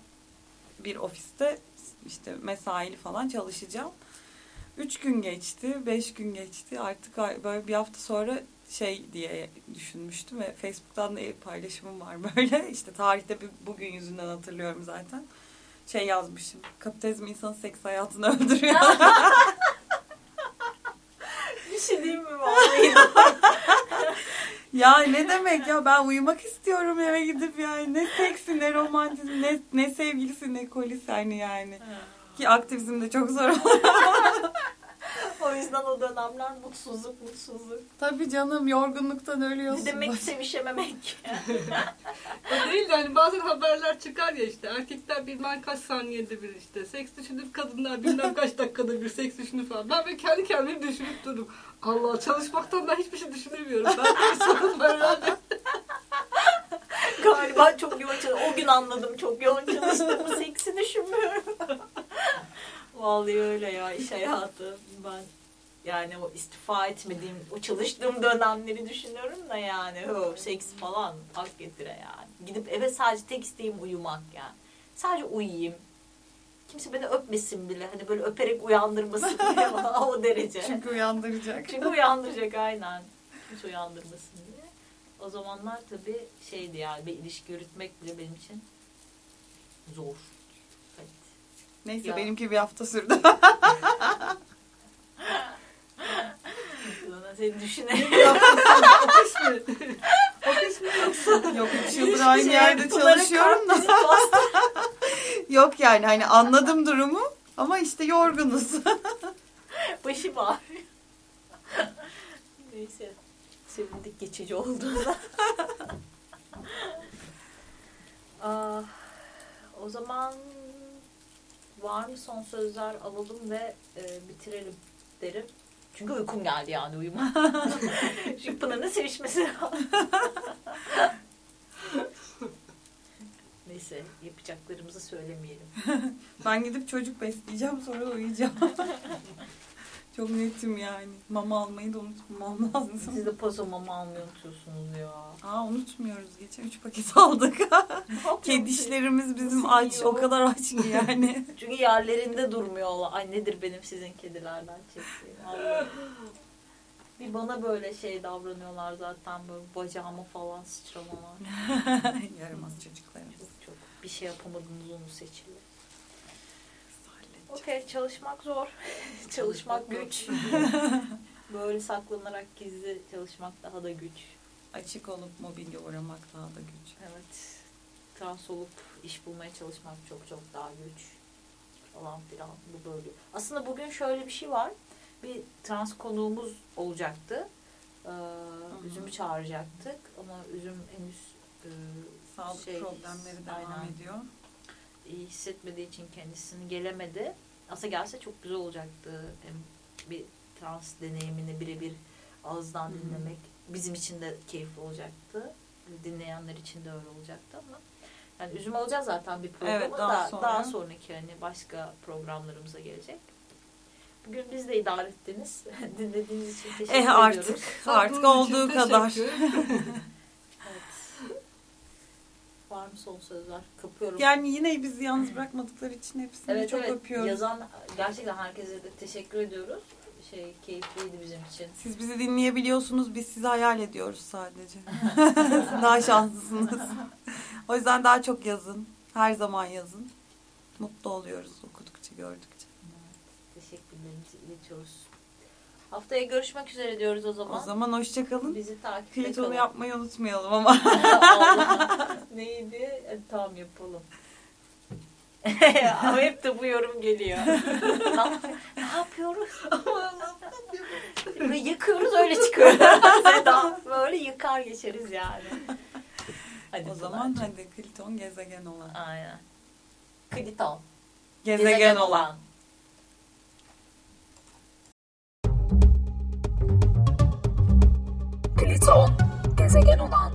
bir ofiste işte mesaili falan çalışacağım. 3 gün geçti, 5 gün geçti. Artık böyle bir hafta sonra şey diye düşünmüştüm ve Facebook'tan da paylaşımım var *laughs* böyle. İşte tarihte bir, bugün yüzünden hatırlıyorum zaten. Şey yazmışım. Kapitalizm insanın seks hayatını *laughs* öldürüyor. Bir şey diyeyim mi? Vallahi. *laughs* Ya ne demek ya ben uyumak istiyorum eve gidip yani ne seksi ne romantizm ne, ne sevgilisi ne kolisi hani yani. Ki aktivizm de çok zor. O yüzden o dönemler mutsuzluk mutsuzluk. Tabii canım yorgunluktan ölüyorsun. Ne demek sevişememek. O değil de hani bazen haberler çıkar ya işte erkekler bilmem kaç saniyede bir işte seks düşünüp kadınlar bilmem *laughs* kaç dakikada bir seks düşünüp falan. Ben böyle kendi kendime düşünüp durdum. Allah çalışmaktan ben hiçbir şey düşünemiyorum. Ben sorun var herhalde. *laughs* Galiba çok yoğun çalıştım. O gün anladım çok yoğun çalıştığımı. Seksi düşünmüyorum. Vallahi öyle ya iş hayatı. Ben yani o istifa etmediğim, o çalıştığım dönemleri düşünüyorum da yani. O seks falan hak getire yani. Gidip eve sadece tek isteğim uyumak yani. Sadece uyuyayım. Kimse beni öpmesin bile. Hani böyle öperek uyandırmasın bile. *laughs* o derece. Çünkü uyandıracak. Çünkü uyandıracak aynen. Kimse uyandırmasın diye. O zamanlar tabii şeydi yani bir ilişki yürütmek bile benim için zor. Neyse Ya. benimki bir hafta sürdü. Seni düşünelim. Yok 3 yıldır aynı yerde Bunlara çalışıyorum da. *laughs* Yok yani hani anladım durumu ama işte yorgunuz. *laughs* Başım ağrıyor. Neyse. Sevindik geçici olduğuna. Aa, *laughs* o zaman var mı son sözler alalım ve e, bitirelim derim. Çünkü uykum geldi yani uyuma. *laughs* Çünkü Pınar'ın sevişmesi. *laughs* Neyse yapacaklarımızı söylemeyelim. *laughs* Ben gidip çocuk besleyeceğim sonra uyuyacağım. Çok netim yani. Mama almayı da unutmam lazım. Siz de paso mama almayı unutuyorsunuz ya. Aa unutmuyoruz. Geçen 3 paket *laughs* aldık. Kedişlerimiz bizim Nasıl aç. yiyor? O kadar aç ki yani. *laughs* Çünkü yerlerinde durmuyorlar. Ay nedir benim sizin kedilerden çektiğim. Bir bana böyle şey davranıyorlar zaten böyle bacağıma falan sıçramalar. *laughs* Yaramaz çocuklarımız. Çok çok bir şey yapamadınız onu seçili. Okey çalışmak zor. *laughs* çalışmak güç. *laughs* böyle saklanarak gizli çalışmak daha da güç. Açık olup mobilya uğramak daha da güç. Evet. Trans olup iş bulmaya çalışmak çok çok daha güç. Falan filan. Bu böyle. Aslında bugün şöyle bir şey var. Bir trans konuğumuz olacaktı. Ee, üzümü çağıracaktık. Ama üzüm henüz e, Sağlık Şey, problemleri devam aynen. ediyor. İyi hissetmediği için kendisini gelemedi. Aslında gelse çok güzel olacaktı. Hem bir trans deneyimini birebir ağızdan Hı hı. dinlemek bizim için de keyifli olacaktı. Dinleyenler için de öyle olacaktı ama yani üzüm olacağız zaten bir programa Evet, daha da sonra. daha sonraki hani başka programlarımıza gelecek. Bugün biz de idare ettiniz. *laughs* Dinlediğiniz için teşekkür Eh ediyoruz. artık artık Sabrınız için olduğu kadar. *laughs* Evet. Var mı son sözler? Kapıyorum. Yani yine bizi yalnız bırakmadıkları için hepsini evet, çok evet. öpüyoruz. Yazan gerçekten herkese de teşekkür ediyoruz. Şey keyifliydi bizim için. Siz bizi dinleyebiliyorsunuz. Biz sizi hayal ediyoruz sadece. *laughs* *laughs* daha şanslısınız. o yüzden daha çok yazın. Her zaman yazın. Mutlu oluyoruz okudukça, gördükçe. Teşekkürlerimizi iletiyoruz. Haftaya görüşmek üzere diyoruz o zaman. O zaman hoşçakalın. Bizi takipte Kıyıtonu kalın. yapmayı unutmayalım ama. *laughs* Neydi? Hadi tamam yapalım. Ama hep de bu yorum geliyor. ne yapıyoruz? Böyle yıkıyoruz öyle çıkıyor. Seda böyle yıkar geçeriz yani. Hadi o zaman hadi Kliton gezegen olan. Aynen. Kliton. Gezegen, olan. Pliton, gezegen olan.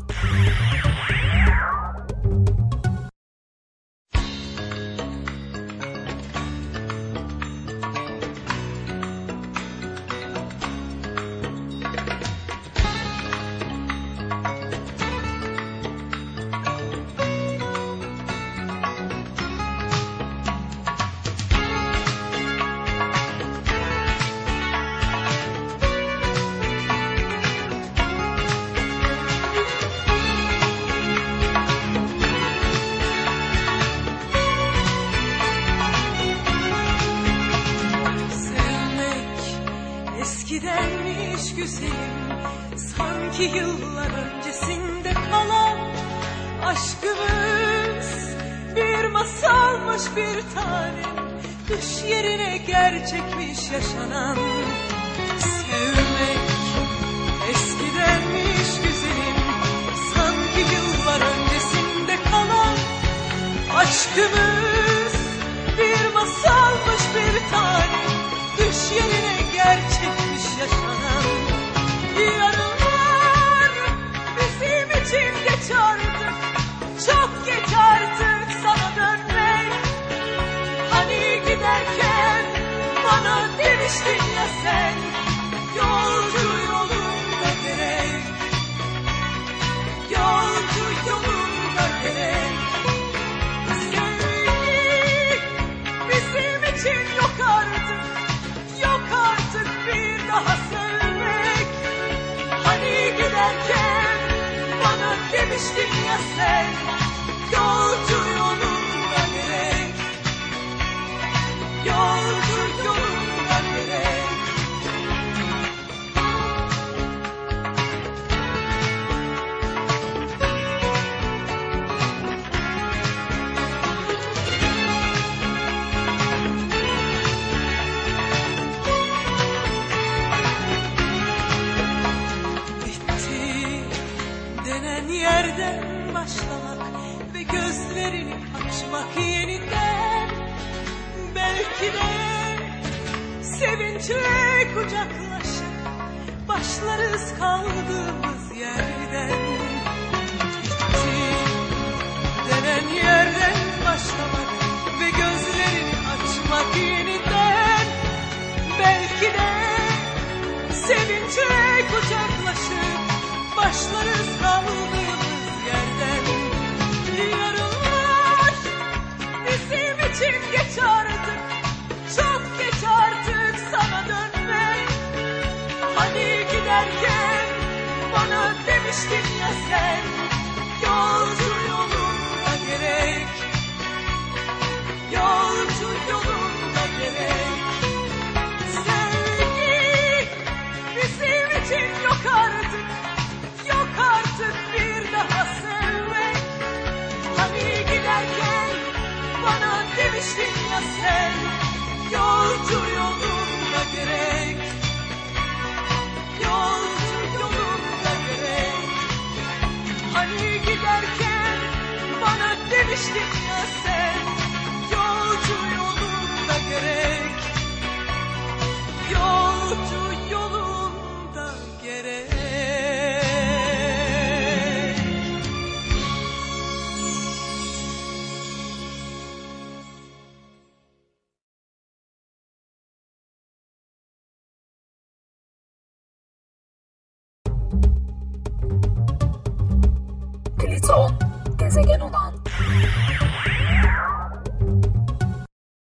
Sanki yıllar öncesinde kalan Aşkımız bir masalmış bir tanem Düş yerine gerçekmiş yaşanan Sevmek. Eskidenmiş güzelim Sanki yıllar öncesinde kalan Aşkımız demiştin ya sen Yolcu yolunda gerek Yolcu yolunda gerek Sevgi bizim için yok artık Yok artık bir daha sevmek Hani giderken bana demiştin ya sen Yolcu yolunda gerek Yolcu sevinçle kucaklaşıp başlarız kaldığımız yerden. Bitti denen yerden başlamak ve gözlerini açmak yeniden. Belki de Sevinçle kucaklaşıp başlarız kaldığımız yerden. Yarınlar bizim için geç artık demiştin ya sen. Yolcu yolunda gerek. Yolcu yolunda gerek. Sevgi bizim için yok artık. Yok artık bir daha sevmek. Hani giderken bana demiştin ya sen. Yolcu yolunda gerek demiştim ya sen Yolcu yolunda gerek. Yolcu yolunda gerek.